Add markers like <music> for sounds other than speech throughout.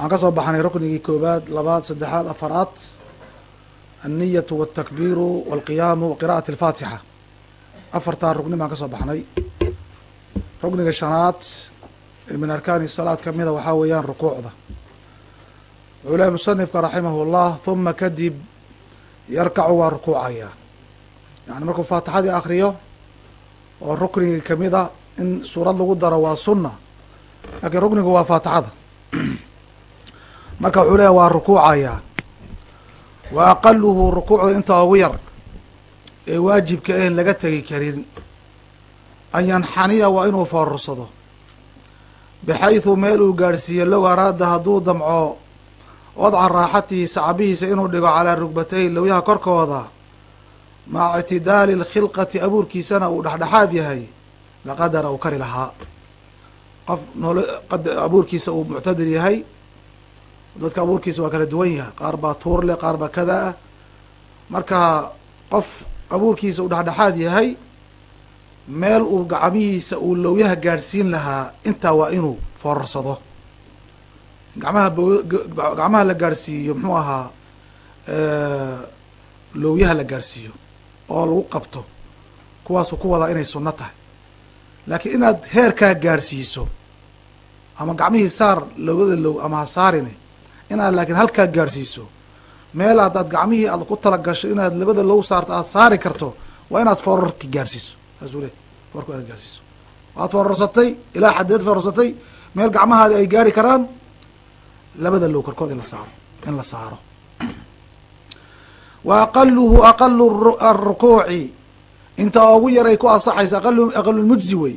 waxaan ka soo baxnay ruknigii koobaad labaad saddexaad afaraad. Alniyatu waltakbiiru walqiyaamu wa qira'ati alfaatixa. Afartaa rugni baan ka soo baxnay. Rukniga shanaad ee min arkaani salaad kamida waxaa weeyaan rukuucda. Wuxuu lehay musanifka raximahu llah huma kadib yarkacu waa rukuucayaa yani markuu faatixadii akriyo oo ruknigii ka mid a in suurad lagu daro waa sunna laakiin ruknigu waa faatixada <clears throat> marka wuxuu leeyahy waa rukuucayaa wa aqaluhu rukuucda inta ugu yar ee waajibka ahen laga tegi karin. An yanxaniya waa inuu foorursado bixayثu meel uu gaadhsiiyo low araada hadduu damco wadca raaxatihi sacbihiisa inuu dhigo calaa rugbatayhi lowyaha korkooda maca ictidaali اlkhilqati abuurkiisana uu dhexdhexaad yahay laqadara uu kari lahaa. Qof abuurkiisa uu muctadil yahay dadka abuurkiisa waa kala duwan yahay. Qaar baa tuur leh qaar baa kada ah. Marka qof abuurkiisa uu dhexdhexaad yahay meel uu gacmihiisa uu lowyaha gaadhsiin lahaa intaa waa inuu foorarsado gamaha gacmaha la gaadhsiiyo muxuu ahaa lowyaha la gaadhsiiyo oo lagu qabto kuwaasuu ku wadaa inay sunno tahay. Laakiin inaad heerkaa gaadhsiiso ama gacmihii saar lowada low ama ha saarine inaad laakiin halkaa gaadhsiiso meel haddaad gacmihii aad ku talagasho inaad labada low saarto aad saari karto waa inaad foorarki gaadhsiiso. Saasuu le foorku inaad gaadhsiiso. Waad foorarsatay ilaa xadeed foorarsatay meel gacmahaadi ay gaari karaan labada low korkood in la saaro in la saaro. Wa aqaluhu aqalu arukuuci inta ugu yaray ku asaxaysa aqalu aqalulmujzi wey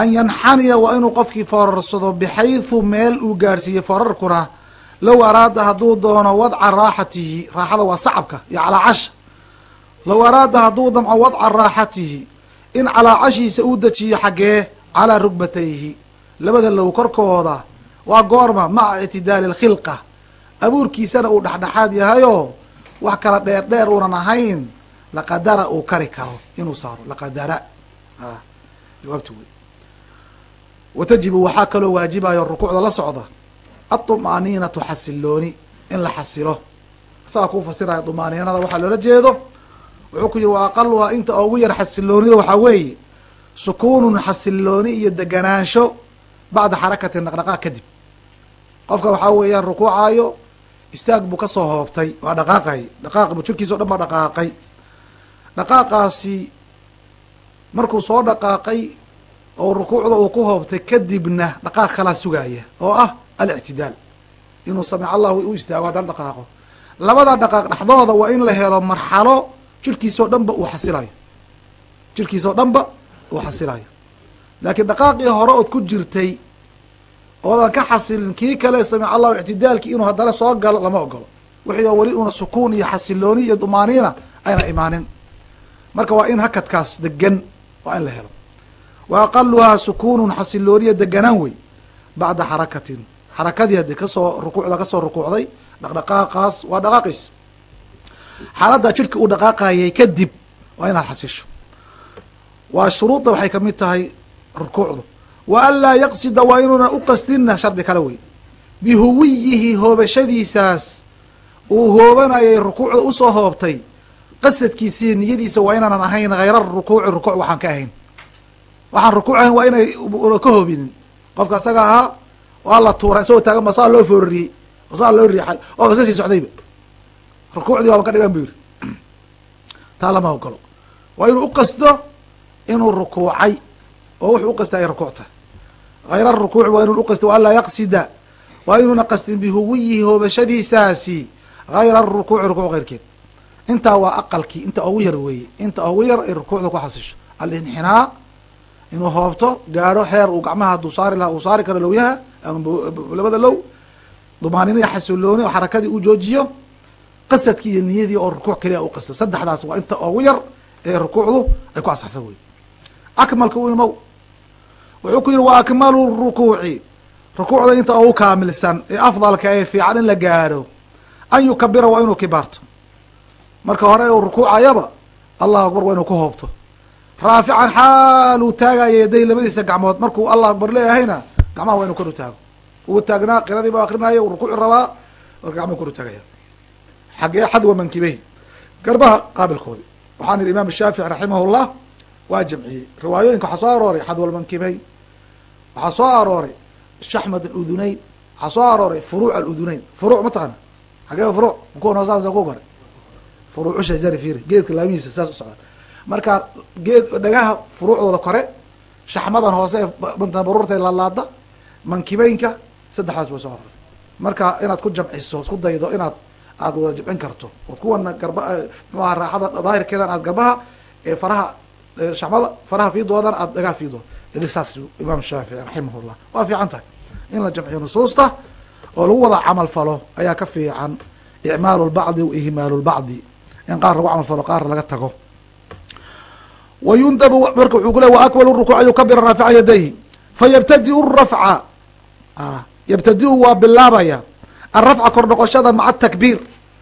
an yanxaniya waa inuu qofkii foorarsado bixayثu meel uu gaadhsiiyey foorarkuna low araada hadduu doono wadca raaxatihi raaxada waa sacabka iyo calaa casha low araada hadduu damco wadca raaxatihi in calaa cashiisa uu dejiyo xaggee calaa rugbatayhi labada low korkooda waa goorma maca ictidaali اlkhilqa abuurkiisana uu dhexdhexaad yahayoo wax kala dheer dheer uunan ahayn laqadara uu kari karo inuu saaro laqadara jawaabti wey watajibu waxaa kaloo waajibayo rukuucda la socda aطumaaniinatu xasilooni in la xasilo. Isagaa kuu fasiraya dumaaniinada waxaa loola jeedo wuxuu ku yihi wa aqaluhaa inta ugu yar xasiloonida waxaa weeye. Sukuunun xasilooni iyo deganaansho bacda xarakati dhaqdhaqaaq kadib. Qofka waxaa weeyaan rukuucaayo istaag buu ka soo hoobtay waa dhaqaaqay. Dhaqaaq bu jirkiisa o dhan baa dhaqaaqay. Dhaqaaqaasi markuu soo dhaqaaqay oo rukuucda uu ku hoobtay kadibna dhaqaaq kalaa sugaaya oo ah alictidaal inuu samic allahu u istaago haddana dhaqaaqo. Labada dhaqaaq dhexdooda waa in la helo marxalo jirkiisao dhanba uu xasilayo jirkiisao dhanba uu xasilayo laakiin dhaqaaqii hore ood ku jirtay oodan ka xasilin kii kale samic allahu ictidaalkii inuu haddana soo galo lama ogolo wixii oo weli una sukuun iyo xasilooni iyo dumaaniina ayna imaanin. Marka waa in hakadkaas degan waa in la helo. Wa aqaluhaa sukuunun xasilooniya deganaan wey bacda xarakatin xarakadii haddii ka soo rukuucda ka soo rukuucday dhaqdhaqaaqaas waa dhaqaaqiis xaaladda jirka uu dhaqaaqayay kadib waa inaad xasisho. Waa shuruudda waxay ka mid tahay rukuucdu. Wa an laa yaqsida waa inuuna u qasdinna shardi kale wey bihuwiyihi hoobashadiisaas uu hoobanayay rukuucda u soo hoobtay. Qasadkiisii niyadiisa waa inaanan ahayn hayra rukuuci rukuuc waxaan ka ahayn. Waxaan rukuuc ahayn waa inay una ka hoobinin. Qofka isaga ahaa waa la tuuray isagoo taagan ba saa loo foorariyey oo saa loo riixay oo iska sii socdayba. Rukuucdii waaba ka dhigan bu yiri taa lama ogolo waa inuu uqasdo inuu rukuucay oo wuxuu uqasta ay rukuucta. Hayra rukuuc waa inuu uqasta wa an laa yaqsida. Waa inuuna qasdin bihuwiyihi hoobashadiisaasi. Hayra rukuuci rukuuc keyrkeed intaa waa aqalkii inta ugu yar weeye inta ugu yar ay rukuucda ku xasisho. Alinxinaa inuu hoobto gaadho xeer uu gacmaha hadduu saari lahaa uu saari karo lowyaha ama labada low dumaanina xasilooni oo xarakadii uu joojiyo qasadkii iyo niyadii oo rukuuc keliya u qasto. Saddexdaas waa inta ugu yar ee rukuucdu ay ku asaxsan wey akmalka u imow wuxuu ku yihi wa akmalu rukuuci. Rukuucda inta ugu kaamilsan ee afdalka ee fiican in la gaadho an yukabira waa inuu kibaarto. Marka hore uu rukuucayaba allahu akbar waa inuu ku hoobto raafican xaal uu taagaya yaday labadiisa gacmood. Markuu allah akbar leeyahayna gacmaha waa inu kor u taago. Uu taagnaa qiradii ba akrinaayo rukuuci rabaa marka gacmuhu kor u taagaya. Xagee xadwa mankibey garbaha qaabilkoodi. Waxaan ihi imaam shaafici raximahullah waa jamciyey. Riwaayooyinka waxaa soo arooray xadwalmankibey waxaa soo arooray shaxmad aludunayn. Waxaa soo arooray furuuc aludunayn. Furuuc ma taqana xagee furuuc? Kuwan hoosa ku kore furuucu shajari fiiri. Geedka laamihiisa saas u socdaan marka geed dhagaha furuucdooda kore shaxmadan hoose ee baruurta laalaada mankibeynka saddexdaas ba soo aroray marka inaad ku jamciso isku daydo inaad aad wada jimcin karto. Ood kuwana garba muaha raaxada daahirkeedan aad garbaha ee faraha shaxmada faraha fiidoodan aad dhagaha fiidooda ili saas imaam shaafici raximahullah. Waa fiican tahay. In la jamciyo nusuusta oo lagu wada camal falo ayaa ka fiican. Icmaalu lbacdi wa ihmaalu lbacdi in qaar lagu camal falo qaarna laga tago wa yundabu marka wuxuu ku le wa akmalu rukuuc yukabir raafica yadayhi fayabtadiu rafca yabtadi-u waa bilaabaya alrafca kor noqoshada maca atakbiir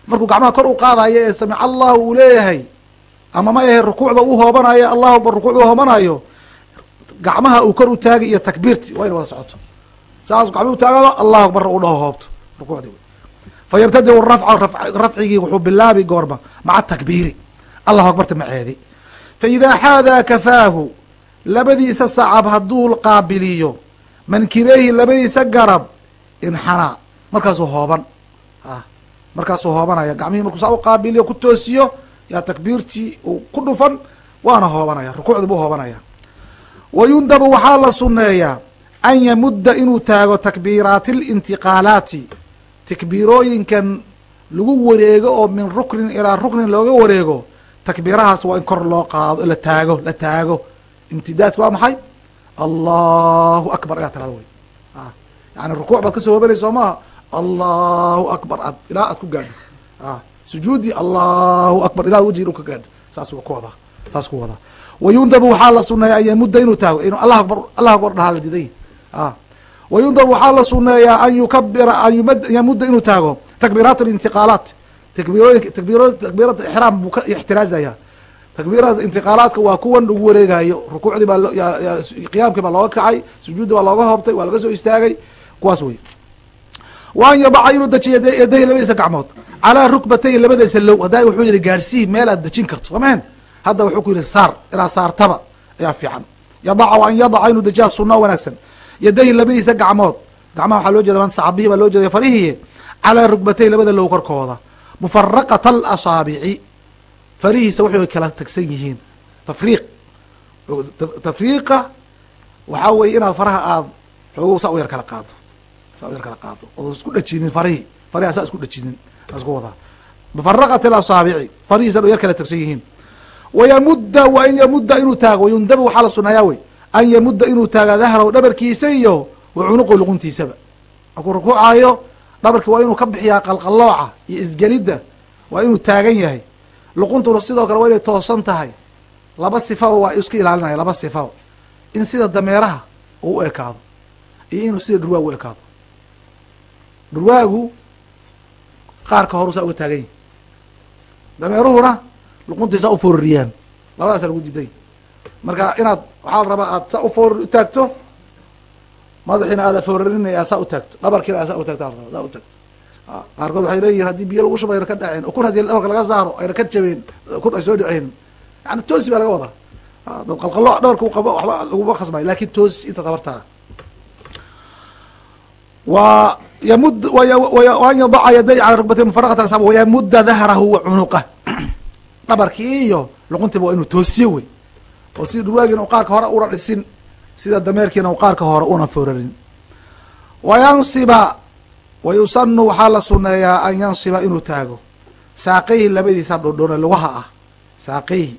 markuu gacmaha kor u qaadayo ee samic allahu uu leeyahay ama ma ahe rukuucda uu hoobanayo allahu rukuucda hoobanayo gacmaha uu kor u taagi iyo takbiirti waa ina wada socoto saas gacma u taagaba allahu akbar u dhaho hoobto rukuucdi fa yabtadiu rafca rafcigii wuxuu bilaabi goorma maca takbiiri allahu akbarta maceedi fa idaa xaadaa kafaahu labadiisa sacab hadduu qaabiliyo mankibeehi labadiisa garab inxanaa markaasuu hooban markaasuu hoobanaya gacmihii markuu saa qaabiliyo ku toosiyo yaa takbiirtii uu ku dhufan waana hoobanaya rukuucdi buu hoobanaya wa yundabu waxaa la sunneeyaa an yamudda inuu taago takbiiraati lintiqaalaati takbiirooyinkan lagu wareego oo min ruknin ilaa ruknin looga wareego takbiirahaas waa in kor loo qaado la taago la taago. Imtidaadka waa maxay? Allahu akbar inaad tirado wey yani rukuuc baad ka soo hoobanaysa soo maaha? Allahu akbar aad ilaa aad ku gaadho. Sujuudi allahu akbar ilaa weji inu ka gaadho. Saas ku wadaa saas ku wadaa wayundabu waxaa la suneeya an yamudda inuu taago. Inu allah akbar allah akbar dhahaa la diday. Wayundabu waxaa la suneeyaa an yukabira an yamudda inuu taago. Takbiiraat lintiqaalaat takbiirata ixraam buu ka ixtiraazaya takbiirada intiqaalaadka waa kuwan lagu wareegayo rukuucdii baa qiyaamkii baa looga kacay. sujuudi baa looga hoobtay waa laga soo istaagay. kuwaas wey. wa an yadaca inuu dejiyo yadahi labadiisa gacmood calaa rukbatay labadiisa low haddaa wuxuu yihi gaadhsii meel aad dejin karto soomehen hadda wuxuu ku yihi saar inaad saartaba ayaa fiican yadaca wa an yadaca inuu dejiyaa sunna wanaagsan yadahi labadiisa gacmood gacmaha waxaa loo jeeda man sacabihii baa loo jeeda farihii calaa rukbatay labada low korkooda mufaraqata alasaabici farihiisa waxay kala tagsan yihiin tafriiq tafriiqa waxaa weye inaad faraha aad xoogo saa u yar kala qaado saa u yar kala qaado oo isku dhajinin farihi fariha saa isku dhajinin isku wadaa mufaraqat alasaabici farihiisa yar kala tagsan yihiin wayamudda wa an yamudda inuu taago yundabu waxaa la sunayaa wey an yamudda inuu taaga dahraw dhabarkiisa iyo wa cunuqu luquntiisaba markuu rukuucaayo dhabarki waa inuu ka bixiyaa qalqalooca iyo isgelidda waa inuu taagan yahay. Luquntuna sidoo kale waa inay toosan tahay. Laba sifaba waa iska ilaalinaya laba sifaba in sida dameeraha uu u ekaado iyo inuu sida dhurwaagu u ekaado. Dhurwaagu qaarka horu saa uga taagan yahi dameeruhuna luquntiisaa u foorariyaan. Labadaasa lagu diiday. Marka inaad waxaa la rabaa aad saa ufoor u taagto madaxiina aada foorarinaya saa u taagto. Dhabarkiina saa u taagto ala saa u taagto. Qaarkood waxay leeyihiin haddii biyo lagu shuba ayna ka dhaceen ukun haddii dhabarka laga saaro ayna ka jabeen ukun ay soo dhaceen. Yani toosi baa laga wadaa. Dad qalqalo dhabarka u qabo waxba laguma khasmayo laakiin toosi inta tabartaa wa yamud an yadaca yaday cala rukbatay mufaraqat asab wayamudda dahrahu wa cunuqah <clears throat> dhabarkii iyo luquntiiba waa inuu toosiyo wey. Oo sida dhurwaagiina u qaarka hore una dhisin sida dameerkiina u qaarka hore una foorarin. Wayansiba wayusanu waxaa la suneeyaa an yansiba inuu taago. Saaqayhi labadiisa dhodhone lugaha ah. Saaqayhi.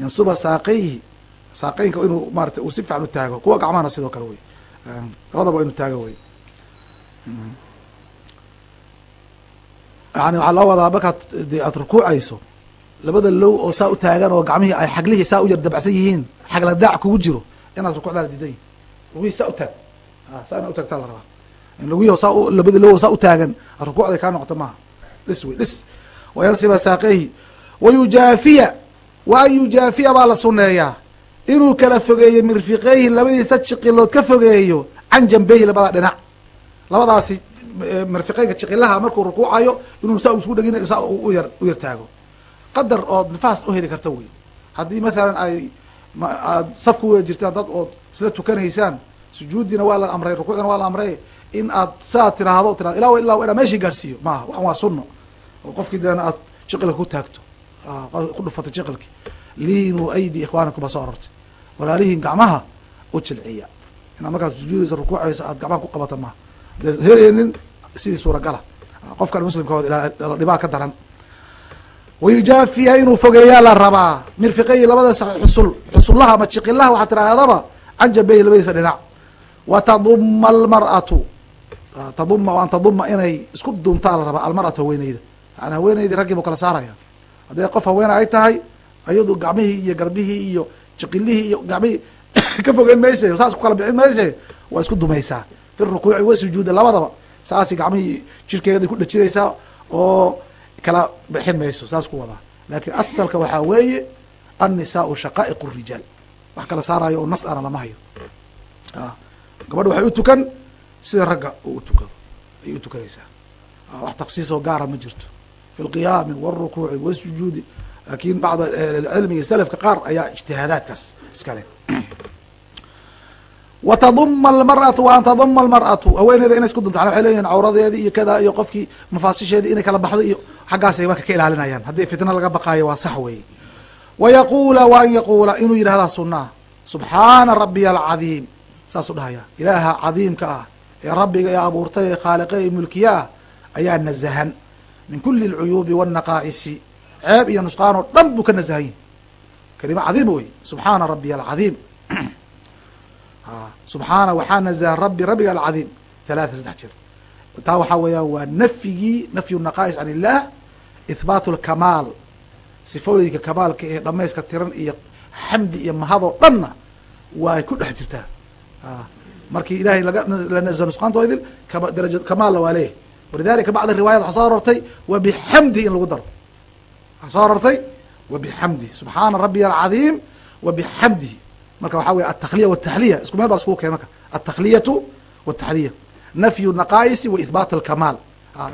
Yansuba saaqayhi. Saaqeynka inuu maarata uu si fiican u taago. Kuwa gacmahana sidoo kale wey. Labadaba waa inuu taago wey. Yani waxaa loo wadaa markaad de aad rukuucayso labada low oo saa u taagan oo gacmihii ay xaglihii saa u yar dabacsan yihiin xagla daac kugu jiro inaad rukuucdaa la diidan yihiin lugihii saa u taag. Saa ina utaagtaa la rabaa. Labada low oo saa u taagan rukuucday kaa noqota maaha. Dhis wey dhis wayansiba saaqeyhi wayujaafiya wa an yujaafiya baa la suneeyaa inuu kala fogeeyo mirfiqeyhi labadiisa jiqilood ka fogeeyo can jambeyhi labada dhinac. Labadaasi marfiqeynka jiqilaha markuu rukuucayo inuu saa isku dhegin saa u yartaago qadar ood nifaas uheli karta wey haddii mathalan ay aad saf ku wada jirtaan dad ood isla tukanaysaan sujuudiina waa la amray rukuucdina waa la amray in aad saa tiraahdo tirado ila ila ilaa meeshii gaarsiiyo. Maaha waxan waa sunno. Oo qofkii deena aad jiqilka ku taagto. Ku dhufato jiqilki liinuu aydi ikhwaanikum baa soo arortay. Walaalihiin gacmaha u jilciya. Inaad markaad sujuudaysa rukuucaysa aad gacmaha ku qabata maaha helaynin sidii suuragala. Qofkan muslimka dhibaa ka daran wayujaafiya inuu fogeeyaa la rabaa mirfiqeyi labada xusul xusullaha ama jiqilaha waxaa tirahdaba canjabey labadiisa dhinac wa taduma almar'atu taduma an taduma inay isku duntaa la rabaa almar'atu haweeneyda yani haweeneydii raggii buu kala saaraya hadday qof haweene ay tahay ayadu gacmihii iyo garbihii iyo jiqilihii iyo gacmihii ka fogeyn mayse saas ku kala bixin mayse waa isku dumaysaa fi rukuuci wa sujuuda labadaba saasay gacmihii jirkeeday ku dhajinaysaa oo kala bixin mayso saas ku wadaa laakiin asalka waxaa weeye annisaau shaqaa'iq rijaal. Wax kala saarayo oo nas ana lama hayo. Gabadha waxay u tukan sida ragga uu utukado ayay utukanaysaa wax taksiisoo gaara ma jirto. Fi lqiyaami wاlrukuuci wاsujuudi laakiin bacda cilmiga selafka qaar ayaa ijtihaadaadkaas iskale wa taduma almar'atu wa an taduma almar'atu. Haweeneyda inay isku dunta waxay leeyihiin cawradeedii iyo kada iyo qofkii mafaasisheedii inay kala baxdo iyo xaggaasay marka ka ilaalinayaan. Haddii fitna laga baqaayo waa sax weeye. Wa yaquula wa an yaquula inuu yidhahdaa sunaa subxaana rabiya alcadiim saasuu dhahaya. Ilaaha cadiimka ah ee rabbiga ee abuurtay ee khaaliqe ee mulkiye ah ayaa nazahan min kuli alcuyuubi wاlnaqaa'isi ceeb iyo nusqaan oo dhan buu ka nazahan yahi kalima cadiim wey subxaana rabiya alcadiim <clears throat> subxaana waxaa nazahan rabbi rabbiga alcadiim. Halaata saddex jeer taa waxaa weeyaan waa nafyigii nafyu naqaa'is can illah ihbaatu lkamaal sifooyinka kamaalka ee dhamayska tiran iyo xamdi iyo mahadoo dhanna way ku dhex jirtaa. Markii ilahay laga la nazaha nusqaantoo idil daraja kamaalna waa leeyahy walidalika bacda riwaayat waxaa soo arortay wa bixamdihi in lagu daro. Waxaa soo arortay wa bixamdihi subxaana rabiya alcadiim wa bixamdihi marka waxaa weye altakliya wataxliya isku meel baa laskugu keenay marka. Altakhliyatu wataxliya nafyu naqaa'isi wa ihbaat alkamaal.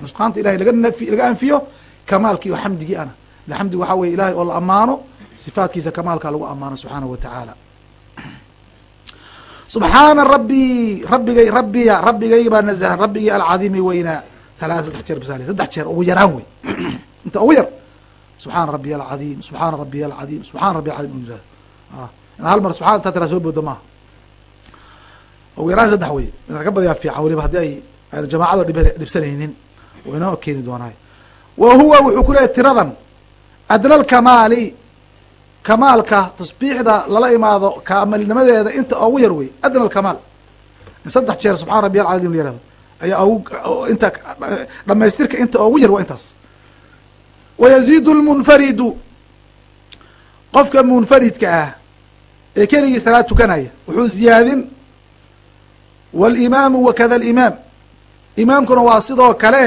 Nusqaanta ilahay laga nafy laga anfiyo kamaalkii oo xamdigii ana. Xamdigu waxaa weye ilahay oo la amaano sifaatkiisa kamaalka lagu amaano subxaanahu wa tacaala. Subxaana rabbi rabbigay rabbiya rabbigayga baa nazahan rabbigii alcadiimi weynaa talaata saddex jeer bas saddex jeer ugu yaraan wey. <clears throat> Inta ugu yar subxaana rabiya alcadiim subxaana rabiya alcadiim subxana rabiy alcadiim yiraahdo in hal mar subxana intaa tiraa soo booda maaha ugu yaraan saddex wey ina ka fiican weliba haddii ay ayna jamaacado dhib dhibsanaynin wa inoo keeni doonaay wa huwa wuxuu ku leeyahy tiradan adna alkamaali kamaalka tasbiixda lala imaado kaamalnimadeeda inta ugu yar wey adna alkamaal in saddex jeer subxana rabiya alcadiim la yihahdo ayaa inta dhamaystirka inta ugu yar waa intaas. Wayaziidu lmunfaridu qofka munfaridka ah ee keligii salaad tukanaya wuxuu ziyaadin walimaamu wakada alimaam imaamkuna waa sidoo kale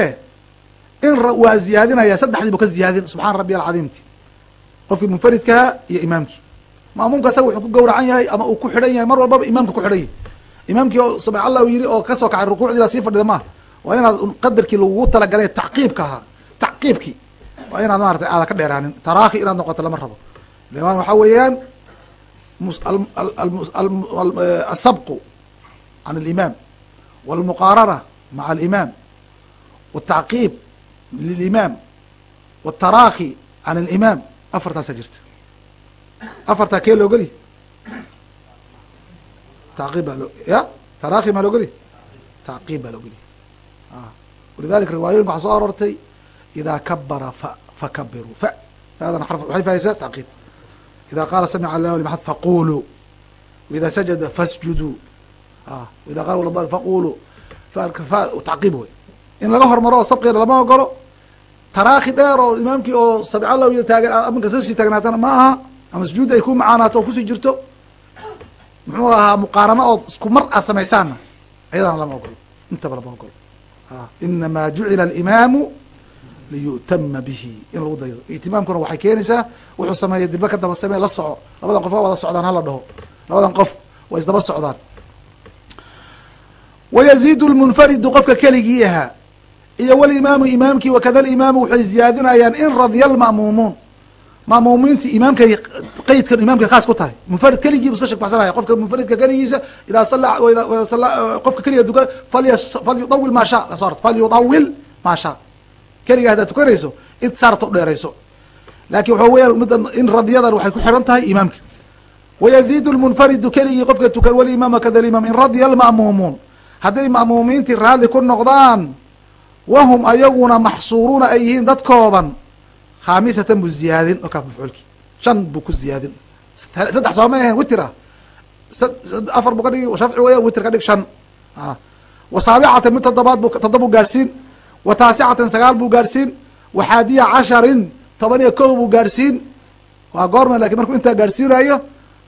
in waa ziyaadinaya saddexdii buu ka ziyaadin subxana rabiya alcadiimti qofkii munfaridkaha iyo imaamkii maamuumka asaga wuxuu ku gawracan yahay ama uu ku xidhan yahay mar walbaba imaamka ku xidhan yahay imaamkii oo samic allah yiri oo ka soo kacay rukuucdii la sii fadhida maaha waa inaad qadarkii lagugu talagalay tacqiibka ahaa tacqiibkii waa inaad maratay aadan ka dheeraanin taraakhi inaad noqoto lama rabo waxaa weeyaan asabqu can alimaam walmuqaarana maca alimaam waltacqiib lilimaam waltaraakhi can alimaam afartaasaa jirta afartaa kee loogeli tacqiib baa loo ya taraakhi maa loogeli tacqiib baa loogeli walidalika riwaayooyinka waxaa soo aroortay idaa kabara fa fakabiruu fa faadana xarf waxay fahaysaa tacqiib ida qaala samica allahu liman faquluu waida sajada fasjuduu ida qala wala faquluu tacqiib wey in laga hormaro oo sabqina lama ogolo taraakhi dheer oo imaamkii oo samic allah y taagan aminka sasii taagnaatana ma aha ama sujuudda ay ku macaanaato oo ku sii jirto muxuu ahaa muqaarano ood isku mar aad samaysaanna ayadana lama ogolo intaba lama ogolo. Inamaa jucila alimaamu liyu'tama bihi in lagu daydo itimaamkuna waxay keenaysaa wuxuu sameeya dilba ka daba samee la soco. Labadan qof waa wada socdaan hala dhaho. Labadan qof waa isdaba socdaan wayaziidu lmunfaridu qofka keligii ahaa iyo walimaamu imaamkii wakada alimaamu waxay ziyaadinayaan in radya lma'muumuun ma'muumiinti imaamkay qeydkan imaamkay khaas ku tahay munfarid keligii bu iska shakbaxsanaya qofka munfaridka keligiisa idaa sala qofka keliga dukan falyudawil maa sort falyudawil maa shaa keliga haddaad tukanayso id saarabta udheerayso laakin waxa weeyaan midda in radyadan waxay ku xiran tahay imaamka wayaziidu lmunfaridu keligii qofka tukan walimaam wakada alimaam in radya alma'muumuun hadday ma'muumiintii raalli ku noqdaan wahum ayaguna maxsuuruuna ay yihiin dad kooban khaamisatan buu ziyaadin okaa mafcuulki shan buu ku ziyaadin. Saddex sooma ahayn witer ah afar buu ka dhigi shafci weeyaan witer ka dhig shan. Wa saabicatan mid toddobaad bu toddoba buu gaadhsiin. Wa taasicatan sagaal buu gaadhsiin. Wa xaadiya casharin toban iyo kow buu gaadhsiin. Waa goorma laakiin markuu intaa gaadhsiinayo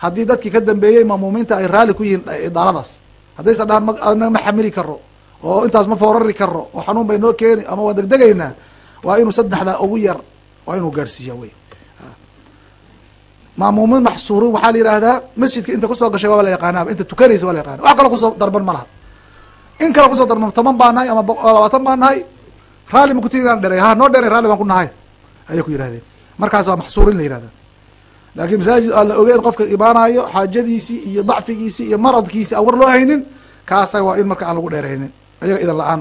haddii dadkii ka dambeeyey ma'muumiinta ay raalli ku yihiin idaaladaas haddaysan dhahan ma ma xamili karo oo intaas ma foorari karo oo xanuun bay noo keeni ama waa degdegaynaa waa inuu saddexda ugu yar waa inuu gaadhsiiya wey. Maamuumiin maxsuuruun waxaa la yihahdaa masjidka inta ku soo gashay waaba la yaqaanaaba inta tukanaysa waa la yaqaana wax kaloo ku soo darban ma laha. In kale ku soo darban toban baa nahay ama labaatan baa nahay raalli ma kutii inaan dheray ha noo dheray raalli baan ku nahay ayay ku yihahdeen markaas waa maxsuurin la yihahda laakiin masaajid aan la ogeyn qofka imaanayo xaajadiisii iyo dacfigiisii iyo maradkiisi aan war loo haynin kaasaga waa in marka aan lagu dheeraynin ayaga idan la'aan.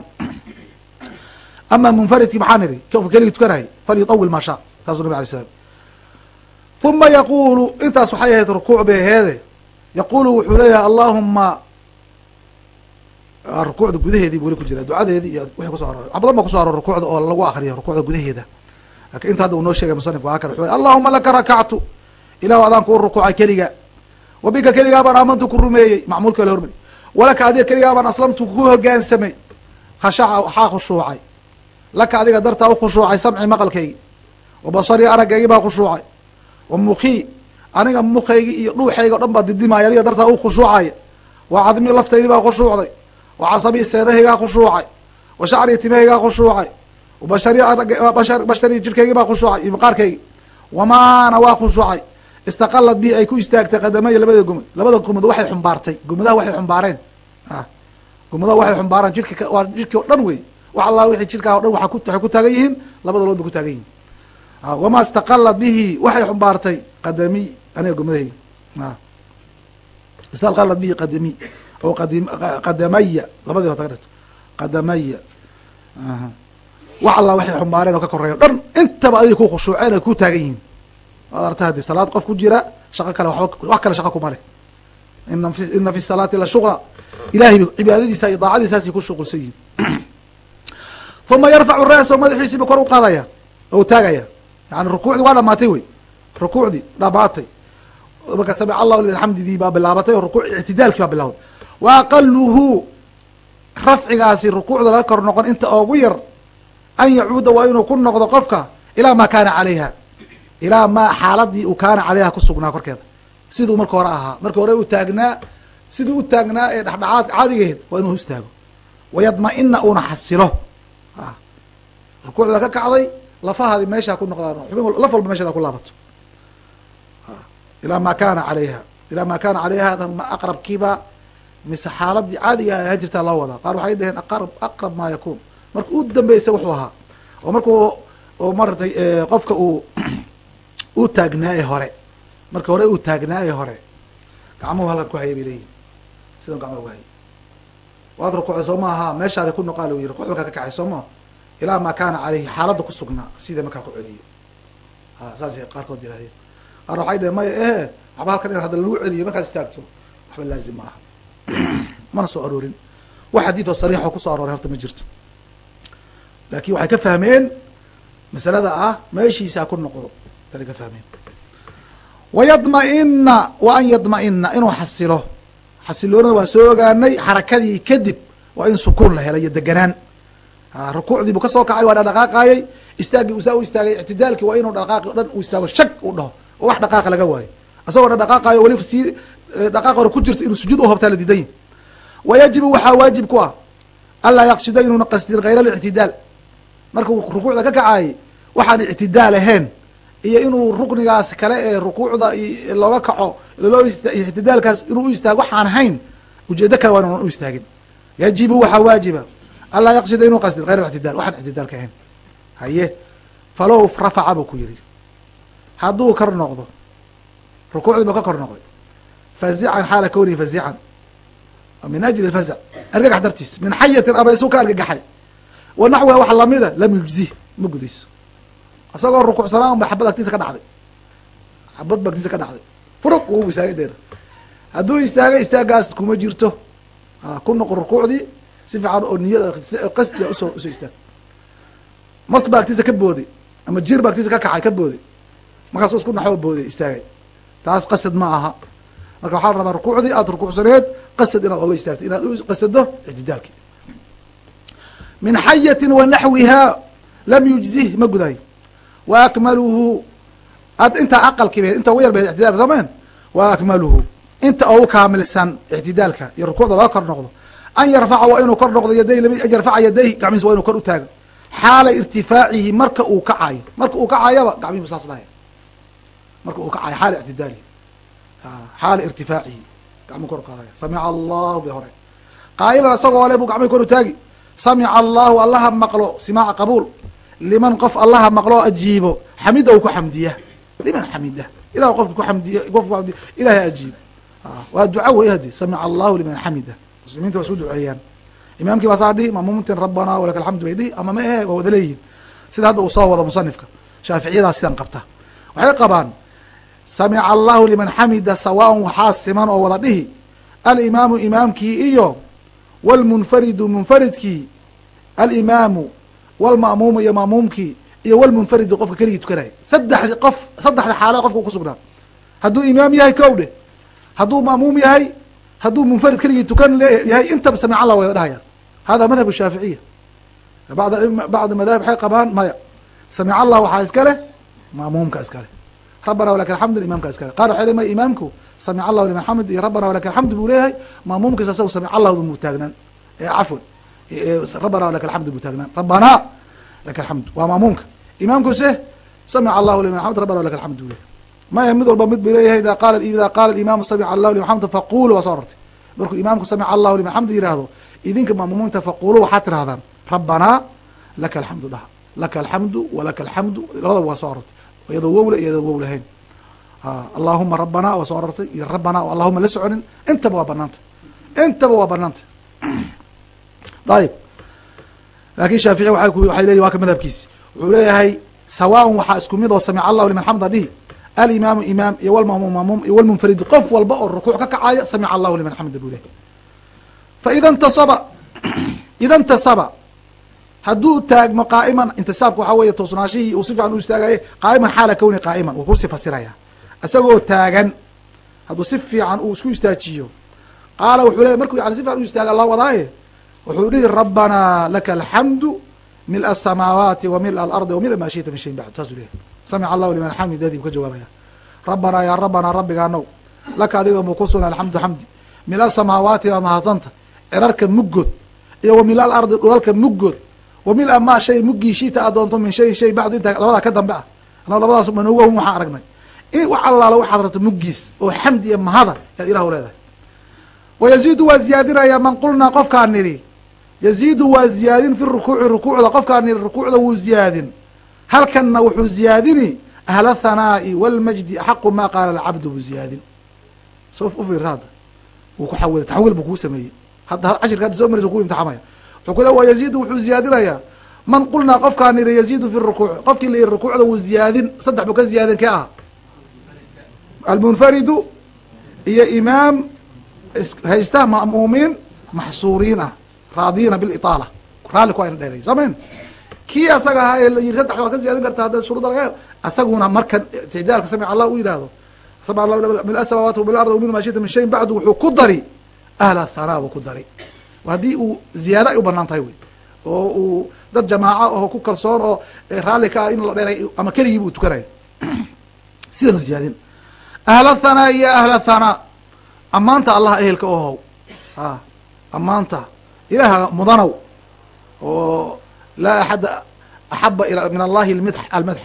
<clears throat> Ama munfaridkii maxaa nidhi kofka keligi tukanayay falyutawil maa shaa taasuu nabig alay slam uma yaquulu intaas waxay ahayd rukuuc bay aheede yaquulu wuxuu leeyahay allahuma rukuucda gudaheedii bu weli ku jira ducadeedii iyo wixii kuso aroray wax badan ba kuso aroor rukuucda oo lagu akriyo rukuucda gudaheeda. Lakin inta hadda uu noo sheegay musanifka waa kan wuxuu allahuma laka rakactu ilahu adaan kuu rukuucay keliga. Wa bika keligaa baan ku rumeeyey. Macmuulka la hormari. Walaka adiga keligaa baan aslamtu ku hogaansamay. Khashaca waxaa khushuucay. Laka adiga dartaa ukhushuucay samci maqalkaygi. Wa basari aragaygi baa khushuucay. Wa mukii aniga mukaygi iyo dhuuxayga o dhan baa didimaya. Adiga dartaa u khushuucaya wa cadmi laftaydi baa khushuucday. Wa casabii seedahaygaa khushuucay. Wa shacrii timahaygaa khushuucay. Bashari bashari jirkaygi baa khushuucay. Iyo maqaarkaygi wamaana waa khushuucay istaqalad bi ay ku istaagtay qadamaya labada gumad labada gumad waxay xumbaartay gumadaha waxay xumbaareen gumadaha waxay xumbaareen jirki waa jirkii o dhan wey wax alla wixii jirkaa o dhan waa waxay ku taagan yihiin labada lood ba ku taagan yihiin wamaa istaqalad bihi waxay xumbaartay qadami aniga gumadahayga istaqalad bihi qadami oo qadamaya labadii ba taga qadamaya wax alla waxay xumbaareen oo ka koreeya o dhan intaba adiga ku khushuuceen ay ku taagan yihiin waad arta haddii salaad qof ku jira shaqo kale wax kale shaqa kuma leh. Ina fi salaati la shuqla. Ilahay ba cibaadadiisa iyo daacadiisaasay ku shuqulsan yihiin <clears throat> uma yarfacu ra'sahu madaxiisiiba kor u qaadaya oo taagaya. Yani rukuucdii waa dhamaatay wey. Rukuucdii dhamaatay marka samic allahu liman xamdidii baa bilaabatay oo rukuuc ictidaalkii baa bilawday wa aqaluhu rafcigaasi rukuucda laga kor noqon inta oogu yar an yacuuda waa inuu ku noqdo qofka ilaa maa kaana calayha ilaa maa xaaladii uu kaana caleyha ku sugnaa korkeeda siduu marka hore ahaa. Marka hore u taagnaa siduu u taagnaa ee dhexdhexaadka caadigeed waa inuu istaago wayadma-ina uuna xasilo. Rukuucda ka kacday lafahaadi meeshaa ku noqdaan laf walba meshaada ku laabato. Ilaa maa kaana calayha. Ilaa maa kaana caleyha ma aqrabkiiba mise xaaladii caadiga ahaan jirtaa loo wadaa. Qaar waxay dheheen aqrab aqrab maa yakuun. Marka u dambeysa wuxuu ahaa. Oo markuu oo maratay qofka uu u taagnaaye hore. Marka hore uu taagnaaye hore gacmuhu halkan ku haya bay leeyihiin sidan gacmuhu ku haya waad rukuucday soo maaha meeshaada ku noqaa lagu yiri rukuucda markaa ka kacay soo ilaa maa kaana caleyhi xaaladda ku sugnaa sida markaa ku celiyo ha saasay qaarkood yirahdeen qaar waxay dheheen maya ehe waxba halkan in hadda lagu celiyo markaad istaagto. Waxba laazim ma aha <clears throat> mana soo aroorin. Wax xadiid oo sariix oo ku soo arooray horta ma jirto. Laakin waxay ka fahmeen masalada ah meeshiisaa ku noqdo tana ka fahmeen wayadma-ina wa an yadma-ina inuu xasilo. Xasiloonada waan soo ogaanay xarakadii kadib waa in sukuun la helay iyo deganaan. Rukuucdii buu ka soo kacay waa dhaqaaqaayey istaagii usaa u istaagay ictidaalkii waa inuu dhaqaaqi o dhan u istaago shag uu dhaho. Oo wax dhaqaaqa laga waayo. Asagoo dhan dhaqaaqaayo weli sii dhaqaaqa hore ku jirto inuu sujuud u hobtaa la diidan yahi wayajibu waxaa waajib ku ah anlaa yaqsida inuuna qasdin hayr alictidaal. Markuu rukuucda ka kacaayey waxaan ictidaal ahayn iyo inuu ruknigaas kale ee rukuucda looga kaco loo ictidaalkaas inuu u istaago waxaan ahayn ujeedo kale waa inuunan u istaagin. Yajibu waxaa waajiba. Anlaa yaqsida inuu qasdin hayr ictidaal waxaan ictidaalka ahayn. Haye falow rafaca buu ku yiri hadduu kor noqdo rukuucdii ba ka kor noqday. Fazican xaala kownihi fazican. Min ajli fazac argagax dartiis min xayatin abaysu ka argagaxay. Wa naxwiha wax lamida lam yujzih ma gudayso isagoo rukuucsanaan ba xabad agtiisa ka dhacday. Xabad ba agtiisa ka dhacday. Furuq uu istaagay deer. Hadduu istaagay istaagaas kuma jirto. Ku noqo rukuucdii si fiican oo niyada qasdia u soo u soo istaag. Mas ba agtiisa ka booday ama jir ba agtiisa ka kacay ka booday. Markaasuu isku naxoo booday istaagay. Taas qasad ma aha. Marka waxaa la rabaa rukuucdii aada rukuucsaneed qasad inaad oga istaagto inaad u qasado ictidaalki min xayatin wa naxwiha lam yujzih ma gudayo wa intaa aqalkii be inta ugu yar ba ictidalka soomaen wa akmaluhu inta ugu kaamilsan ictidaalka iyo rukuucda laga kor noqdo an yarfaca waa inuu kor noqdo yaday yarfaca yadayhi gacmihiis waa inu kor u taago xaala irtifaacihi marka uu kacayo marka uu kacayaba gacmihi saas dhahaya marka uu kacayo xaala ictidaalihi xaala irtifaacihi gacmuu kor qaadaya samica allahu di hore qaa'ilan isagoo le buu gacmihi kor u taagi samica allahu allaha maqlo simaaca qabuul liman qof allaha maqlo ajiibo xamida uu ku xamdiya. Liman xamida. Ilah qofka kuamdiy qofka kuamdiya ilahay ajiib. Waa duca wey hadi samica allahu liman xamida. Muslimiinta waa isku duceeyaan. Imaamkii baa saa dhihi mamuumtin rabbana walaka alxamdu bay dhihi ama ma ahe waa wada leeyihiin sida hadda uu soo wado musanifka shaaficiyadaas sidan qabta. Waxay qabaan samica allahu liman xamida sawaan waxaa siman oo wada dhihi. Alimaamu imaamkii iyo wlmunfaridu munfaridkii. Alimaamu wlma'muumu iyo ma'muumkii iyo wlmunfaridu qofka keligii tukanaya saddexdi qof saddexda xaala qofka u kusugnaa hadduu imaam yahay kow dheh hadduu ma'muum yahay hadduu munfarid keligii tukan leeyahay intaba samic allah wada dhahaya hada madhab shaaficiya. Bad bacdi madahib waxay qabaan maya. Samic allah waxaa iska leh ma'muumka iska leh. Rabbana walaka alxamdu imaamka iska leh. Qaar waxay le maya imaamku samic allahu liman xamd iyo rabbana walaka alxamdu buu leeyahay ma'muumkiisa asagu samic allahu muu taagnaan. Cafwan rabbana walaka alxamdu buu taagnaan rabbana laka alxamdu waa ma'muumka imaamkuse samic allahu liman xamd rabbana walaka alxamdu leeyahay maya mid walba mid bu leeyahay ida qaala ida qaala imaamu samic allahu liman xamd faqulu waa soo arortay markuu imaamku samic allahu liman xamdu yihahdo idinka ma'muumiinta faqulu waxaad tirahdaan rabbanaa laka alxamdu dhaha laka alxamdu walaka alxamdu labadaba waa soo arortay iyadoo wowle iyadoo wow lahayn allahuma rabbana waa soo arortay iyo rabbana allahuma la soconin intaba waa banaanta intaba waa banaanta ayib laakin shaafici waxay leyihin waa ka madhabkiisi wuxuu leeyahay sawaaun waxaa isku mid oo samic allahu liman xamda dhihi alimaamu imaam iyo wlmamuum mamuum iyo wlmunfaridu qof walba oo rukuuc ka kacaya samic allahu liman xamda buu lehay faida ntasaba <clears throat> ida ntasaba hadduu taagmo qaa'iman intisaabka waxaa weeye toosnaashihii uu si fiican u istaagaye qaa'iman xaala kowni qaa'iman wuu ku sii fasiraya. Isagoo taagan hadduu si fiican uu isku istaajiyo qaala wuxuu leey markuu yani si fiican u istaaga allah wadaaye wuxuu dhihi rabbanaa laka alxamdu mil asamaawaati wa mil alardi wa mil maa shita min shayin bacd saasuu leyahy samic allahu liman xamidadii buu ka jawaabaya rabbanaa yaa rabbanaa rabbigaanow laka adiga muu ku sugna alxamdu xamdi mil asamaawaati waa mahadsanta cirarka muggood iyo wa mil alardi dhulalka muggood wa mil amaa shay muggii shita aad doonto min shayin shay bacdu inta labadaa ka dambe ah anao labadaas manowahum waxaan aragnay wax allaalo waxaad rabto muggiis oo xamdi iyo mahada yaad ilah leedahay wa yaziidu waa ziyaadinayaa man qulnaa qofkaan nidhi yaziidu waa ziyaadin fi rukuuci rukuucda qofkaan nidhi rukuucda wuu ziyaadin. Halkanna wuxuu ziyaadini ahla thanaa'i walmajdi axaqu maa qaala alcabdu buu ziyaadin. So u fiirsa hadda wuu ku xawilay taxwiil buu kuu sameeyey. Hadda cashirka hadda soo maraysa ku imtixaamaya. Wuxuu ku le wa yaziidu wuxuu ziyaadinayaa man qulnaa qofkaan nidhi yaziidu fi rukuuci qofkii la yihi rukuucda wuu ziyaadin. Saddex buu ka ziyaadin kee ah. Almunfaridu iyo imaam haysta ma'muumiin maxsuuriin ah raadiina biliطaala raalli ku ayna dheeray samayn kii asaga ahaa ee la yiri saddex waad ka ziyaadin karta hadda shuruuda laga asaguna markan ictidaalka samic allah u yihahdo ku dari ku dari. Haddii uu ziyaado ay oo dad jamaaco oo ku kalsoon oo raalli ka ah in la dheeray ama keligii buu tukanayo <clears throat> sidanu ziyaadin. Ahla thanaa iyo ahla thanaa. Ammaanta allah ehelka ohow a ammaanta ilaaha mudanow oo laa axada axaba min allahi almadx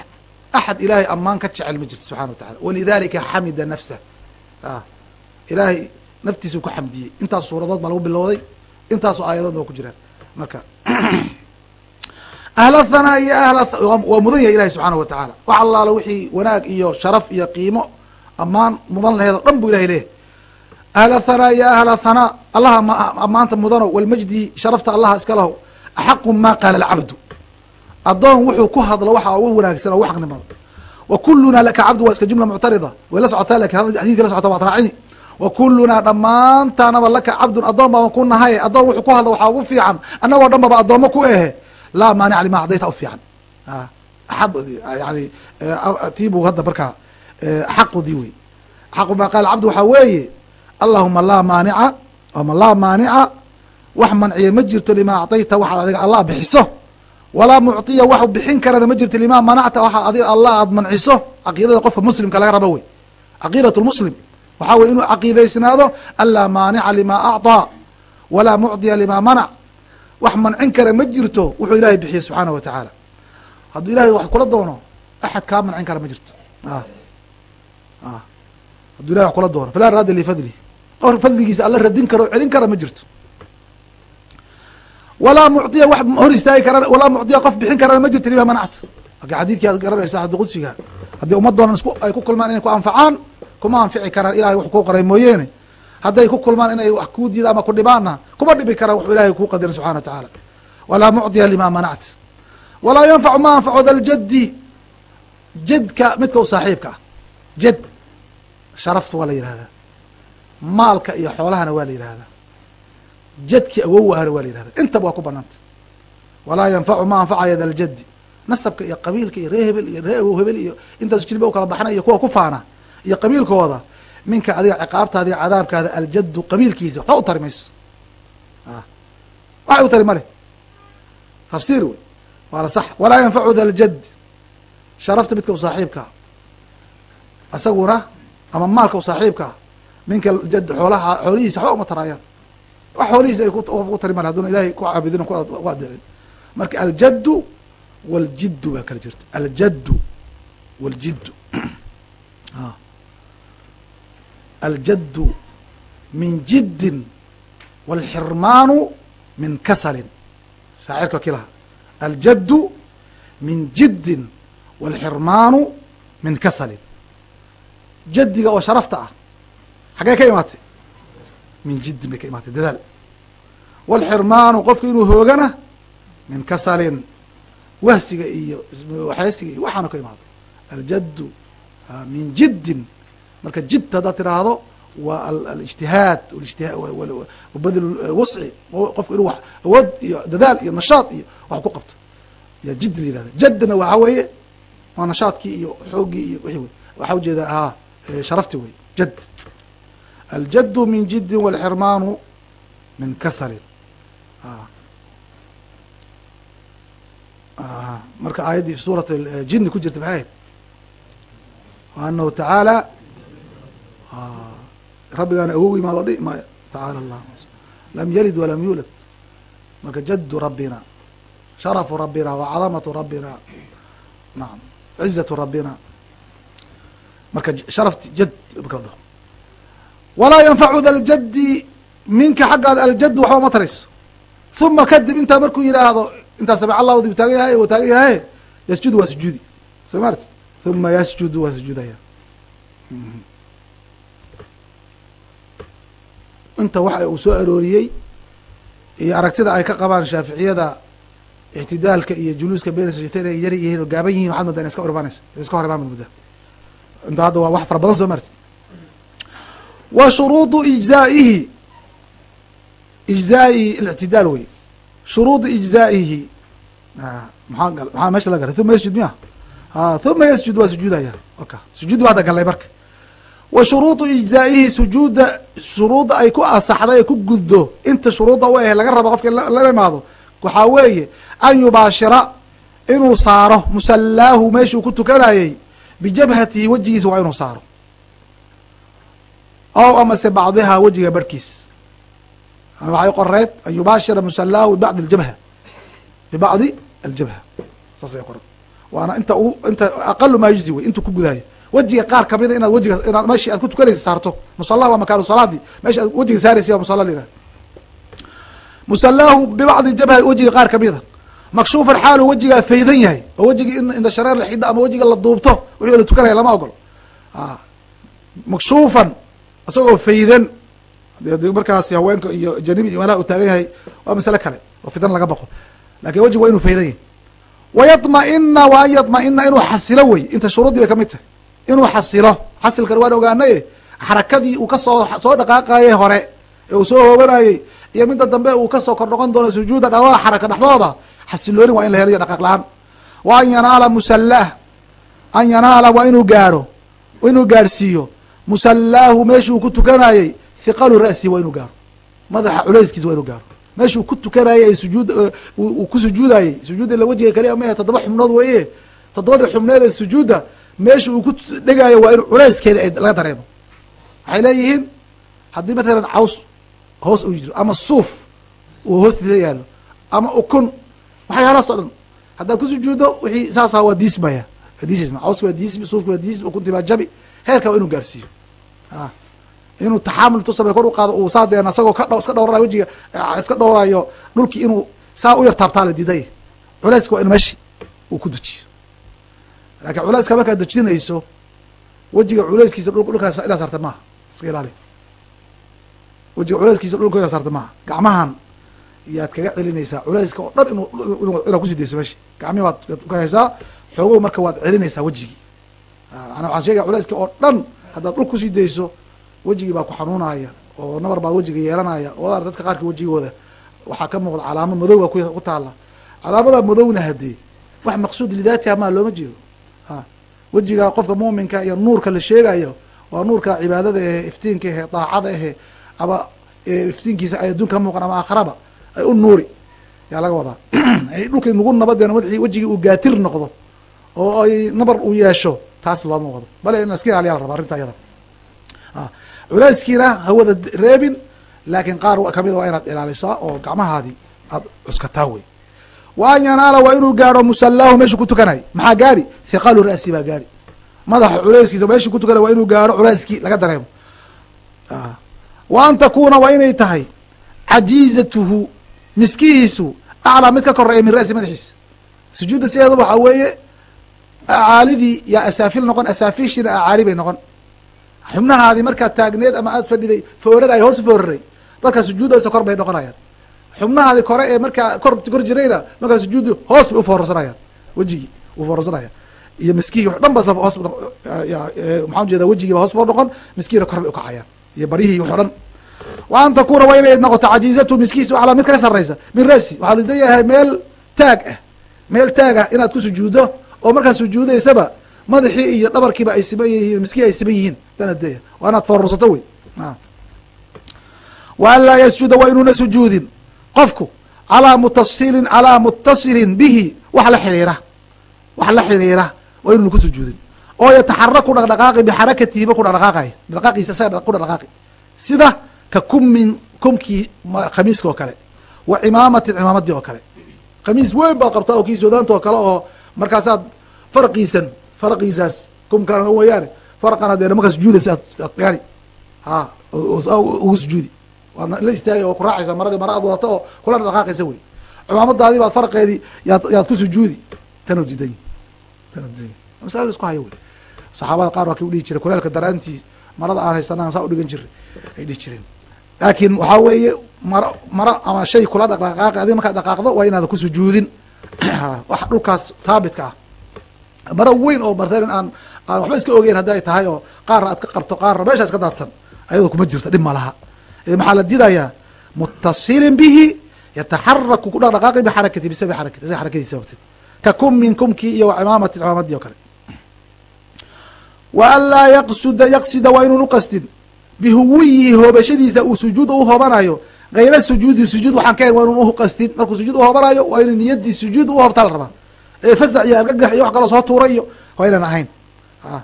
axad ilaahay ammaan ka jecel ma jirto subxana wa tacala walidalika xamida nafsah ilaahay naftiisuu ku xamdiyey intaas suuradood baa lagu bilowday intaasoo aayadood waa ku jiraan marka ahla thanaa iyo ahla waa mudan yahay ilahi subxaanahu watacaala wax allaala wixii wanaag iyo sharaf iyo qiimo ammaan mudan laheed o dhan buu ilahay leeyahy ahla thanaa iyo ahla thanaa allaha ammaanta mudano walmajdi sharafta allaha iska laho axaqu ma qaala alcabdu addoon wuxuu ku hadlo waxa ugu wanaagsan oo ugu xaqnimada wa kulunaa laka cabdu waa iska jumla muctarida way la socotaa laakiin xadidka la socota waad raacini wa kulunaa dhammaantaanaba laka cabdun addoon baaban ku nahay addoon wuxuu ku hadlo waxaa ugu fiican annagoo dhan baba addoommo ku ehe laa maanica lima acdayta u fiican axab yani tiibuu hadda markaa axaqudii wey axaqu maa qaala cabdu waxaa weeye allahuma laa maanica ama laa maanica wax manciya ma jirto lima acdayta waxaad adiga allah bixiso walaa mucطiya wax bixin karana ma jirto lima manacta waxa adiga allah aad manciso caqiidada qofka muslimka laga rabo wey caqiidat lmuslim waxaa weye inuu caqiidaysnaado anlaa maanica lima acطaa walaa mucdiya lima manac wax mancin kara ma jirto wuxuu ilahay bixiyey subxaanaه wa tacaala hadduu ilahay wax kula doono axad kaa mancin kara ma jirto hadduu ilahay wax kula doono falaa raada lifadlih qor fadligiisa alla radin kara o celin kara ma jirto. Walaa mucdiya wax hor istaagi kara walaa mucdiya qof bixin karana ma jirto lima manacta marka xadiidkii aad garanaysa xadi qudsiga haddii ummadoonan isku ay ku kulmaan inay ku anfacaan kuma anfici karaan ilahay wax kuu qoray mooyeene. Hadday ku kulmaan inay wax kuu diida ama ku dhibaanna kuma dhibi karaan wuxuu ilahay kuu qadiray subxana wa tacaala walaa mucdiya lima manacta walaa yanfacu ma anfaco da ljaddi jadka midka u saaxiibka ah jad sharafta waa la yihahdaa maalka iyo xoolahana waa la yihahdaa jadki awowahana waa la yihahda intaba waa ku banaanta walaa yanfacu ma anfacaya da ljaddi nasabka iyo qabiilka iyo ree hebel iyo ree awow hebel iyo intaas jilba u kala baxna iyo kuwa ku faana iyo qabiilkooda minka adiga ciqaabtaada iyo cadaabkaada aljaddu qabiilkiisa waxba u tari mayso. Waxay u tari male tafsiir wey. Waana sax. Walaa yanfacu da ljad sharafta midka u saaxiibkaa isaguna ama maalka u saaxiibkaa minka jad xoolaha xoolihiisa waxba uma taraayaan wax xoolihiisa ay ku tari male haduna ilahay ku caabudin ku adeecin marka aljaddu waljiddu baa kala jirta. Aljaddu waljiddu <clears throat> aljaddu min jiddin wاlxirmaanu min kasalin. Shaacirka ki laha aljaddu min jiddin wاlxirmaanu min kasalin. Jaddiga oo sharafta ah xaggee ka imaatay min jiddin bay ka imaatay dadaal wاlxirmaanu qofku inuu hoogana min kasalin wahsiga iyo waxaysiga iyo waxaana ka imaado aljaddu min jiddin marka jid haddaad tiraahdo waa alijtihaad badl wusci qofku inuu awood iyo dadaal iyo nashaad iyo wax ku qabto yaa jid la yihahda jaddna waxa weeye waa nashaadkii iyo xooggii iyo wixii waxaa ujeeda ha sharafti wey jad aljaddu min jiddin wاlxirmaanu min kasalin marka aayaddii suurat jini ku jirta maxay ahayd anahu tacaala rabbigaana awow imaado dhihi maayo tacaala allah lam yalid walam yuulad marka jaddu rabbina sharafu rabbina wacadamatu rabbina naam cizatu rabbina marka sharafti jad marka dhaho walaa yanfacu da ljaddi minka xaggaada aljad waxba ma tarayso. Uma kadib intaa markuu yidhaahdo intaa samic allahu dib taagan yahay taagan yahay yasjudu waa sujuudi. Soo maarti uma yasjudu waa sujuudaya. Inta waxa uu soo arooriyey iyo aragtida ay ka qabaan shaaficiyada ictidaalka iyo juluuska beyna sajdateyn ay yar yihiin oo gaaban yihiin waxad moodaa ina iska hor imaanayso iska hor imaan mudda inta hadda waa wax fara badan soo maarti wa shuruudu ijzaa'ihi. Ijzaa'ihi اlictidaal wey shuruudu ijzaa'ihi. Maa maxaa meesha la galay? Uma yasjud miya? Uma yasjud waa sujuudaya. Oka sujuud waa hadda gallay marka. Wa shuruudu ijzaa'ihi sujuudda shuruudda ay ku asaxday ee ku guddo inta shuruudda u ahe laga rabo qofka lala imaado waxaa weeye an yubaashira inuu saaro musallaahu meeshuu ku tukanayey bijabhatihi wejigiisa waa inuu saaro ow amase bacdihaa wejiga barhkiis waxay qoreed an yubaashira musallaahu bibacdi aljabha bibacdi aljabha saasay qoran waana inta inta aqalu maa yujzi wey intuu ku gudaayo wejiga qaar kamida inaad wejiga inaad meeshii aad ku tukanaysa saarto musalla waa makaanu salaadii meesha aad wejiga saaraysa waa musalla la yihahda musalaahu bibacdi jabha wejiga qaar kamida makshuufan xaalu wejigaa faydan yahay oo wejigii in indha la xidho ama wejiga la duubto wixii la tukanaya lama ogolo makshuufan isagoo faydan de markaas haweenka iyo janibi iyo meelaha u taagan yahay waa masale kale oo fitan laga baqo. Lakin wejiga waa inuu faydan yahay. Wayadma'ina wa an yadma'ina inuu xasilo wey inta shuruuddii bay ka mid tahay. Inuu xasilo. Xasilkan waan ogaanaye. Xarakadii uu ka soo soo dhaqaaqayay hore ee uu soo hoobanayey iyo midda dambe uu ka soo kor noqon doono sujuuda dhalada xaraka dhexdooda xasilooni waa in la helayo dhaqaaq la'aan. Wa an yanaala musallah an yanaala waa inuu gaaro inuu gaarhsiiyo musallaahu meeshuu ku tukanayey hiqalu ra'si waa inuu gaaro. Madaxa culayskiisa waa inuu gaaro. Meeshuu ku tukanayey sujuud uu ku sujuudayey. Sujuudda la wejiga kaliya mahe toddoba xubnood weye toddobadii xubneed ee sujuudda meesha uu ku dhegaayo waa in culayskeeda ay laga dareemo. Waxay leeyihiin haddii matalan caws hoos uu jiro ama suuf uu hoostiisa yaalo ama ukun waxyaalahaas o dhan. Haddaad ku sujuuddo wixii saasa waa diismaya diisma cawska waa diismi suufka waa diismi ukunti baa jabi. Heerka waa inuu gaarsiiyo inuu taxaamul intuu kor u qaado uu saa deen asagoo ka iska dhowranayo wejiga iska dhowrayo dhulkii inuu saa u yar taabtaa la diiday culayska waa in meshi uu ku dejiyo. Laakiin culayska markaad dejinayso wejiga culayskiisa dhul dhulkaas inaad saarta maaha. Iska ilaali. Wejiga culayskiisa dhulka inaad saarta maaha. Gacmahan yaad kaga celinaysaa. Culayska oo dhan inu inaad ku sii dayso meshi gacmihi baad ukahaysaa xoogow marka waad celinaysaa wejigii ana waxaan sheegaya culayska oo dhan haddaad dhul ku sii dayso wejigii baa ku xanuunaya oo nabar baad wejiga yeelanaya. Oo ar dadka qaarka wejigooda waxaa ka muuqda calaamo madow baa ku taala calaamada madowna hadee wax maqsuud lidaatiha maa looma jeedo. A wejiga qofka muuminka iyo nuurka la sheegayo waa nuurka cibaadada ehe iftiinka ehe daacada ehe ama iftiinkiisa ay adduun ka muuqan ama aakharaba ay u nuuri. Yaa laga wadaa. <clears throat> Dhulkii nagu nabadeen madaxii wejigii uu gaatir noqdo oo ay nabar uu yeesho taas looma wado bale in iska ilaaliya la rabaa arrinta iyada. Culayskiina hawada reebin laakiin qaar kamida waa inaad ilaalisaa oo gacmahaadii aad cuskataa wey wa an yanaala waa inuu gaaro musallaahu meeshuu ku tukanay. Maxaa gaari hiqalu ra'si baa gaari madaxa culayskiisa meeshuu ku tukanay waa inuu gaaro culayskii laga dareemo. Wa an takuuna waa inay tahay cajiizatuhu miskihiisu aclaa mid ka koreeya min ra'si madaxiisa. Sujuudda sideeda waxaa weeye acaalidii yaa asaafil noqon asaafiishiina acaali bay noqon xubnahaadii markaad taagneed ama aad fadhiday fooraray hoos fooraray markaa sujuudaysa kor bay noqonayaan xubnahaadi kore ee markaa kor kor jirayna markaa sujuudi hoos bay ufoorarsanayaan wejigii ufoorarsanaya iyo miskihii wax dhan bas hoos maxaan ujeeda wejigiiba hoos foor noqon miskihiina kor bay ukacayaan iyo baryihii wax o dhan wa an takuuna waa inay noqoto cajiizatu miskihiisu calaa mid kala sarraysa min rasi waxaa lidayahay meel taag ah meel taag ah inaad ku sujuuddo oo markaad sujuudaysaba madaxii iyo dhabarkiiba ay siman yihiin miskihi ay siman yihiin danadaya waa inaad foorarsato wey. Wa an laa yasjuda waa inuuna sujuudin. Qofku calaa mutasilin calaa mutasilin bihi wax la xiriira wax la xiriira waa inuuna ku sujuudin. Oo yataxaraku dhaqdhaqaaqi bixarakatihiba ku dhaqdhaqaaqay dhaqaaqiisa isaga ku dhaqdhaqaaqi. Sida ka kummin kumkii khamiiska oo kale wa cimaamatin cimaamadii oo kale. Khamiis weyn baad qabtaa oo kii suudaanta oo kale oo markaasaad farqiisan farqiisaas kumkan weyaane farqana dee markaa sujuudaysa aad yani a ugu sujuudi. Waadna la istaagay oo ku raacaysa maradii mara aad wadata oo kula dhaqaaqaysa wey. Cimaamadaadii baad farqeedii yaad yaad ku sujuudi. Tanoo diidan tanoo diidan masala la isku hayo wey. Saxaabada qaar waa kii udhihi jiray kuleelka daraantii marada aan haysanaan saa udhigan jiray ay dhihi jireen. Laakiin waxaa weeye maro maro ama shay kula dhaqdhaqaaqi adiga markaad dhaqaaqdo waa inaada ku sujuudin <clears throat> wax dhulkaas taabitka ah. Maro weyn oo martalen aan aan waxba iska ogeyn haddi ay tahay oo qaarna aad ka qabto qaarna meesha iska daadsan ayadoo kuma jirta dhib ma laha. Maxaa la didayaa mutasilin bihi yataxaraku ku dhaqdhaqaaqi bixarakati bisabi xarakati isaga xarakadiisa sababteed ka kummin kumkii iyo cimaamatin cimaamadii o kale. Wa an laa yaqsuda yaqsida waa inuun uqasdin bihuwiyihi hoobashadiisa uu sujuud u hoobanayo hayra sujuudi sujuud waxaan ka waa inun uqasdin markuu sujuud uhoobanayo waa inu niyadii sujuud uhoobtaa la rabaa. Ee fasac iyo argagax iyo wax kaloo soo tuuray iyo waa inaan ahayn. A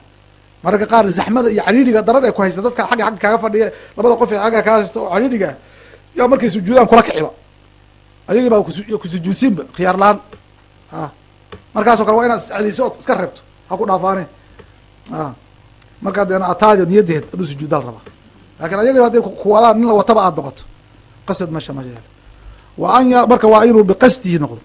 mararka qaar zaxmada iyo cariiriga daran ee ku haysta dadka agga agga kaaga fadhiya labada qof ee agga kaa haysta oo cariiriga yaa markay sujuudaan kula kiciba ayagii baa kusujuudsiinba khiyaar la'aan a markaasoo kale waa inaad isceliso ood iska reebto ha ku dhaafaane. A markaa deena ataadi niyadeed aduu sujuudaa la rabaa. Lakin ayaga hadday kuwadaan nin la wataba aada noqoto qasad meesha ma yaalo wa an marka waa inuu biqasdihi noqdo.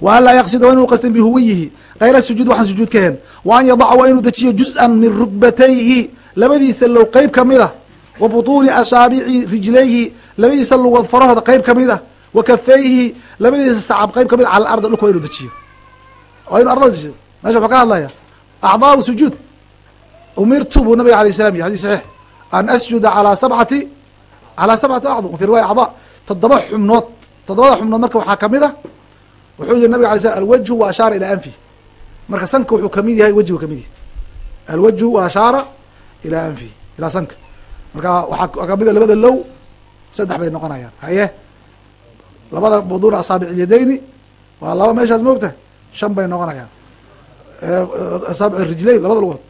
Wa an laa yaqsida wa inuu qasdin bihuwiyihi kayra sujuud waxaan sujuud ka hen wa an yadaca waa inuu dejiyo juz-an min rugbatayhi labadiisa low qeyb ka mid a wa butuuni asaabici rijlayhi. Labadiisa lugood farahooda qeyb ka mid a wa kafayhi. Labadiisa sacab qeyb ka mid a cala ardi dhulka waa inuu dejiyo waa inu arlada dejiyo meesha wuxuu ka hadlaya acdaau sujuud. Umirtu buu nabiga alay salam yihi xadis saxiix. An asjuda alaa sabcati calaa sabcati acdum fi riwaya acdaa toddoba xubnood toddobada xubnood marka waxaa ka mid a wuxuu yihi nabiga alay slam alwajhu wa ashaara ilaa anfi marka sanka wuxuu ka mid yahay wejigu ka mid yahay alwajhu wa ashaara ilaa anfi ilaa sanka marka waxaa ka mid a labada low saddex bay noqonayaan haye labada buduuna asaabic ilyadayni waa laba meeshaas moogta shan bay noqonayaan asaabic rijlayn labada lugood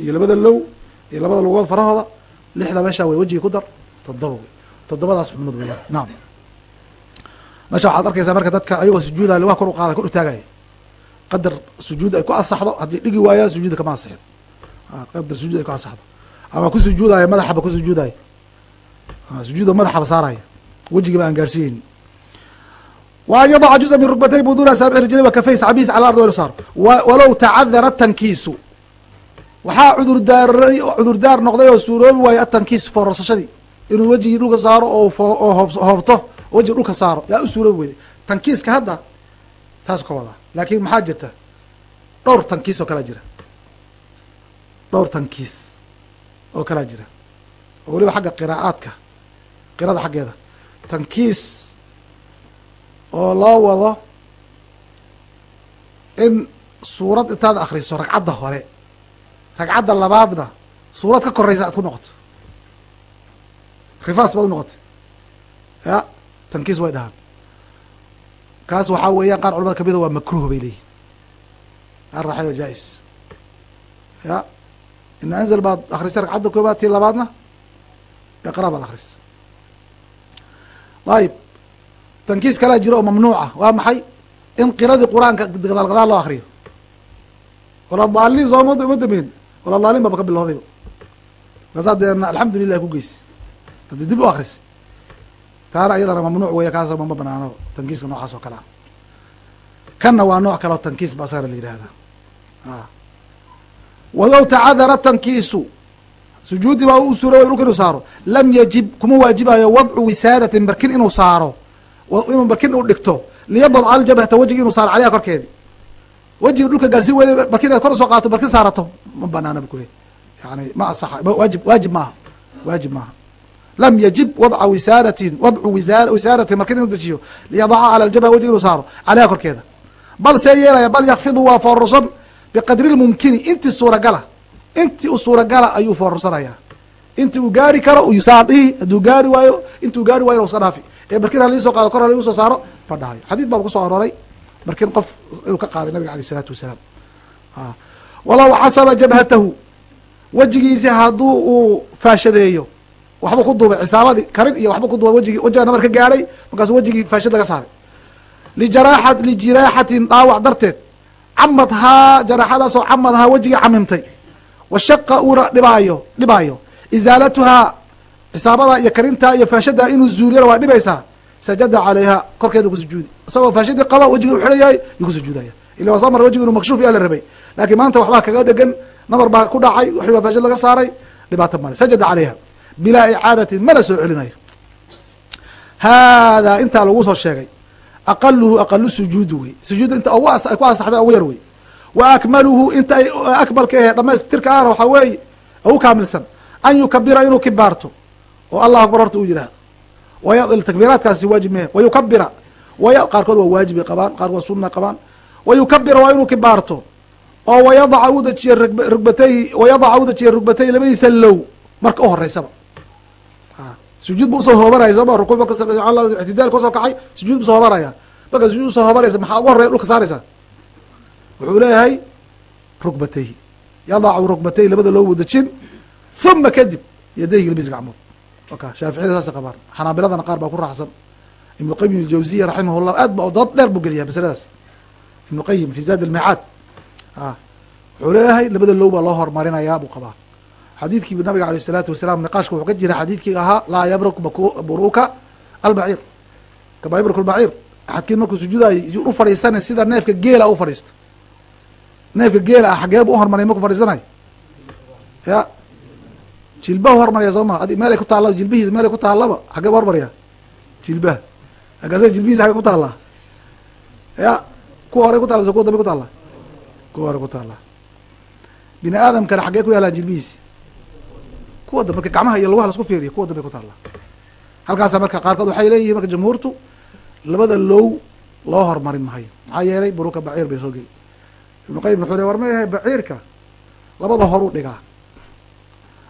iyo labada low iyo labada lugood farahooda lixda meesha wey wejigi ku dar toddoba wey toddobadaas xubnood weyaan naam. Meesha waxaad arkaysaa marka dadka ayagoo sujuudayo lugaha kor u kor u qadar sujuud ay ku asaxdo haddii dhigi waayaan sujuuda kama asixin qadar sujuud ay ku asaxdo ama ku sujuudayo madaxaba ku sujuudayo sujuuda madaxaba saaraya. Wejigiiba aan gaarsiiyeyni wa an yadaca juزa min rugbatay buduna asaabic rijlay wa kafay sacbihiis cala ardi waynu saar walow tacadara tankiisu waxaa cudurdaaray cudurdaar noqday oo suuroobi waayo atankiis foorarsashadii inuu wejigii dhulka saaro oo oo hoobto wejiga dhulka saaro. Yaa u suuroobi weyday tankiiska hadda taas ka wadaa laakin maxaa jirta? Dhowr tankiis oo kalaa jira. Dhowr tankiis oo kalaa jira. Oo weliba xagga qiraa'aadka qirada xaggeeda. Tankiis oo loo wado in suurad intaad akriso ragcadda hore ragcadda labaadna suurad ka koraysa aad ku noqoto. Rifaas baad u noqotay. Ya tankiis way dhahaan. Kaas waxaa weeyaan qaar culamada kamida waa makruh bay leeyihiin qaar waa jaa-is. Ya ina anzal baad akrisay ragcadda koobaad tii labaadna iqra baad akrisay ayib tankiis kalaa jiro oo mamnuuca waa maxay? In qiradii qur'aanka gadaal loo akriyo waladaalin sooma uma dameyn waladaalin baba ka bilowdayba markaasaa deena alxamdu lilah ku geysi tadi dib u akrisay taana iyadana mamnuuc weya kaasa mama banaano tankiiska noocaas oo kale ah. Kanna waa nooc kale oo tankiis ba asagana la yihahda walow tacadara tankiisu sujuudi baa u suuroway dhulka inuu saaro. Lam yajib kuma waajibayo wadcu wisaadatin barkin inuu saaro. Inuu barkin u dhigto. Liyadad cala jabhata wejigi inuu saaro caleyha korkeedi wejiga dhulka gaarsiin weyda barkin kor u soo qaato barkin saarato ma banaana bu kule yani ma asaxa waajib waajib maaha waajib maaha. Lam yajib wadca wisaadatin wadcu wisaadatin markin inuu dejiyo liyadaca cala ljabha wejigi inuu saaro caleyha korkeeda. Bal see yeelaya bal yakfidu waa foorarsan biqadri lmumkini intii suuragala intii u suuragala ayuu foorarsanaya. Inti uu gaari karo usaa dhihi hadduu gaari waayo intuu gaari waayo iska dhaafi. Ee barkin halii soo qaado kor halii u soo saaro ma dhahayo xadiid baa ku soo arooray barkin qof inuu ka qaaday nabiga aleyh isalaatu wasalaam. Walow casaba jabhatahu. Wejigiisi hadduu uu faashadeeyo waxba ku duubay cisaabadii karin iyo waxba ku duubay wejigi wejiga nabar ka gaadhay markaasu wejigii faashad laga saaray. Lijaraaxa lijiraaxatin dhaawac darteed. Camadhaa jaraaxadaasoo camadhaa wejigii camimtay washaqa uuna dhibaayo dhibaayo. Isaalatuhaa cisaabada iyo karintaa iyo faashada inuu zuuliyana waa dhibaysaa sajada calayha korkeeda kusujuudi isagoo faashadii qaba wejigii u xiran yahay yuu kusujuudaya ila waa soo mara wejigi inuu makshuuf yaa la rabay. Laakiin maanta waxbaa kaga dhegan nabar baa ku dhacay wixii baa laga saaray dhibaato male sajada calayha bilaa icaadatin mana soo celinayo haadaa intaa lagu soo sheegay. Aqaluhu aqalu sujuudi wey. Sujuudda inta ugu ay ku ansaxday ugu yar wey. Wa akmaluhu inta ay akmalka ahe dhamaystirka ahna waxaa weeye ugu kaamilsan. An yukabira inuu kibaarto oo allahu akbar horta uu yihahdo takbiiraadkaasi waajib mehe wayukabira way qaarkood waa waajibay qabaan qaarkood waa qabaan wayukabira waa inuu kibaarto oo wayadaca u dejiya rugbatayhi wayadaca u dejiya rugbatayhi labadiisa low marka u horeysaba sujuud bu u soo hoobanaya sooma rukuuc ictidaal ka soo kacay sujuud busoo hoobanaya marka sujuud u soo hoobanaysa maxaa ugu horeya dhulka saaraysaa wuxuu leeyahay rugbatayhi yadacu rugbatayhi labada loobu dejin huma kadib yadayhi labadiisa gacmood shaaficiyada saasa qabaan xanaabiladana qaar baa ku raaxsan ibnu qayim aljawziya raximah llah aad ba dood dheer buu geliyaa masaladaas. Ibnu qayim fi zaad almicaad a wuxuu leeyahay labada low baa loo horumarinayaa buu qabaa. Xadiidkii nabiga aleyh isalaatu wasalaam niqaashka wuxuu ka jira xadiidkii ahaa laa yabruk buruka albaciir. Kama yabruk lbaciir axadkiin markuu sujuudayo u fadhiisana sida neefka geela u fadhiisto. Neefka geela ah xageebu u hormariya markuu fadhiisanayo ya jilbahu hormarya soo ma adi meelay ku taalla jilbihiisa meelay ku taallaba xagee bu hormarya jilbaha markaasa jilbihiisa xagee ku taallaa? Ya kuwa horey ku talla mise kuwa dambe ku taalla kuwa hore ku taalla bini aadamkana xaggee ku yaalaan jilbihiisi kuwa dambe gacmaha iyo lugaha lasku fiiriya kuwa dambe ku taalla halkaasa marka qaarkood waxay leeyihiin marka jamhuurtu labada low loo hormarin mahayo maxaa yeelay buruka baciir bay soogey ibnu qayim wuxuu le war ma yahay baciirka labada hor u dhigaa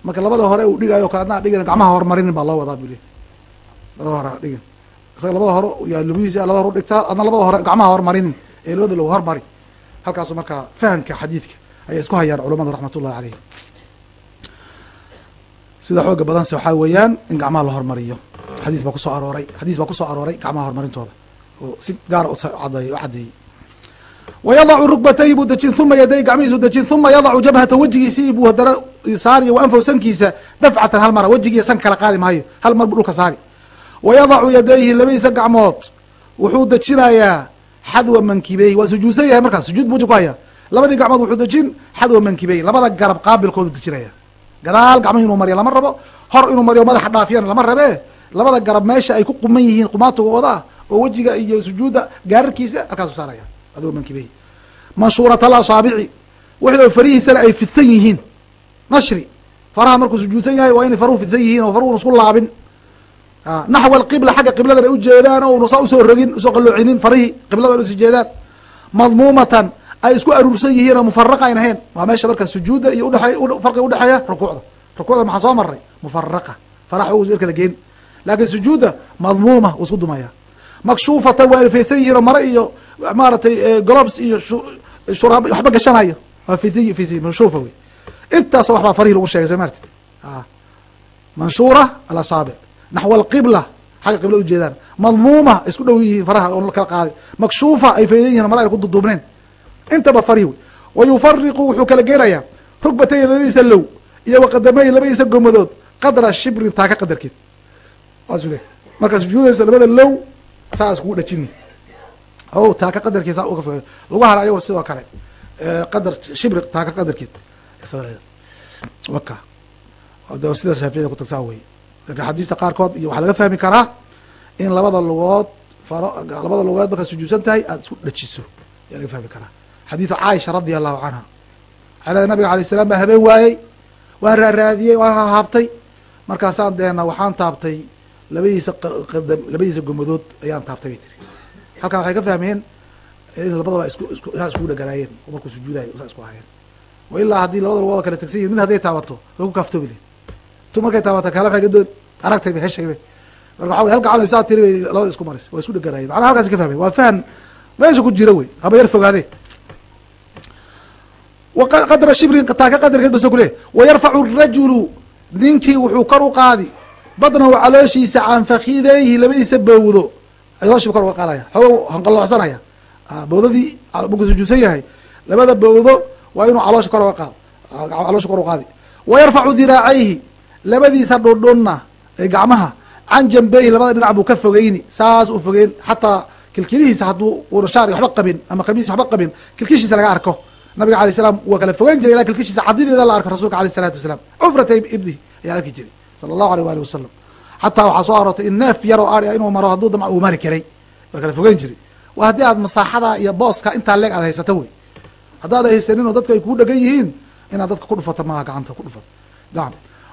marka labada hore uu dhigaayo kale adnaa dhigin gacmaha hormarinin baa loo wadaa buli labada hore dhigin isaga labada hore yaa lugihiisa labada hore udhigtaa adna labada hore gacmaha hormarinin ee labada low hormari. Halkaasu marka fahamka xadiidka ayay isku hayaan culamadu raxmat ullahi caleyhim sida xooga badanse waxaa weeyaan in gacmaha la hormariyo. Xadiis baa ku soo arooray xadiis baa ku soo arooray gacmaha hormarintooda oo si gaara ucadeey u caddeeyey wayadacu rukbatayhi buu dejin uma yaday gacmihiisu dejin uma yadacu jabhata wejigiisii buu hadana saariyo wa anfaw sankiisa dafcatan hal mara wejigiiyo san kala qaadi maayo hal mar buu dhulka saari wayadacu yadayhi labadiisa gacmood wuxuu dejinayaa xadwa mankibeyhi waa sujuudsan yahay markaas sujuud buu waji ku hayaa labadii gacmood wuxuu dejin xadwa mankibeyhi labada garab qaabilkoodu dejinaya gadaal gacmihi inuu mariyo lama rabo hor inuu mariyo madaxa dhaafiyana lama rabe labada garab meesha ay ku quman yihiin qumaatugooda oo wejiga iyo sujuudda gaararkiisa halkaasu saaraya adoo mankibeyhi manshuurat alasaabici wixii farihiisana ay fidsan yihiin nashri faraha markuu sujuudsan yahay waa inay faruhu fidsan yihiin oo faruhuna isku laabin naxwa alqibla xagga qibladan ay ujeedaan oo una saa u soo rogin u soo qalloocinin farihii qiblada u sii jeedaan madmuumatan ay isku aruursan yihiin oo mufaraqa ayn ahayn waa meesha marka sujuudda iyo udhee farqiga udhexeeya rukuucda rukuucda maxaa soo maray mufaraqa farax u kala geen laakiin sujuudda madmuuma wuu isku dumaya makshuufatan waa faysan yihiin oo mare iyo maaratay globs iyo shuraab waxba gashanayo. Manshuufa wey intaasoo waxbaa farihii lagu sheegay soo maarti manshuura alasaabic naxwa alqibla. Xagga qibla ujeedaan madmuuma isku dhow yihiin faraha oo kala qaaday makshuufa ay faydan yihiin mara ayna ku duduubneen intaba farihi wey wa yufariqu wuxuu kala geenayaa rugbatay labadiisa low iyo waqadamay labadiisa gomadood qadra shibrin taaka qadarkeed. Markaa sujuudaysa labada low saa iskugu dhajin o taaka qadarkeed saa uga fog lagu hara ayago sidoo kale qadar shibri taaka qadarkeed waka sida shaaficiyada ku tagsaa wey xadiista qaarkood iyo waxaa laga fahmi karaa in labada lugood faro labada lugood markaad sujuudsan tahay aada isku dhajiso. Ayaa laga fahmi karaa. Xadiidu caaisha radia allahu canha. Waxay nabiga alay salam baan habeen waayey. Waan raaraadiyey waan hahaabtay markaasaan deena waxaan taabtay labadiisa labadiisa gomadood ayaan taabtay bay tiri halkaa waxay ka fahmeen in labadaba isku saa iskugu dheganaayeen oo markuu sujuudayo saa isku hayeen. Wa ilaa haddii labada lugood kala tegsan yihiin mid hadday taabato way ku kaaftoobi lehin tu markay taabata kale waxay ka doon aragtayba heshayba marka waxa wey hal gacan saa tiri bay labada isku maris waa isku dheganaayeen macnaha halkaasi ka fahmeen waa fahan meesha ku jira wey haba yar fogaadee qadra shibrin taaka qadarkeed ba so ku leh wayarfacu rajulu ninkii wuxuu kor u qaadi. Badnahu calooshiisa can fakideyhi labadiisa bowdo calooshii kor uga qaadaya xooga hanqalloocsanaya bowdadii markuu sujuudsan yahay labada bowdo waa inuu caloosha kor uga qaado. Caloosha kor u qaadi. Wayarfacu diraacayhi labadiisa dhundhunna ee gacmaha can jambeyhi labada dhinac buu ka fogeyni saas u fogeyn xataa kilkilihiisa hadduu una shaari waxba qabin ama qamiis waxba qabin kilkishiisa laga arko. Nabiga alay salam waa kala fogeyn jiray ila kilkishiisa cadideeda la arko rasulka aleyh salatu wasalaam. Cufratay ibdihi ayaa arki jiray sala allahu aleyh waali wasalam xataa waxaa soo aroortay in neef yaroo ari inuu maro hadduu damca uu mari karay. Waa kala fogeyn jiray. Waa haddii aad masaaxada iyo booska intaa leeg aad haysato wey. Haddaad haysanin oo dadka ay kugu dhegan yihiin inaad dadka ku dhufato maaha gacanta ku dhufato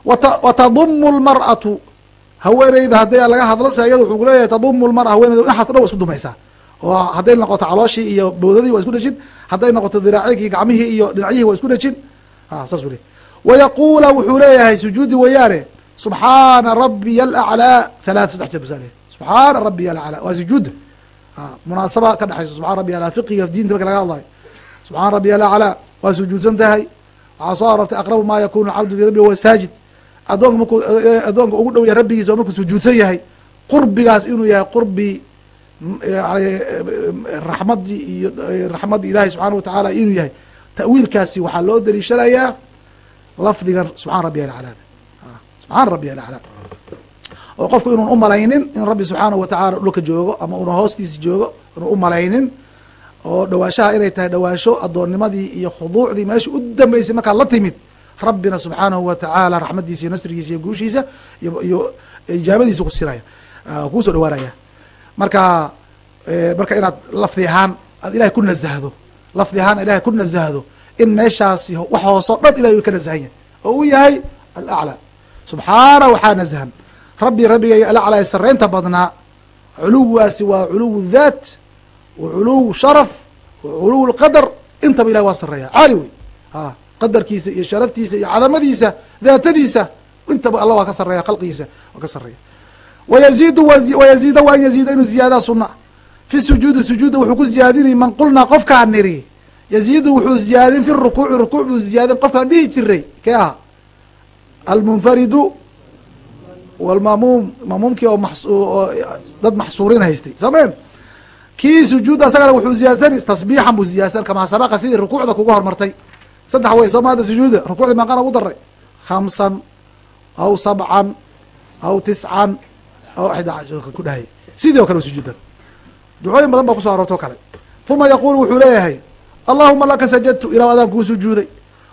wata watadumu lmar'atu. Haweeneyda hadday laga hadlo se iyada wuxuu kuleeyahay tadumu lmara haweeneyda waxaas dhan wa isku dumaysaa. Oo hadday noqoto calooshii iyo bowdadii waa isku dhejin hadday noqoto diraacinkii gacmihii iyo dhinacyihii waa isku dhejin. Saasuu le wayaquula wuxuu leeyahay sujuudi weeyaane subxaana rabiya alaclaa halaat saddex jeer basaa leeyahy subxaana rabiya alaclaa waa sujuudda munaasaba ka dhexaysa subxana rabiya alaa fiqiga diinta marka laga hadlayo subxaana rabiya alaclaa waa sujuudsan tahay waxaa soo arortay aqrabu maa yakunu cabdu fi rabbi huwa saajid adoonka markuu adoonka ugu dhow yahay rabbigiisa oo markuu sujuudsan yahay qurbigaas inuu yahay qurbi raxmadii iyo raxmadii ilaahay subxaana watacaala inuu yahay ta'wiilkaasi waxaa loo daliishanayaa lafdigan subxaan rabbiya alaclaa subxaan rabbiya alaclaa oo qofku inuun umalaynin in rabbi subxaanahu watacaala dhulka joogo ama una hoostiisa joogo inuun umalaynin oo dhawaashaha inay tahay dhawaasho addoonnimadii iyo khuduucdii meesha u dambeysay markaad la timid rabbina subxaanahu watacaala raxmadiisa iyo nasrigiisa iyo guushiisa iyo ijaabadiisa kusinaya kuusoo dhawaanaya marka marka inaad lafdi ahaan aad ilahay ku nasahdo lafdi ahaan ilahay ku nasahdo in meeshaasi wax hoosoo dhan ilahay ka nasahan yahay oo uu yahay alaclى subxaana waxaa nasahan rabbi rabbigay alaclaa sareynta badnaa. Culuwaasi waa culuw dhaat wa culuw sharaf wa culuw lqadar. Intaba ilahi waa sareeya caali wey a qadarkiisa iyo sharaftiisa iyo cadamadiisa daatadiisa intaba alla waa ka sareeya khalqigiisa waa ka sareeya wayaziidu wayaziida waan yaziida inuu ziyaadaa suna fi sujuudi sujuudda wuxuu ku ziyaadinay man qulnaa qofkaan niri. Yaziidu wuxuu ziyaadin fi rukuuci rukuuc buu ziyaadin qofkaan dhihi jiray. Kee aha almunfaridu walmamuum mamuumkii oo dad maxsuurin haystay sameen kii sujuudda asagana wuxuu ziyaadsani tasbiixan buu ziyaadsan kamaa sabaqa sidii rukuucda kuga hormartay saddex way soo maada sujuuda rukuucdii maaqana ugu daray khamsan aw sabcan aw tiscan aw axda ku dhahay sidii o kale sujuudan ducooyin badan baa kuso aroortoo kale uma yaquulu wuxuu leeyahay allahuma laka sajadtu ilaah adaan kuu sujuuday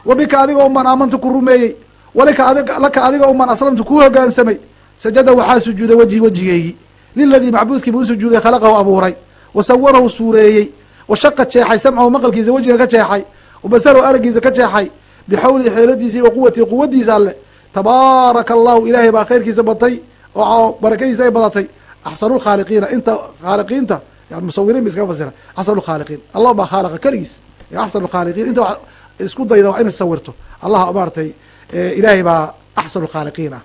wa bika adiga uman aamantu ku rumeeyey laka adiga uman aslamtu kuu hogaansamay. Sajada waxaa sujuuday wejhi wejigeygii liladii macbuudkii buu usujuuday khalaqahu abuuray. Wa sawarahu suureeyey. Wa shaqa jeexay samcahu maqalkiisa wejiga ka jeexay. Wa basarahu aragiisa ka jeexay. Bixawlihi xeeladiisa wa quwatii quwadiisa alle. Tabaaraka allahu ilaahay baa khayrkiisa batay oo barakadiisa ay badatay. Axsanu lkhaaliqiina inta khaaliqiinta yani musawiriin ba iskaga fasira. Axsanu lkhaaliqiin allah baa khaaliqa keligiis. Axsanu lkhaaliqiin inta isku dayda waa inay sawirto. Allah maaratay ilaahay baa axsanu lkhaaliqiin ah.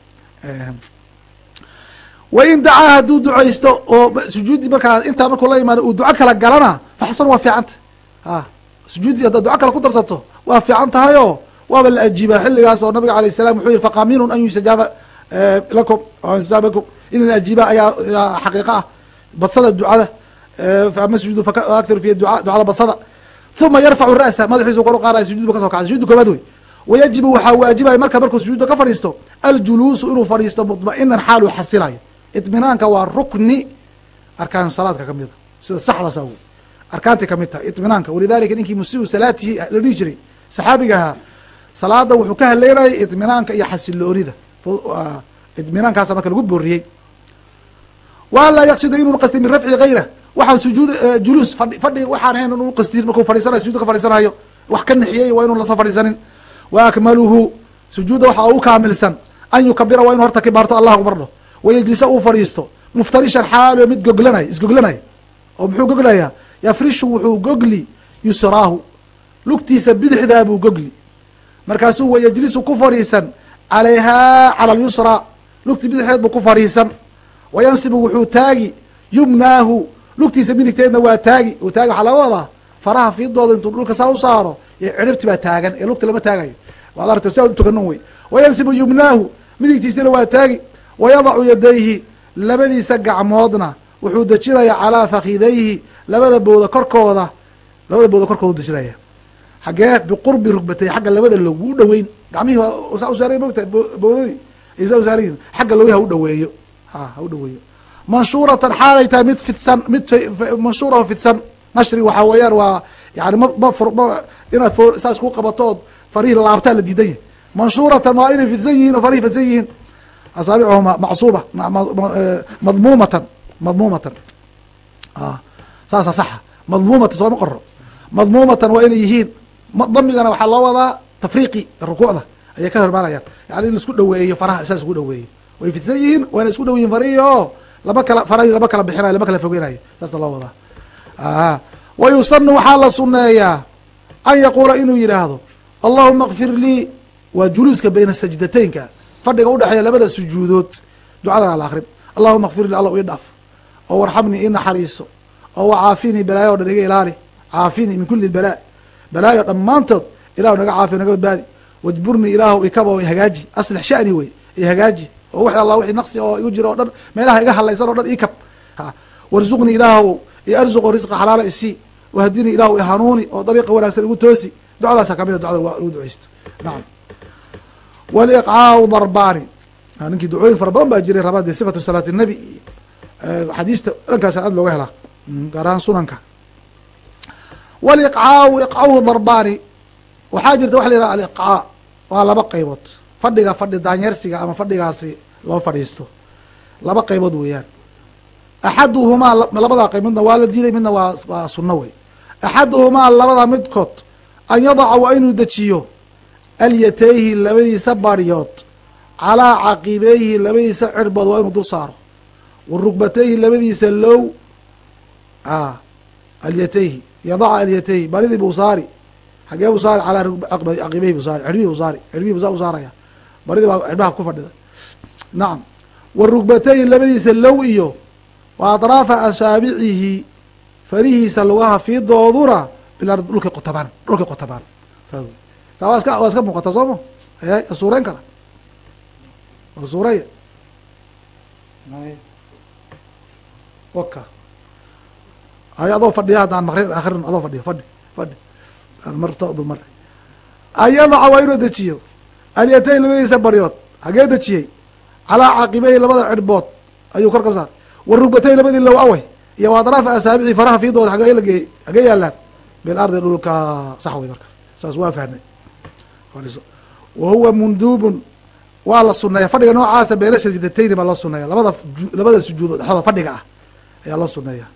Wain dacaa hadduu ducaysto oo sujuudi markaa intaa markuu la imaano uu duco kala galana faxsan waa fiicanta a sujuuddii haddaad duco kale ku darsato waa fiican tahay oo waaba la ajiibaa xilligaas oo nabiga alayh salam wuxuu yihi faqaminun an yustajaaba lakum yustajaaba lakum. In la ajiiba ayaa xaqiiqa ah badsada ducada. Faama sujuudu faaktiru fi dua ducada badsada. Uma yarfacu ra'sa madaxiisu kor u qaadaya sujud bu kaso kacay sujuudda koobaad wey wayajibu waxaa waajibaya marka markuu sujuudda ka fadhiisto aljuluusu inuu fadhiisto mudma'inan xaaluu xasilayo iminaanka waa rukni arkaan salaadka kamida sida saxdaasa arkaantay ka mid tahay iminaanka walidalika ninkii musiu salaatihi la dhihi jiray saxaabiga ahaa salaada wuxuu ka haleynayay iminaanka iyo xasiloonida iminaankaasa marka lagu booriyey wa an laa yaqsida inun qastin min rafci hayra waxaan sujuud juluus fadhi fadhi waxaan ahayn inuu qastin markuu fadhiisanayo sujuudka ka fadhiisanayo wax ka nixiyey waa inun la soo fadhiisanin wa akmaluhu sujuudda waxa ugu kaamilsan an yukabira waa inu horta kibaarto allah akbar dho wayejlisa uu fadhiisto muftarishan xaalo mid goglanay isgoglanay oo muxuu goglayaa yafrishu wuxuu gogli yusraahu lugtiisa bidixdaa buu gogli markaasuu wayejlisu ku fadhiisan calayhaa cala alyusraa lugti bidixdeed buu ku fadhiisan wayansibu wuxuu taagi yumnaahu lugtiisa midigteedna waa taagi uu taagi waxaa laga wadaa faraha fiidooda intuu dhulka saa u saaro ciribti baa taagan ee lugta lama taagayo. Waad aragta si aad utukanon wey wayansibu yumnaahu midigtiisana waa taagi. Wayadacu yadayhi labadiisa gacmoodna wuxuu dejinaya calaa fakidayhi labada booda korkooda labada booda korkooda dejinaya. Xaggee biqurbi rugbatay xagga labada log wuu udhaweyn gacmihii saa usaaray mogtahay boodadii. Ay saa xagga logi ha u dhaweeyo ha ha u dhaweeyo manshuuratan xaalay tahay mid fidsan mid manshuuraho fidsan. Nashri waxaa weeyaan waa yani ma ma fur ma inaad saas ku qabato ood farihii laabtaa la diidan yahay. Manshuuratan waa inay fidsan yihiin oo farihii fidsan yihiin. Asaabicuhuma macsuuba madmuumatan madmuumatan. Saasa saxa madmuumatan sooma qoro madmuumatan waa inay yihiin damigana waxaa loo wadaa tafriiqi rukuucda ayay ka hormaanayaan. Yani in la isku dhaweeyo faraha saas isku dhaweeyo way fidsan yihiin waana isku dhow yihiin farihi oo lama kala farahi lama kala bixinayo lama kala fogeynayo saasa loo wadaa wa yusanu waxaa la suneeyaa an yaquula inuu yidhaahdo allahuma kfir lii waa juluuska bayna sajdateynka fadhiga udhexeeya labada sujuudood ducadan la akrin allahuma kfir lii alla ii dhaaf. Oo warxamnii ii naxariiso. Oo wacaafinii balaayo o dhan iga ilaali. Caafinii min kuli balaa. Balaayo dhammaantood ilahu naga caafiyo naga badbaadi. Wajburnii ilaahu ikaba o hagaaji. Aslix shani wey i hagaaji. Oo wix alla wixii naqsi oo igu jiro o dhan meelaha iga hadlaysan o dhan ikab warzuqnii ilaahu i arzuqo risqa xalaala isii wahdinii ilaahu ihanuuni oo dariiqa wanaagsan igu toosi ducadaasa kamida ducada waa lagu duceysto nacam waliqcaau darbaani. Ninkii ducooyin fara badan baa jiray rabaa dee sifatu salaati nabi. Xadiista dhankaas aad looga helaa gaar ahaan sunanka. Waliqcaau iqcahu darbaani. Waxaa jirta waxa la yidhaha aliqcaa waa laba qaybood. Fadhiga fadhi daanyarsiga ama fadhigaasi loo fadhiisto. Laba qaybood weeyaan axaduhumaa labadaa qayb midna waa la diiday midna waa sunno wey axaduhumaa labada midkood an yadaca waa inuu dejiyo alyatayhi labadiisa baryood calaa caqibayhi labadiisa cirbood waa inuu dul saaro wa labadiisa low alyatayhi yadaca alyatayhi baridii buu saari xagee buu saari calaa caqibayhi buu saari cirbihi buu saari cirbihi buu saaraya baridii baa cirbaha ku fadhida nacam wa labadiisa low iyo wa asaabicihi farihiisa lugaha fiidooduna bilardi dhulkay qotabaan dhulkay qotabaan saas taa waa iska waa iska muuqata sooma e suureyn kara. War suureya waka ay adoo fadhiya haddaan maqrin akrin adoo fadhiya fadhi fadhi. Marta dul mar. Ayadaca waa inuu dejiyo. Alyatayn labadiisa baryood hagee dejiyey. Calaa caaqibeyhi labada cirbood ayuu kor ka saar wa rugbatayn labadii low awey iyo wa atraafa asaabici faraha fiidooda hagee lageeyey hagee yaalaan bilardi dhulka sax wey markaas saas waa fahnay wa huwa munduubun waa la suneeya fadhiga noocaasa beena sajdatayni baa loo suneeya labada labada sujuudood dhexdooda fadhiga ah ayaa loo suneeya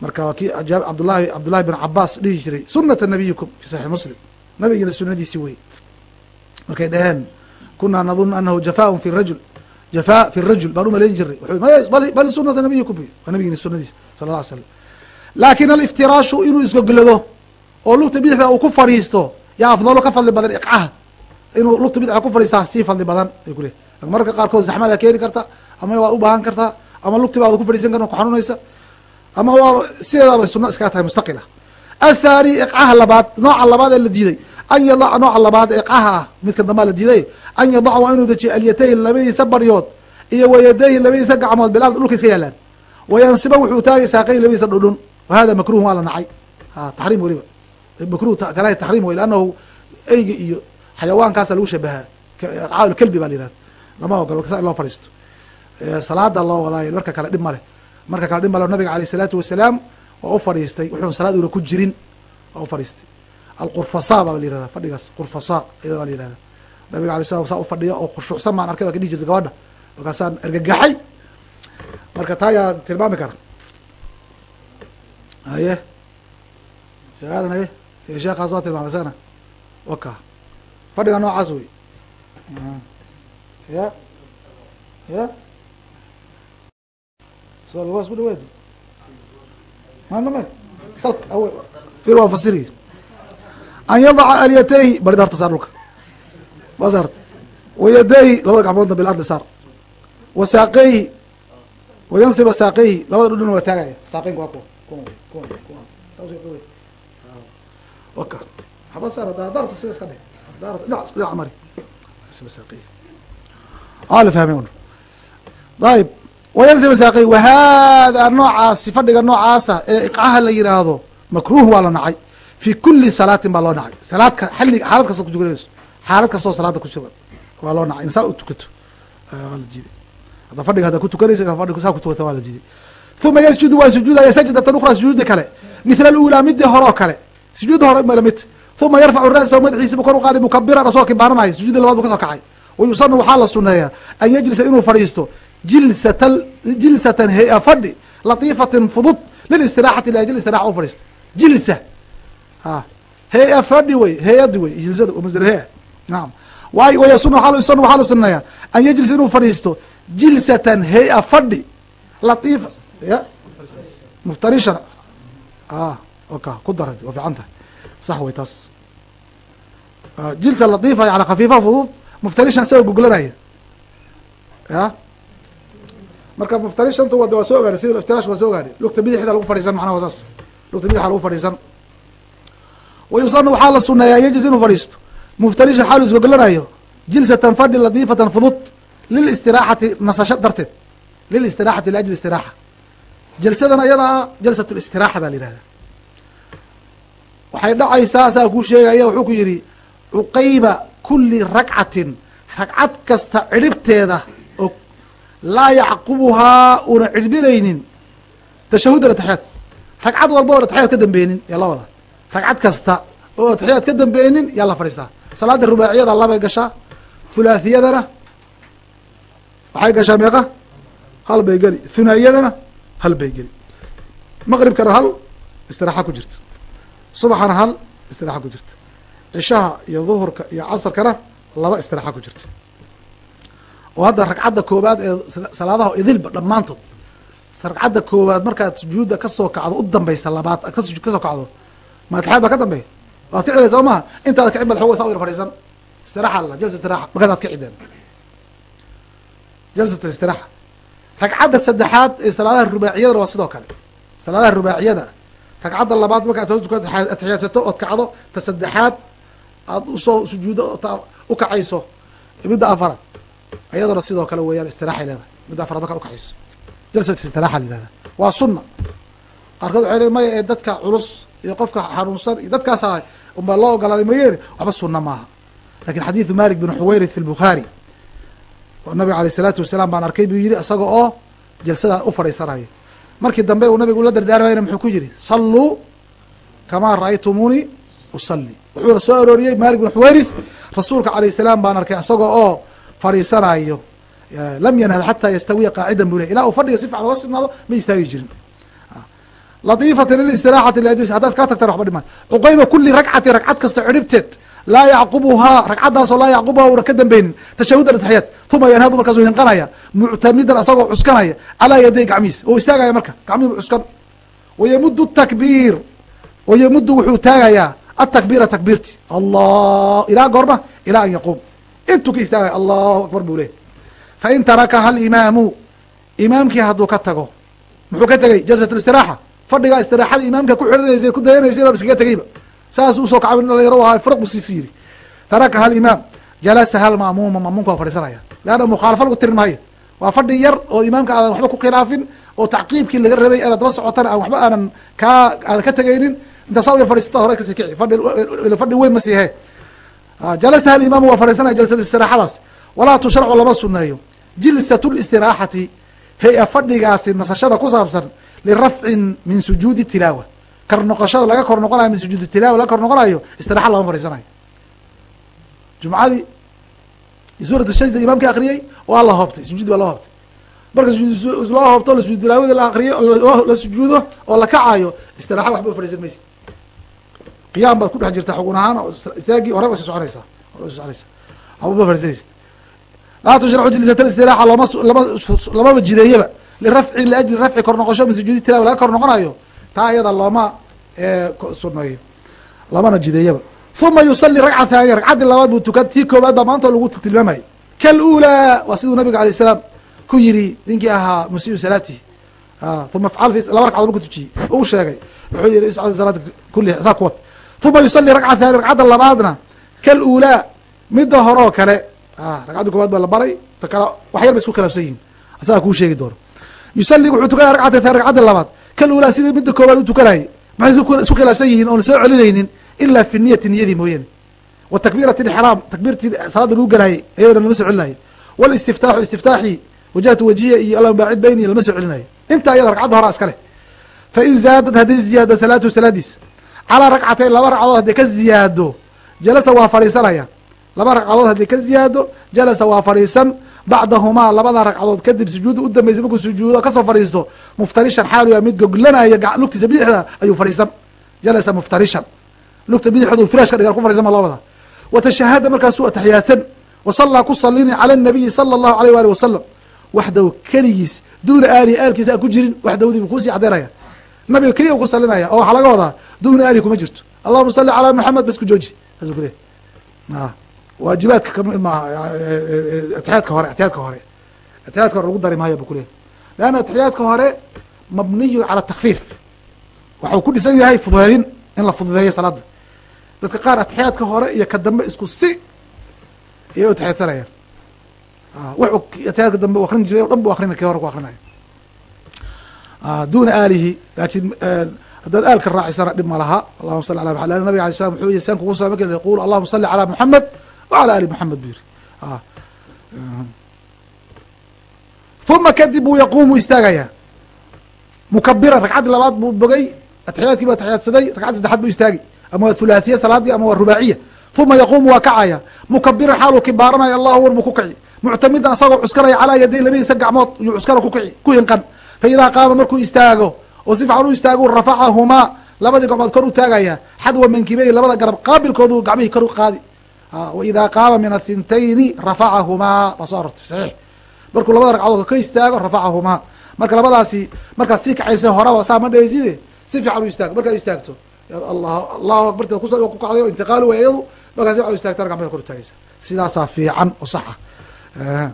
marka kii cabdullahi cabdullahi bin cabaas dhihi jiray sunata nabiyikum fi saxiix muslim. Nabigina sunadiisi wey markay dhaheen kunaa nadun anahu jafaaun fi rajul jafaa fi rajul baan umalayn jiray bal sunata nabiyikum waa nabigina sunadiisa sala alla ly slam laakin aliftiraashu inuu isgoglado oo lugta bidixda uu ku fadhiisto yaa afdalo ka fadli badan iqcaha inuu lugta bidixda ku fadhiistaa sii fadli badan ay ku lehy marka qaarkood zaxmada keeni karta ama waad u baahan kartaa ama lugti baad ku fadhiisan karta ku xanuunaysa ama waa sideedaabay suno iskaga tahay mustaqila athani iqcaha labaad nooca labaad ee la diiday an yadaca nooca labaad iqcaha ah midka dambaa la diiday an yadaca waa inuu dejiyo alyatayn labadiisa baryood iyo wayadayhi labadiisa gacmood bilard dhulka iska yaalaan wayansiba wuxuu taagay saaqay labadiisa dhudhun wahada makruhun waa la nacay taxriim weliba makruh karahi taxriim wey leannahu eyga iyo xayawaankaasa lagu shabahaa caawl kelbi baa la yihahda lama ogolo sa in loo fadhiisto salaada loo wadaayo marka kale dhib male marka kale dhib male nabiga aleyh isalaatu wasalaam waa u fadhiistay wuxuun salaad una ku jirin waa u fadhiistay alqurfasa baa la yihahda fadhigaas qurfasa iyada baa la yihahda nabiga alay slam saa u fadhiya oo khushuucsan baan arkay baa ka dhihi jirta gabadha. Markaasaan ergagaxay. Marka taa yaa tilmaami kara. Haye? Sheekaadan haye? Sheekaas waa tilmaamay sana? Waka fadhiga noocaas wey. Ya ya so lugaas ku dhawaadi manama salka aw fir waa fasiri an yadaca alyatayhi barida harta saar dhulka waa saarta wayadayhi labada gacmoodna bilardi saar wa saaqeyhi wayansiba saaqeyhi labada dhudhuna waa taagaya saaqeynka waa kuwa waka waxba saar darta sida iska dhe darta dhinac dhinac mari yansiba saaqeyhi aa la fahmay ayib wayansiba saaqeyhi wahada noocaasi fadhiga noocaasa ee iqcaha la yiraahdo makruh waa la nacay fi kuli salaatin baa loo nacay salaadka xali xaalad kastoo kutukanayso xaalad kastoo salaada kusugan waa loo nacay in saa u tukato. Waa la jiiday. Hadda fadhiga hadda kutukanayso ina fadhiga saa kutukata waa la jiiday. Uma yasjudu waa sujuudaya sajdatan ukra sujuudi kale. Mithla alulaa midii hore oo kale. Sujuudda hore mala mid. Uma yarfacu ra'sahu madaxiisibu kor u mukabiran asagoo kibaaranayo sujuudi labaad bu ka soo kacay. Wa waxaa la suneeyaa an yajlisa inuu fadhiisto jilsat jilsatan hea fadhi latiifatin fudud lilistiraxati liajli istiraxa u fadhiisto. Jilsa ha. Hea fadhi wey heyadi wey jilsada masdar hea naam. Way wayasunu yusanu waxaa la suneeyaa an yajlisa inuu fadhiisto jilsatan hea fadhi. Latiifa ya? Muftarishan. A oka ku darad waa fiican tahay. Sax wey taas. Jilsa latiifa yani khafiifa fudud muftarishan isagoo goglanaya ya? Marka muftarishantu waa soo ogaanay sida iftirash waa soo ogaanay lugta bidixda lagu fadhiisan macnaha saas. Lugta bidixa lagu fadhiisan wa yusanu waxaa la suneeyaa yajlis inuu fadhiisto muftarishan xaalu isgoglanayo jilsatan fadhi latiifatan fudud lilistiraxati nasasho darteed lilistiraxati liajli istiraxa jalsadan ayadaa jalsat listiraxa baa la yihahdaa waxay dhacaysaa saa kuu sheegaya wuxuu ku yidhi cuqayba kuli ragcatin ragcad kasta cidhibteeda oo laa yacqubuhaa una cidhbinaynin tashahud ataxiyaad ragcad walba oon ataxiyaad ka dambeynin yaa la wada ragcad kasta oo ataxiyaad ka dambeynin yaa la fadhiistaa salaada rubaaciyada labay gashaa thulaathiyadana waxay gashaa meeqa? Hal bay geli. Thunaayadana hal bay geli. Maqribkana hal istiraaxa ku jirta. Subaxana hal istiraaxa ku jirta. Cishaha iyo duhurka iyo casarkana laba istiraaxa ku jirta. Oo hadda ragcadda koowaad ee salaadaha idilba dhammaantood ragcadda koowaad markaad sujuudda ka soo kacdo u dambaysa labaad ad ka soo kacdo maatixaad baa ka dambeeya waad ka cidaysa soo maha intaad kacin baad xooga saa u yar fadhiisan. Istiraxa la jalsa istiraxa. Markaas ka cideen jalsat istiraxa. Ragcadda saddexaad ee salaadaha rubaaciyadana waa sidoo kale. Salaadaha rubaaciyada. Ragcadda labaad marka atixiyaadsato ood kacdo ta saddexaad aad u soo sujuudo u kacayso. Midda afaraad? Iyaduna sidoo kale weeyaan istiraxay leedahay. Midda afaraad markaad ukacayso jalsat istiraxa la yihahda waa sunna. Qaarkood waxay le maya ee dadka culus iyo qofka xanuunsan iyo dadkaasa unbaa loo ogolaaday mayeene waxba sunna maaha. Lakin xadiidu malik bin xuwayrith fi lbukhaari oo nabiga aleyh isalaatu wasalaam baan arkay buu yihi isaga oo jalsadaa u fadhiisanayo markii dambe uu nabigu la dardaarmayna muxuu ku yihi salluu kamaa ra'aytumuunii usalli. Wuxuuna soo arooriyey malik bin xuwayrith rasuulka alayh salaam baan arkay isaga oo fadhiisanayo lam yanhad xataa yastawiya qaacidan buu ley ilaa uu fadhiga si fiican oga sinaado ma istaagi jirin latiifati lilistiraxati liajlis haddaad kaa tagtaan waxba dhiman cuqayba kuli ragcati ragcad kasta cidhibteed laa yacqubuhaa ragcaddaasoo laa yacqubuhaa una ka dambeynin tashahudan ataxiyaad uma yanhadu markaasuu hinqanaya muctamidan asagoo cuskanaya calaa yaday gacmihiis oo istaagaya marka gacmihiibu cuskan wayamudu takbiir wayamudu wuxuu taagayaa atakbiira takbiirti allah ilaa goorma ilaa an yaquum intuu ka istaagaya allahu akbar buu leh fain tarakaha alimaamu imaamkii hadduu ka tago muxuu ka tegay jalsat istiraaxa fadhigaa istiraaxada imaamka ku xidhanaysa ku dayanaysa ba iskaga tegeyba saas u soo kacba dhalinyaro ahaa firq bu siisi yiri tarakaha alimaam jalasaha almaamuuma maamuumka waa fadhiisanaya. Leanna mukhaalafa lagu tirin maayo. Waa fadhi yar oo imaamka aadan waxba ku khilaafin oo tacqiibkii laga rabay inaad daba socotana aan waxba aanan kaa aadan ka tegaynin intaa saa u yar fadhiisata hore kasi kici. Fadhi fadhi weyn ma siihe jalasaha alimaamu waa fadhiisanaya jalsatu istiraaxadaas walaa tushracu lama suneeyo jilsat listiraaxati hay'a fadhigaasi nasashada ku saabsan lirafcin min sujuudi tilaawa kor noqoshada laga kor noqonayo min sujuudi tilaawa laga kor noqonayo istiraxa lama fadhiisanayo jumcadii suurat shajda imaamka akriyey waa la hoobtay sujuudi baa loo hoobtay marka loo hoobto la sujuud tilaawada la akriyo la sujuudo oo la kacayo istiraxa waxba fadhiisan maysid qiyaam baad ku dhex jirta xugun ahaan istaagii hore ba si soconaysaa hore ba si soconaysaa waxba ma fadhiisanaysid laa tushracu jilsat istiraaxa lama lama lamaba jideeyaba lirafci liajli rafci kor noqosho min sujuudi laga kor noqonayo taa iyada looma suneeyo lamana jideeyaba uma yusali ragca thaaniya ragcaddii labaad buu tukan tii koowaad baa maanta lagu tilmaamayay kalulaa waa siduu nabiga alayh salaam ku yiri ninkii ahaa musiiu salaatihi uma afcal laba ragcadood marku tujiyey u sheegay wuxuu yihi iscad salaata kuliha saa kuwad uma yusali ragca thaniya ragcadda labaadna kalulaa midda hore oo kale ragcadda koowaad baa la baray ta kale wax yar bay isku khilaafsan yihiin asagaa kuu sheegi doono yusali wuxuu tukanaya ragcata thani ragcadda labaad. Kalulaa sidii midda koowaad u tukanayay maxay isku khilaafsan yihiin oon soo celinaynin ila fi niyati niyadii mooyaane. Wa takbiirati ixraam takbiirtii salaada lagu galaayay ayadana lama soo celinayo walistiftaaxu istiftaaxii wajahatu wajiya iyo alla baacid bayni lama soo celinayo intaa iyada ragcadda horaa iska leh. Fain zaadad hadday ziyaado salaatuhu salaadiis calaa ragcatayn laba ragcadood hadday ka ziyaado jalasa waa fadhiisanaya. Laba ragcadood hadday ka ziyaado jalasa waa fadhiisan bacdahumaa labada ragcadood kadib sujuudda u dambeysay markuu sujuudo ka soo fadhiisto muftarishan xaaluya mid goglanaya lugtiisa bidixda ayuu fadhiisan. Jalasa muftarishan. Lugta bidixdu firash ka dhigan ku fadhiisan ba loo wadaa watashahada markaasuu ataxiyaadsan wasallaa ku salini cala nabiyi sala allahu alayh waali wasalam waxdaw keligiis duuna aalihi aalkiisa aan ku jirin waxdawdii buu kuusii cadeynaya nabiga keliya u ku salinaya oo waxaa laga wadaa duuna aalihi kuma jirto. Allahuma salli calaa maxamed bas ku jooji. Saasuu ku leeyahy waajibaadka kami maaha atiyaadka hore atiyaadka hore. Atiyaadka hore lagu dari maayo bu kuleyahy leanna atixiyaadka hore mabniyu cala takfiif waxau ku dhisan yahay fududeedin in la fududeeyo salaada dadka qaar atixiyaadka hore iyo ka dambe isku si ayay u atixiyadsanayaan wuxuu atixiyaadka dambe u akrin jiray o dhan bu akrina kii hore ku akrinayo duna aalihi laakiin haddaad aalka raacisana dhib ma laha. Allahuma salli ala mamed nabiga alay slam wuxuu yihi san kugu sala marki qulu allahuma salli calaa muxamed wacala ali moxamed buu yiri uma kadib buu yaquumu istaagayaa mukabiran ragcaddii labaad buu bogay atixiyaadkii buu atixiyaadsaday ragcaddi saddexaad buu istaagi ama waa thulaathiya salaadii ama waa rubaaciya uma yaquumu waa kacaya mukabiran xaaluu kibaaranaya allahu akbar buu ku kici muctamidan asagoo cuskanaya calaa yaday labadiisa gacmood yuu cuskana ku kici ku hinqan fa qaama markuu istaago oo si fiican u istaagu rafacahumaa labadii gacmood kor u taagaya xadwa mankibey labada garab qaabilkoodu gacmihii kor u qaadi wa idaa qaama min athintayni rafacahumaa waa soo arortay saxiix. Markuu labada ragcadood ka istaago rafacahumaa marka labadaasi markaad sii kacaysa horaba saa ma dheyside si fiican u istaago markaad istaagto. Allah allahu akbarta ku kacday o intiqaali way iyadu markaa si fiican u istagtana gacmada kor u taagaysa. Sidaasaa fiican oo sax ah.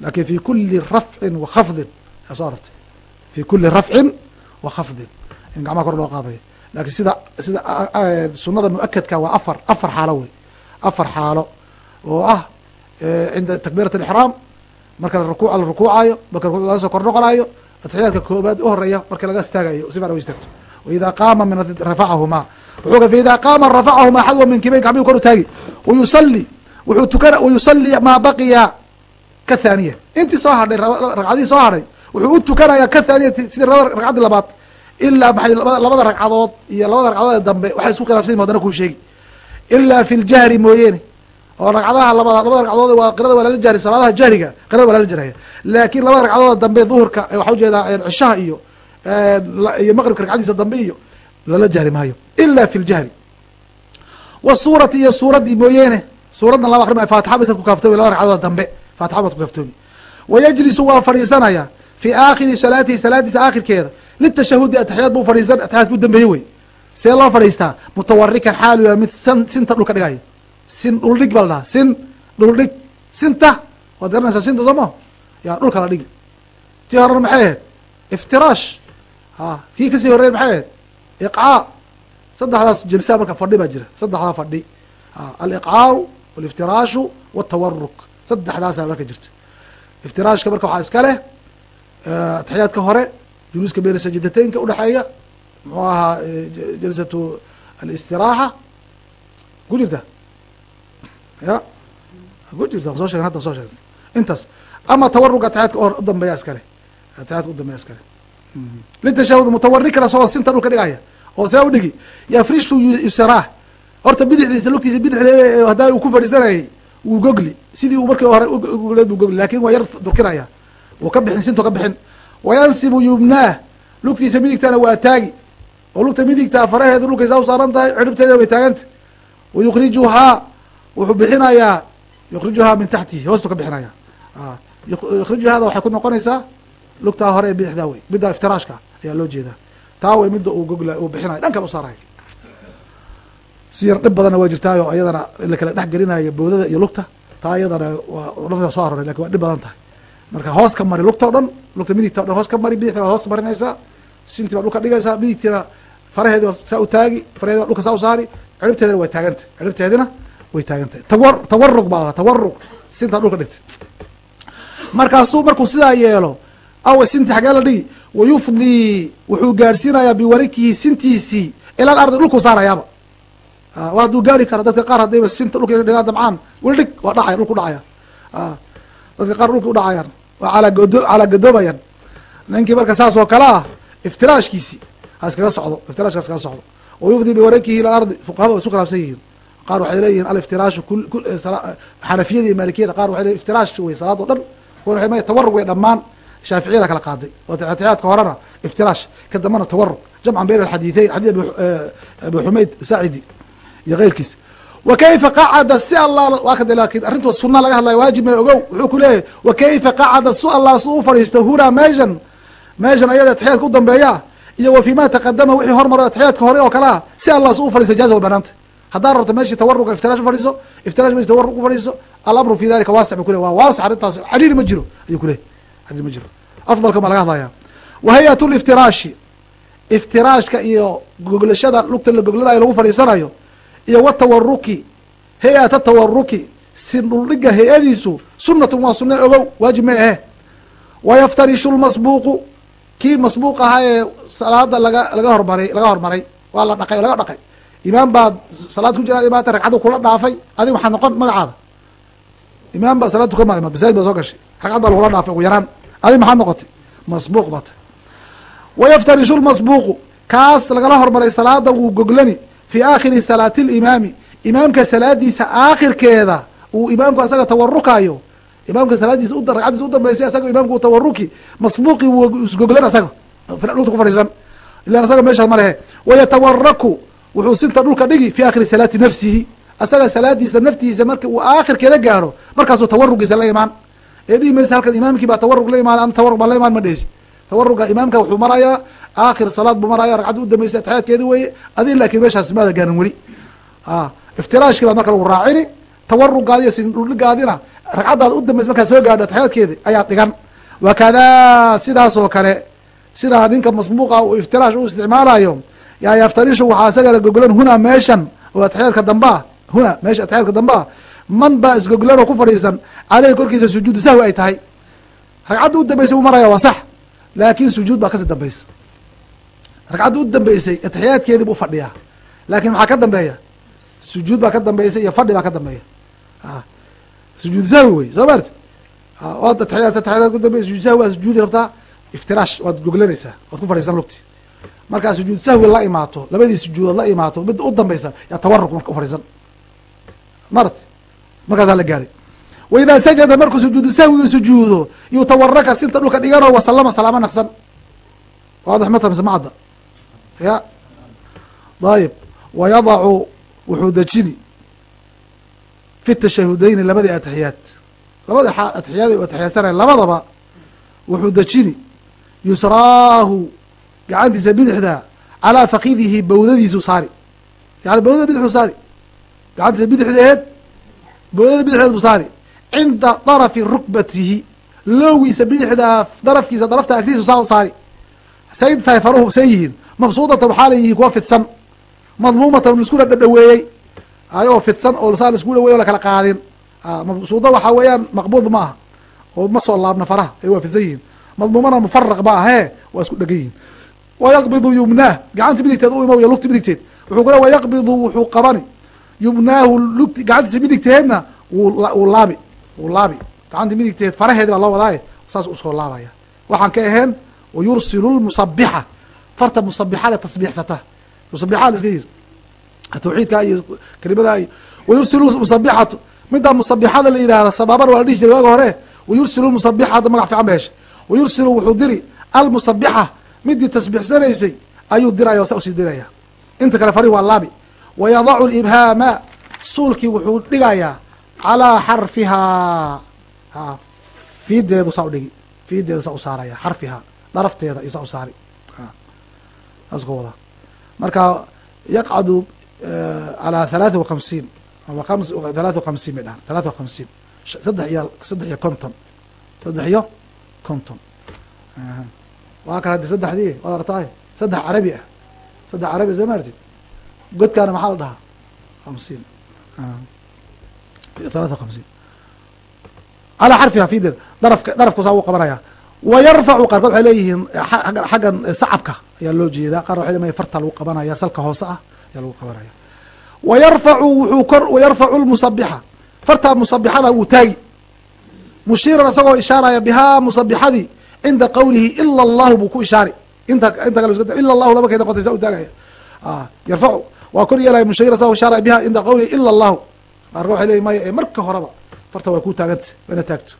Lakin fi kuli rafcin wa khafdin. Yaa soo arortay. Fi kuli rafcin wa khafdin. In gacmaha kor loo qaadayo. Lakin sida sida sunada muakadka waa afar afar afar xaalo oo ah cinda takbiirat alixraam marka rukuuca la rukuucayo marka laga soo kor noqonayo atixiyaadka koobaad u horreeya marka laga istaagayo si fiican u istaagto. Waida qaama min rafacahumaa wuxuu fa ida qaama rafacahumaa xadwa minkibey gacmihi kor u taagi. Wayusali wuxuu tukana wayusali maa baqiya ka thaniya intii soo hadhay ragcadihii soo hadhay wuxuu u tukanaya ka thaniyati sidii ragcaddii labaad ilaa maay labada ragcadood iyo labada ragcadood ee dambe. Waxay isku khilafsan yihiin hadana kuu sheegi ilaa fi ljahri mooyeene oo ragcadaha labada labada ragcadood waa qirada waa lala jahri salaadaha jahriga qirada waa lala jaraya laakin labada ragcadood dambe duhurka waxaa u jeedaa cishaha iyo iyo maqribka ragcadiisa dambe iyo lala jahri maayo ila fi ljahri wasuurati iyo suuraddii mooyeene suuradna lama akri maayo faatixa basaad ku kaaftoomi labada ragcadood dambe faatixa baad ku kaaftoomi wayajlisu waa fadhiisanaya fi aakhiri salaatihi salaadiisa aakhirkeeda litashahudi ataxiyaad buu fadhiisan ataxiyaadka u dambeeye wey see loo fadhiistaa mutawarikan xaalu yaa mid san sinta dhulka dhigayo sin dhuldhig baa la dhahaa sin dhuldhig sinta? Waad garanaysaa sinta soo ma? Yaa dhulka la dhigi. Tii horena maxay ahayd? Iftiraash a kii ka sii horreeyay maxay ahayd? Iqcaa saddexdaas jelsaa marka fadhi baa jira. Saddexdaa fadhi. Aliqcaaw waliftiraashu watawaruk saddexdaasaa marka jirta. Iftiraashka marka waxaa iska leh ataxiyaadka hore juluuska beyna sajidataynka udhexeeya muxuu ahaa jalsatu alistiraaxa ku jirta ya ku jirta soo sheegen hadda soo sheegen intaas ama tawaruga ataxiyaadka hor udambeeya iskale ataxiyaadka udambeeya iskale litashahud mutawarikana soo sinta dhulka dhigaya oo see u yafrishu yusaraah horta bidixdiisa lugtiisa bidixde haddaa uu ku fadhiisanayay wuu gogli sidii uu markii hore uleed buu gogli laakiin waa yar durkinaya wuu ka bixin sintu ka bixin wayansibu yumnaah lugtiisa midigtana waa taagi oo lugta midigtaa faraheedu dhulkay saa u saaran tahay ciribteeda way taaganta wayukrijuhaa wuxuu bixinayaa yukrijuhaa min taxtihi hoostu ka bixinaya. Yukrijuhaada waxay ku noqonaysaa lugtaa hore ee bidixdaa wey midda iftiraashka ayaa loo jeedaa. Taa way midda uu gogla uu bixinayo dhan kale u saaraya si yar dhib badanna waa jirtaayo iyadana la kala dhex gelinayo boodada iyo lugta taa iyadana waa lafta soo aroray laakiin waa dhib badan tahay. Marka hoos ka mari lugta o dhan lugta midigta o dhan hoos ka mari bidixda waad hoos marinaysaa sintii baad dhulka dhigaysaa midigtiina faraheedi baa saa u taagi faraheedi baa dhulka saa u saari ciribteedina way taagantah ciribteedina way taagantahay. Tawar tawarug baa tawarug sintaa dhulka dhigtay markaasuu markuu sidaa yeelo awa sinti xagee la dhigi. Wayufdii wuxuu gaadhsiinayaa biwarikihi sintiisii ila alardi dhulkuu saarayaaba wa hadduu gaari karo dadka qaar haddayba sinta dhulka ina dhigaan dabcaan weli dhig waa dhacaya dhulku dhacaya. Dadka qaar dhulka udhacayaan waa alagado calaa gadoomayaan ninkii marka saas oo kale ah iftiraashkiisi ha iskaga socdo iftiraashka ha iskaga socdo wayufdii biwarikihi ila alardi fuqahada way isu khilaafsan yihiin qaar waxay leeyihiin aliftiraashu xanafiyada iyo maalikiyada qaar waxay leyihin iftiraash wey salaad o dhan kuwan waxay maya tawarug way dhammaan shaaficiyada kala qaaday oo atixiyaadka horena iftiraash ka dambana tawarug jamcan bayn alxadiiثeyn xadii abi xumayd saacidi iyo keyrkiis wa qacada si alla waa kada laakiin arrinta suna laga hadlaya waajib may ogow wuxuu ku leeyahy wa kayfa qacada su allah si u fadhiisto hunaa meeshan meeshan ayada atixiyaadka u dambeeya iyo wa fima taqadama wixii hormaro atixiyaadka hore oo kale ah si allah si u fadhiista jaaza way banaanta. Haddaad rabto meeshii tawaruga iftirash ufadhiiso iftirash meshi tawarug ufadhiiso alamru fi dalika waasic bu kule waa waasix arrintaas xariiri ma jiro ayuu kuleyay xariir ma jiro. Afdalka baa laga hadlaya wa hayat liftiraashi iftiraashka iyo goglashada lugta la goglanayo lagu fadhiisanayo iyo watawaruki hay'ata tawaruki sin dhuldhiga hay'adiisu sunatun waa sunne ogow waajib may ahe. Wayaftarishu lmasbuuqu kii masbuuq ahaa ee salaada laga laga hormaray laga hormaray waa la dhaqay laga dhaqay. Imaam baad salaad ku jiraad imaanta ragcadu kula dhaafay adig waxaa noqon magacaada. Imaam baa salaad tukan maa imaad masaajid baa soo gashay ragcad baa lagula dhaafay ugu yaraan. Adi maxaad noqotay? Masbuuq baa tay wayaftarishu lmasbuuqu kaas lagala hormaray salaada wuu goglani fii aakhiri salaati limaami imaamka salaadiisa aakhirkeeda uu imaamku asaga tawarukayo imaamka salaadiisa ragcadiisa udambeysay asaga imaamku tawaruki masbuuqi wuu isgoglan asaga dhulta ku fadhiisan. Ilan asaga meeshaas ma lehe. Wayatawaraku wuxuu sinta dhulka dhigi fi aakhiri salaati nafsihi. Asaga salaadiisa naftiisa marka uu aakhirkeeda gaaro markaasuu tawarugiisa la imaan. Ee dhihi maysa halkan imaamkii baa tawarug la imaan an tawarug baa la imaan ma dhehisi tawaruga imaamka wuxuu marayaa aakhir salaad buu maraya ragcadda udambeysay atexyaadkeedi weye adi laakiin meeshaas maada gaarin weli. Iftiraashkii baad marka lagu raacini tawarugaadi iyo sindhudhigaadina ragcaddaada udambeysay markaad soo gaadho atexyaadkeedi ayaad dhigan. Wakada sidaas oo kale sidaa ninka masbuuqa uu iftiraash u isticmaalayo yaa yaftarishu waxaa isagana goglan huna meeshan oo atexyaadka dambaa huna meesha atexyaadka dambaa man baa isgoglan oo ku fadhiisan caleyhi korkiisa sujuudu sahwi ay tahay. Ragcadda udambeysay uu maraya waa sax laakin sujuud baa ka sii dambaysa ragcadda u dambeysay atixiyaadkeedii buu fadhiyaa. Laakin maxaa ka dambeeya? Sujuud baa ka dambaysa iyo fadhi baa ka dambeeya sujuud sahwi wey soo maarti waad atiyaad atiyaad kudambey sujuud sahwi waa sujuudi rabtaa iftiraash waad goglanaysaa waad ku fadhiisan lugti markaa sujuud sahwi la imaato labadii sujuudood la imaato midda u dambaysa yaa tawaruk marka ufadhiisan marti markaasaa la gaaray wa idaa sajada markuu sujuudu sahwiga sujuudo yutawaraka sinta dhulka dhiganoo wasalama salaamo naqsan waadix mata mise macadda ya dayib wayadacu wuxuu dejini fi tashahudayni labadii atixiyaad labadii atixiyaad u atixiyaadsana labadaba wuxuu dejini yusraahu gacantiisa bidixda calaa fakidihi bawdadiisu saari yani bawdada bidixdu saari gacantiisa bidixdeed bawdada bidixdeed bu saari cinda darafi rukbatihi loogiisa bidixda darafkiisa darafta agtiisu saa u saari say tahay faruhu say yihiin mabsuudatan waxaa la yihiin kuwa fidsan madmuumatan laiskuna dhadhaweeyey ayagoo fidsan oo saa la isku dhaweey o lakala qaadin. Mabsuuda waxaa weeyaan maqbuud ma aha oo ma soo laabna faraha ay waa fidsan yihiin. Madmuumana mufaraq ma ahee waa isku dhegan yihiin wayaqbidu yumnaah gacanta midigteed u imawya lugta midigteed. Wuxuu ku le wayaqbidu wuxuu qabani. Yumnaahu lugti gacantiisa midigteedna wuu laabi wuu laabi. Gacanta midigteed faraheedi baa loo wadaaye saas u soo laabaya. Waxaan ka aheen wayursilu lmusabixa farta musabixada tasbiixsata. Musabixaa la iska tawxiidka iyo kelimada iyo wayursilu musabixatu middaa musabixada la yihahda sabaaban waa la dhihi jiray waaga hore wayursilu musabixa hadda magac fiican ba heshay wayursilu wuxuu diri almusabixa midii tasbiixsanaysay ayuu diraya o sa u sii diraya inta kale farihi waa laabi wayadacu libhaama suulkii wuxuu dhigayaa calaa xarfihaa a fiideedu saa udhigi fiideedu saa u saaraya xarfihaa darafteeda iyo saa u saari saas ku wadaa marka yaqcadu calaa wa hamsiin ama ams halaatha wa hamsiin bay dhahan halaatha wa hamsiin saddex iyo saddex iyo konton saddex iyo konton waa kan haddi saddexdii waad artaay saddex carabi ah saddex carabi soo maartid godkaana maxaa la dhahaa hamsiin halaatha wa hamsiin calaa xarfiha fideeda darafka darafku saa u qabanaya wayarfacu qaarkood waxay leeyihiin xaggan sacabka ayaa loo jeedaa qaar leeyihiin farta lagu qabanaya salka hoose ah ayaa lagu qabanaya wayarfacu wuxuu kor wayarfacu lmusabixa fartaa musabixada wuu taagi mushiiran isagoo ishaaraya bihaa musabixadii cinda qawlihi ila allahu buu ku ishaari inta inta kale ila allahu laba kay noqotay saa yarfacu waa kor yeelaya mushiir isagoo ishaaraya biha cinda qawlihi ila allahu qaarkood waxay leeyihiin maya ee marka horeba farta waa ku taaganta waa taagto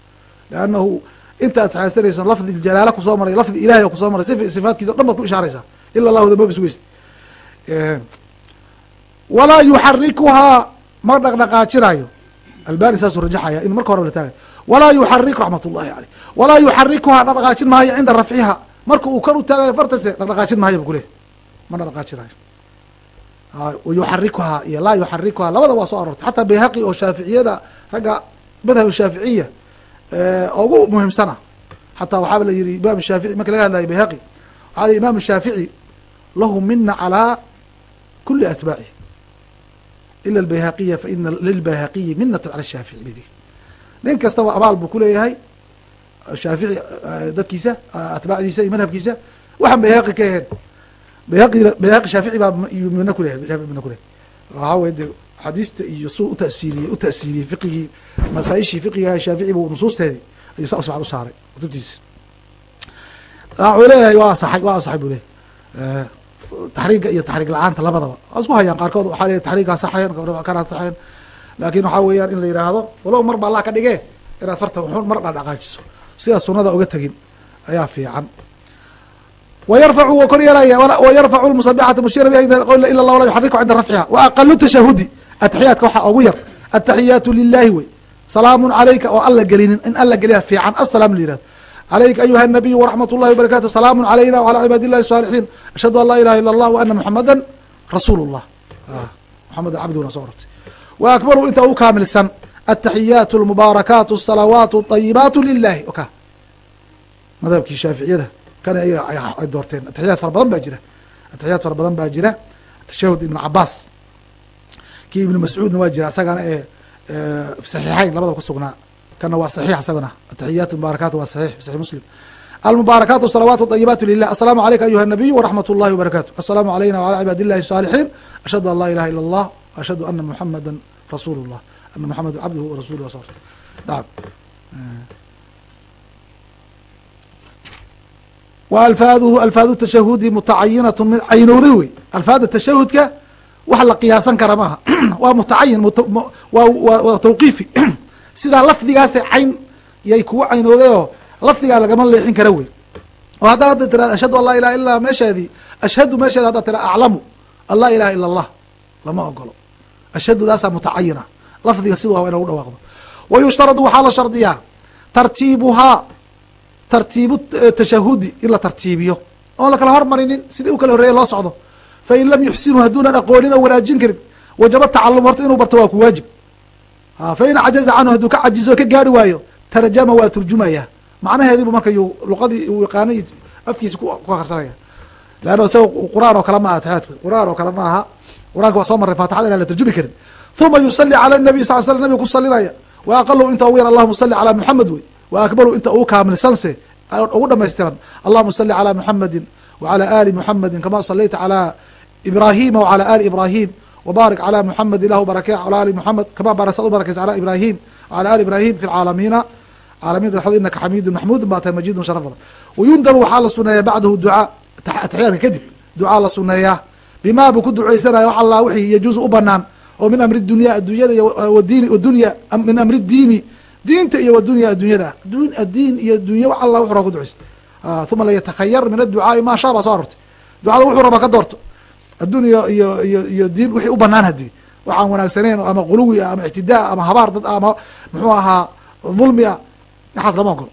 leannahu inta ad xaasanayso lafdi jalaala ku soo maray lafdi ilahay oo ku soo maray sifaatkiisa o dhan baad ku ishaaraysaa ila allahu dambaba sugeysa walaa yuxarikuhaa ma dhaqdhaqaajinayo. Albani saasuu rajaxaya in marka horeba la taagay. Walaa yuxarik raxmat ullahi aleyh walaa yuxarikuhaa dhaqdhaqaajin maayo cinda rafciha marka uu kor u taagayo fartase dhaqdhaqaajin maayo bu kuleh ma dhaqdhaqaajinayo. Yuxarikuhaa iyo laa yuxarikuhaa labada waa soo aroortay. Xataa bayhaqi oo shaaficiyada ragga madhab shaaficiya ugu muhiimsana. Xataa waxaaba la yihi imam shaafici marka laga hadlayo bayhaqi waxaa li imam shaafici lahu mina calaa kuli atbaacihi ila albayhaqiya faina lilbayhaqiyi minat cala shaafici bidi nin kastaba abaal buu kuleeyahay shaafici dadkiisa atbaacdiisa iyo madhabkiisa waxaan bayhaqi ka aheen bayhaqi shaafici baa mina kuleyahay shaafici mina kuleyahay waxaa wey de axaadiista iyo suu utasiiliyey u ta'siiliyey fiqigii masaaishii fiqigaha shaafici buu nusuusteedii ayuu sa usfican u saaray kutubtiisa wuxuu leeyahay waa asaxay waa asaxay buu leeyahy taxriiga iyo taxriig la'aanta labadaba. Waa isku hayaan qaarkood waxaa leeyahy taxriiga asaxayan kana asaxayan laakin waxaa weeyaan in la yidhaahdo walow mar ba allah ka dhigee inaad farta wuxun mar dhaqdhaqaajiso sidaas sunada uga tegin ayaa fiican. Wyrfacu wa kor yeelaya wayarfacu musabixata mushira bi ila lah la yuxariku cinda rafciha. Wa aqalu tashahudi ataxiyaadka waxaa ogu yar ataxiyaatu lilahi wey. Salaamu calayka oo alla gelinin in alla geliya fiican asalaam la yihahdo alayka ayuha nabiy waraxmat اllahi wbarakatu salaamu alayna wala cibaad illahi saalixiin ashhadu an laa ilaha illa allah wa ana muxamada rasuul llah muxameda cabduna soo ortay wa akmaluu inta ugu kaamilsan ataxiyaatu almubaarakaatu asalawaatu ayibaatu lilahi oka madhabkii shaaficiyada kan ay doorteen ataxiyaad fara badan baa jira ataxiyaad fara badan baa jira tashahud ibn cabaas kii ibn mascuudna waa jira isagana ee saxiixayn labadaba kusugnaa kana waa saxiix isagana ataxiyaat mubaarakaat waa saxiix fi saxix muslim almubaarakaatu salawaat طayibaat lilah asalaamu alayka ayuha nabiy waraxmat اllahi wabarakatu asalaamu alayna wعalى cibaad illahi الصaalixiin ashhadu an laa ilaha ila اllah ashhadu ana muxamada rasuul اllah ana muxameda cabduhu warasuluh naam wa alfaaduhu alfaadu tashahudi mutacayinatu mid caynowday wey alfaada tashahudka wax la qiyaasan kara maaha waa mutacayin waa tawqiifi sidaa lafdigaase cayn yay kugu caynowday oo lafdigaa lagama leexin kara wey. oo haddaa hadda tira ashhadu an laa ilaha illa meesheedii ashhadu meesheeda haddaa tira aclamu an laa ilaha ila allah lama ogolo ashhadu daasaa mutacayina. Lafdiga siduu waa inagu dhawaaqdo. Wa yushtaradu waxaa la shardiyaa tartiibuhaa tartiibu tashahudi in la tartiibiyo. Oon lakala hormarinin sidii u kala horreeye loo socdo. Fain lam yuxsinu hadduunan aqoonin oo wanaajin karin wajaba tacalum horta inuu barto waa ku waajib fain cajaza canhu hadduu ka cajizo ka gaari waayo tarjama waa turjumaya macnaheedibu marka yu luqadii uu yaqaanay afkiisa ku akharsanaya leanna isaga qur'aan oo kale ma aha tahaadku qur'aan oo kale ma aha qur'anka waa soo marray faatixada inaan la tarjumi karin uma yusali cala nabiy sal sl nabiga ku salinaya wa aqalu inta ugu yar allahuma salli calaa muxamed wey wa akbalu inta ugu kaamilsanse ugu dhamaystiran allahuma salli calaa muxamedin wacalaa ali muxamedin kama salayta calaa ibraahima wacalaa ali ibraahim wbarik calى muxamed ilahu barake alى ali muxamed kama barakta u barakaysa calى ibrahim wعalى ali ibrahim fi lcaalamiina caalamiinta dhexdood inaka xamiidun maxmuudun baa tahay majidun sharaf badan wayundabu waxaa la suneeya bacdahu ducaa ataxiyaadka kadib ducaa la suneeyaa bima buu ku ducaysanaya wax allah wixii yajuuzu u banaan oo min amri dunya addunyada iyo wdiini wadunya min amri diini diinta iyo wadunya addunyada addiin iyo dunya wax alla wuxu raba ku ducayso uma layatakhayar min adducaai maa shaa baa soo arortay ducada wuxuu raba ka doorto addunya iyo iyo iyo diin wixii u banaan haddii. Waxaan wanaagsaneyn ama quluwi ah ama ictidaa ama habaar dad ama muxuu ahaa dulmi ah waxaas lama ogolo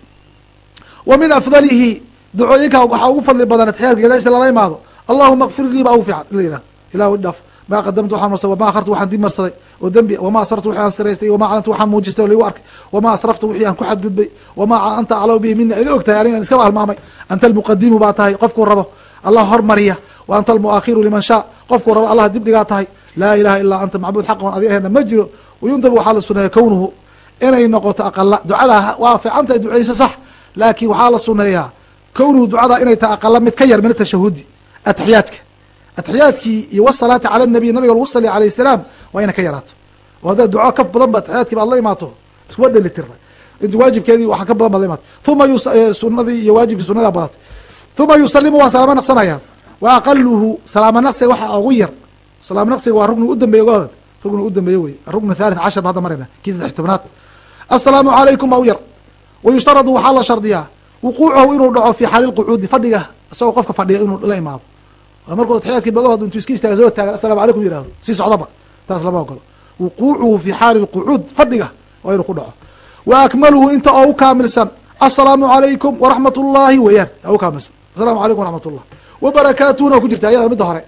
wa min afdalihi ducooyinka waxaa ugu fadli badan atixyaadka gadaista lala imaado allahuma kfir lii baa ugu fiican in la yihahdo ilah idhaaf maa qadamtu waxaan marsaday wama akhartu waxaan dib marsaday oo dembi wamaa asrartu wixii aan siraystay wamaa aclantu waxaan muujistay oo laigu arkay wamaa asraftu wixii aan ku xadgudbay wamaa anta aclamu bihi mina iga og tahay anigan iskaba halmaamay anta almuqadimu baa tahay qofkuu rabo allah hormariya wa anta almuaakhiru liman shaa. Qofkuu rabo allah dib dhigaa tahay laa ilaha ilaa anta macbuud xaqon adi ahena ma jiro. Wayundabu waxaa la suneeya kownuhu inay noqoto aqala ducadaa waa fiicantahay ducayso sax laakiin waxaa la suneeyaa kownuhu ducadaa inay tahay aqala mid ka yar min atashahudi ataxiyaadka ataxiyaadkii iyo wasalaati cala nabiy nabiga lagu saliya alayh salaam waa inay ka yaraato. Oo haddaad duco ka badan ba ataxiyaadkii baad la imaato iskuwa dheli tirna. Inta waajibkeedii waxa ka badan baad la imaato uma sunadii iyo waajibkii sunadaa badatay uma yusalimu waa salaamo naqsanaya wa aqaluhu salaamo naqsiga waxa ugu yar. Salaamo naqsiga waa rugni udambeeye ogaad rugni udambeeye wey arugni thalith cashar ba hadda marayna. Kii saddex tobnaad assalaamu calaykum baa u yar. Wa yushtaradu waxaa la shardiyaa. Wuquucahu inuu dhaco fi xaali lqucuudi fadhiga isagoo qofka fadhiya inuu la imaado. Markuu atxiyaadkii bogahood intuu iska istaaga soo taagan assalamu calaykum yihahdo si socdaba taas lama ogolo wuquucuhu fi xaali lqucuud fadhiga waa inuu ku dhaco. Wa akmaluhu inta oo u kaamilsan assalaamu calaykum waraxmat ullaahi weeyaan aa u kaamilsan assalamu calaykum waraxmat wabarakaatuhuna ku jirta ayadana midda hore.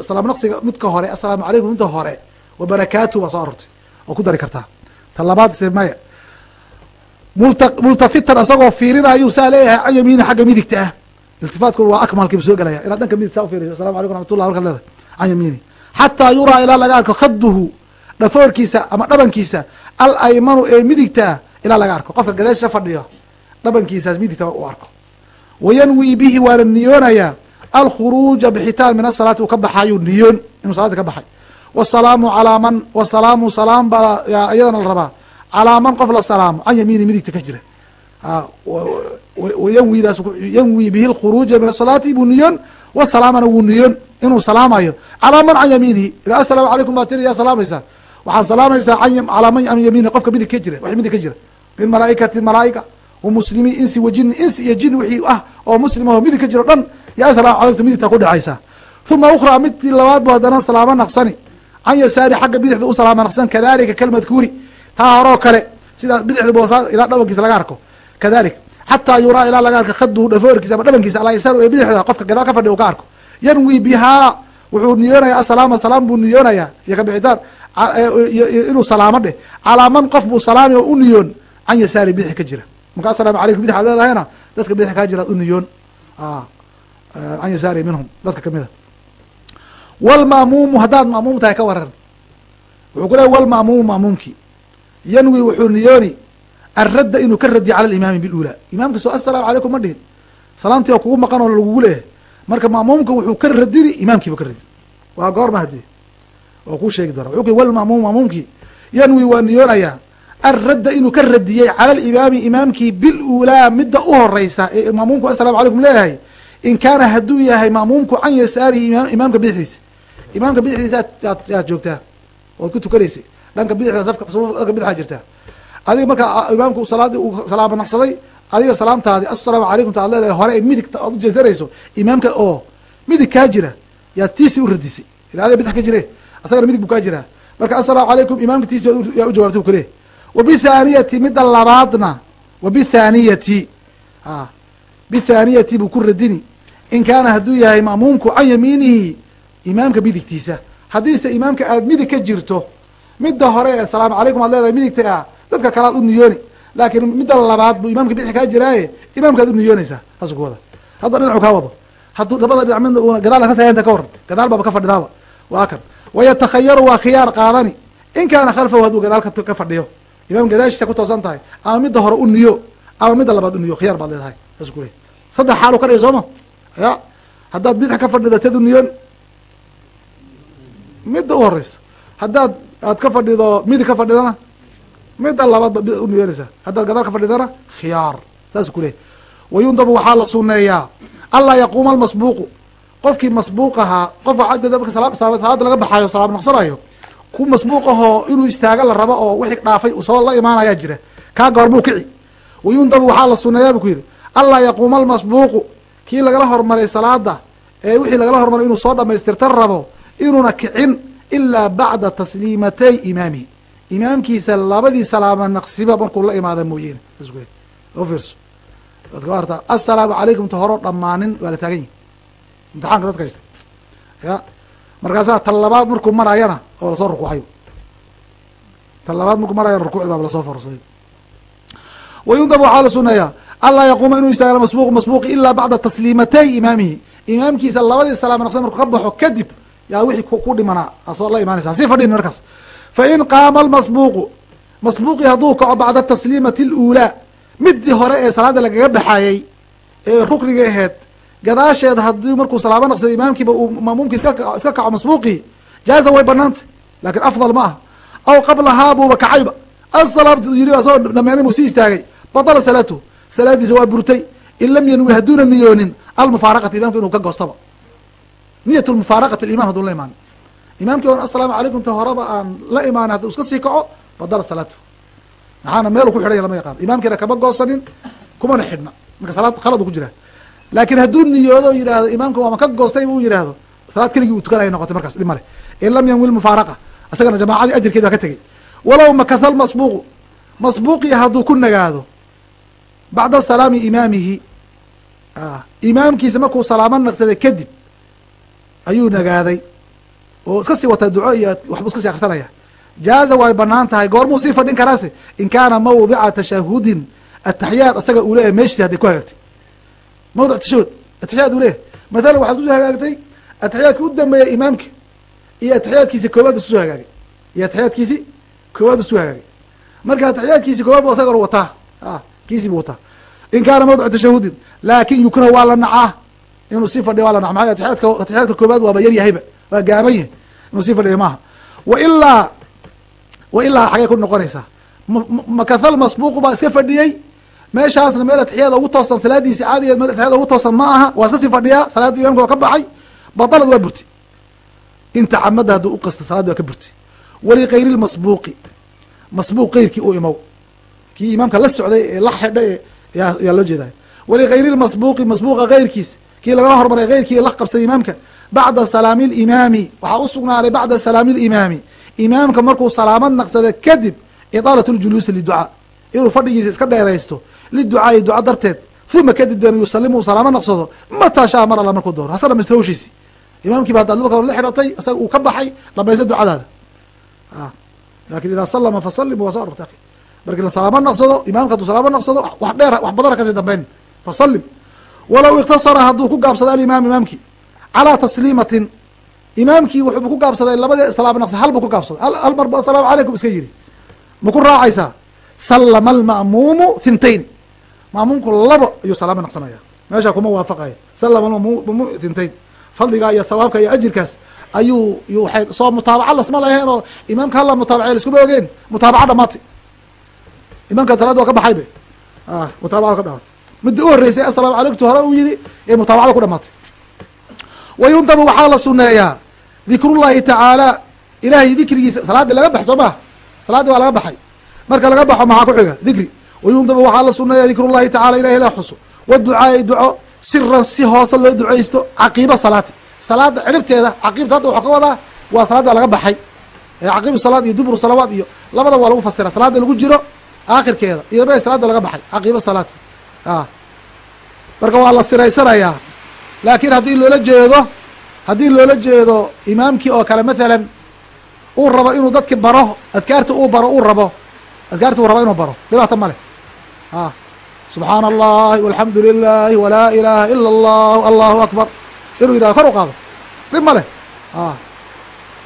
Salaam naqsiga midka hore assalaamu calaykum midda hore. Wabarakaatuhu baa soo arortay. Oo ku dari kartaa ta labaad se maya. Multa multafitan asagoo fiirinayuu saa leeyahay can yamiini xagga midigta ah. Iltifaatku waa akmalkiiba soo gelaya inaad dhanka midig saa ufiriso assalamu alaykum raxmatullah markaad leedahay can yamiini. Xataa yuraa ilaa laga arko khaduhu dhafoorkiisa ama dhabankiisa al aymanu ee midigtaa ilaa laga arko. Qofka gadaashiisa fadhiyo dhabankiisaas midigta u arko wayanwi bihi waana niyoonayaa alkhuruuja bixitaan min asalaati uu ka baxaayuu niyoon inuu salaada ka baxay. Wasalaamu calaa man wasalaamu salaam baa iyadana la rabaa calaa man qof la salaamo can yamiini midigta ka jira. Yanwi bihi lkhuruuja min asalaati buu niyoon wasalaamana wuu niyoon inuu salaamayo. Calaa man can yamiinihi ila asalaamu calaykum baa tiri yaa salaamaysaa. Waxaad salaamaysaa calaa man an yamiini qofka midig ka jira wax midig ka jira. Min malaaikati malaaika muslimi insi wa jini insi iyo jin wixii ah oo muslim aho midig ka jiro dhan ya asalaamu calaykum midigta ku dhacaysaa uma ukraa midkii labaad bu haddana salaamo naqsani. Can yasaari xagga bidixda u salaamo naqsan kadalika kalmadkuuri taa horoo kale sidaa bidixda b ilaa dhabankiisa laga arko. Kadalik xataa yuraa ilaa laga arko khaduu dhafoorkiisa ama dhabankiisa alaa yasaar ee bidixda qofka gadaal ka fadhi u ka arko. Yanwi bihaa wuxuu niyoonaya asalaama salaam buu niyoonayaa iyo kabixitaan inuu salaamo dheh. Calaa man qof buu salaami oo u niyoon can yasaari ka jira marka asalaamu calaykum bidix ad leedahayna? Dadka bidix kaa jira ad u niyoon. Can yasaari minhum. Dadka kamida wlma'muumu haddaad ma'muum tahay ka waran wuxuu ku leey wlma'muumu ma'muumki yanwi wuxuu niyooni aradda inuu ka radiyo cala alimaami bilula imaamka soo assalaamu calaykum ma dhihin. Salaamtii oo kugu maqan oo lagugu leeyahay. Marka ma'muumka wuxuu ka radini imaamkiiba ka radi waa goorma haddii waa kuu sheegi doona. Wuxuu ku wlma'muum ma'muumkii yanwi waa niyoonayaa aradda inuu ka radiyey cala alimaami imaamkii bilulaa midda u horeysa ee ma'muumku assalamu calaykum leeyahay in kaana hadduu yahay ma'muumku can yasaarihi imaamka bidixiisa imaamka bidixiisa yaad joogtaa ood ku tukanaysay dhanka bidixda safka bidixaa jirtaa adiga markaa imaamku salaadii uu salaamo naqsaday adiga salaamtaadi assalaamu calaykum ta ad leedahay hore midigta aad ujeesanayso imaamka oo midig kaa jira yaad tiisii u radisay ila adiga ka jire asagana midig buu kaa jiraa marka assalaamu calaykum imaamka tiisi yaa u jawaabtay u kale wabithaaniyati midda labaadna wabithaaniyati bithaaniyati buu ku radini in kaana hadduu yahay ma'muumku can yamiinihi imaamka midigtiisa haddiise imaamka aad midig ka jirto midda hore asalaamu calaykum aad leedahay midigta ah dadka kale ad u niyooni laakiin midda labaad buu imaamka bidix kaa jiraaye imaamka ad u niyoonaysaa wada hadda dhinacu kaa wado hadduu labada dhinac mid una gadaal ka taaganta ka waran gadaal baaba ka fadhidaaba waa kan wayatakhayaru waa khiyaar qaadani in kaana khalfahu hadduu gadaal ka fadhiyo imaam gadaashiisa ku toosan tahay ama midda hore u niyo ama midda labaad u niyo khiyaar baad leedahay. Saas ku leey saddex xaal u ka dhigay sooma ya haddaad bidix ka fadhido tad u niyoon midda u horeysa haddaad aad ka fadhido midig ka fadhidana midda labaad ba u niyoonaysaa haddaad gadaal ka fadhidana khiyaar. Saas ku leey wayundabu waxaa la suneeyaa anlaa yaquuma almasbuuqu. Qofkii masbuuq ahaa qof salaada laga baxaayo salaam naqsanayo ku masbuuq ahoo inuu istaaga la rabo oo wixii dhaafay soo la imaanayaa jira. Kaa goormuu kici. Wayundabu waxaa la suneeyaa bu ku yidhi anlaa yaquuma almasbuuqu kii lagala hormaray salaada ee wixii lagala hormaray inuu soo dhamaystirta rabo inuuna kicin ilaa bacda tasliimatay imaamihi imaamkiisa labadii salaama naqsiba markuu la imaada mooyeene fiirso. Assalaamu calaykum ta horo dhammaanin waa la taagan yihi imtixaanka dadka haysta. Ya markaasaa tan labaad markuu maraayana oo la soo rukuucay tan labaad markuu maraayana rukuucdi baaba la soo forsaday wayundab waxaa la suneeyaa. Anlaa yaquuma inuu istaaga masbuuq masbuuqi ilaa bacda tasliimatay imaamihi. Imaamkiisa labadii salaama naqsa markuu ka baxo kadib yaa wixii ku dhimanaa asoo la imaanaysa. Hasii fadhin markaas. Fa in qaama almasbuuqu masbuuqii hadduu kaco bacda tasliimati aluulaa midii hore ee salaada lagaga baxayey ee rukniga aheyd gadaasheed haddii markuu salaamo naqsaday imaamkiiba uu maamuumkii iska kaco masbuuqii jaaza way banaantay laakin afdal ma aha. Aw qablahaa buuba kacayba asalaamtu yiri asagoo dhameenay buu sii istaagay. Batala salaatuhu salaadiisa waa burtay. In lam yanwi hadduuna niyoonin almufaaraqati imamka inuu ka goostaba. Niyat mufaaraqati imam haduu la imaan imaamkii on assalaamu calaykum ta horeba aan la imaanay hadduu iska sii kaco badala salaatuhu maxaana meelu ku xidhanya lama yaqaano imaamkiina kama goosanin kumana xidhna. Marka salaad khaladu ku jira laakiin hadduu niyoodo yidhaahdo imaamka waama ka goostay u yidhaahdo. Salaad keligii uu tukanaya noqotay markaas dhib male in lam yanwi lmufaaraqa isagana jamaacadii ajirkeed baa ka tegey. Walow makatha lmasbuuqu masbuuqii hadduu ku nagaado bacda salaami imaamihi imaamkiisa markuu salaamo naqsaday kadib ayuu nagaaday. Oo iska sii wataa duco iyo waxbuu iska sii akrisanaya jaaza way bannaan tahay goormuu sii fadhin karaase? In kaana mawdica tashahudin ataxiyaad isaga uu leeyahay meeshii hadday ku hagaagtay mawdic tashahud ataxiyaad uu leeyahay. Mathalan waxaad ku soo hagaagtay ataxiyaadka u dambeeya imaamka iyo ataxiyaadkiisi koowaad basusoo hagaagay iyo ataxiyaadkiisi koowaad basuu hagaagay marka ataxiyaadkiisi koowaad bu isaga wataa. A kiisii bu wataa. In kaana mawdica tashahudin laakin yukrahu waa la nacaa. Inuu sii fadhiyo waa la naca maa atiyaadka atixiyaadka koowaad waaba yar yahayba. Waa gaaban yahay. Inuu sii fadhiyo maaha. Wa ilaa wa ilaa xagee ku noqonaysaa. Makathal masbuuqu baa iska fadhiyey meeshaasna meel atixiyada ugu toosan salaadiisi caadigeed meel atixiyada ugu toosan ma aha. Waa iska sii fadhiyaa salaadda imamka waa ka baxay. Badalad waa burti. Inta camada hadduu uqasta salaaddi waa ka burti. Walikayri lmasbuuqi masbuuq keyrkii u imow. Kii imaamka la socday ee la xidha ee yaa loo jeeday. Waligayri lmasbuuqi masbuuqa keyrkiis kii laga hormaray keyrkii la qabsaday imaamka. Bacda salaami limaami waxaa u sugnaaday bacda salaami limaami imaamka markuu salaamad naqsada kadib idaalat ljuluusi liducaa inuu fadhigiisa iska dheeraysto liducaai duca darteed uma kadib deen yusalimu salaamo naqsado mataa shaa mar alla markuu doono hase dhamaystira hawshiisi imaamkiiba haddaad laba la xidhatay isaga uu ka baxay dhamaysta ducadaada laakiin idaa salama fasalim waa soo salaamo naqsado imaamka hadduu salaamo naqsado wax dheer wax badana ka sii dambeyn fasalim walow iktasara hadduu ku gaabsado alimaam imaamkii calaa tasliimatin imaamkii wuxuu ku gaabsaday labadii salaamo naqsa hal ku gaabsaday hal mar bu assalaamu calaykum iska yiri ma ku raacaysaa sallama alma'muumu thintayni ma'muumku labo ayuu salaamo naqsanaya meesha kuma waafaqaya sallama alma'muumu thintayn fadligaa iyo thawaabka iyo ajirkaas ayuu waay soo mutaabaca lasma laheen oo imaamka hala mutaabacey laskuma ogeen mutaabaca dhamaatay imaamka salaada waa ka baxay be. Mutaabacada ka dhamaatay midda u horreysay assalaamu calaykumtu hore uu yidhi ee mutaabacada ku dhamaatay wayundabu waxaa la suneeyaa dikrullahi tacaala ilahay dikrigiisa salaadii laga bax soo maha salaadii waa laga baxay. Marka laga baxo maxaa ku xiga? Dikri wayundabu waxaa la suneeyaa dikrullahi tacala ilahay la xuso. Waducaai duco siran si hoose loo duceysto caqiiba salaati salaada ciribteeda caqiibta hadda waxaa ka wadaa waa salaada laga baxay. Caqiibu salaad iyo dubru salawaat iyo labada waa lagu fasira. Salaada lagu jiro aakhirkeeda iyo be salaada laga baxay. Caqiibo salaati a marka waa la siraysanayaa laakiin haddii loola jeedo haddii loola jeedo imaamkii oo kale mathalan uu rabo inuu dadki baro adkaarta uu baro uu rabo. Adkaarta uu rabo inuu baro. Dhibaata ma leh subxaana allahi walxamdu lilahi walaa ilaha ila allahu allahu akbar inuu yidhahdo kor u qaado dhib ma leh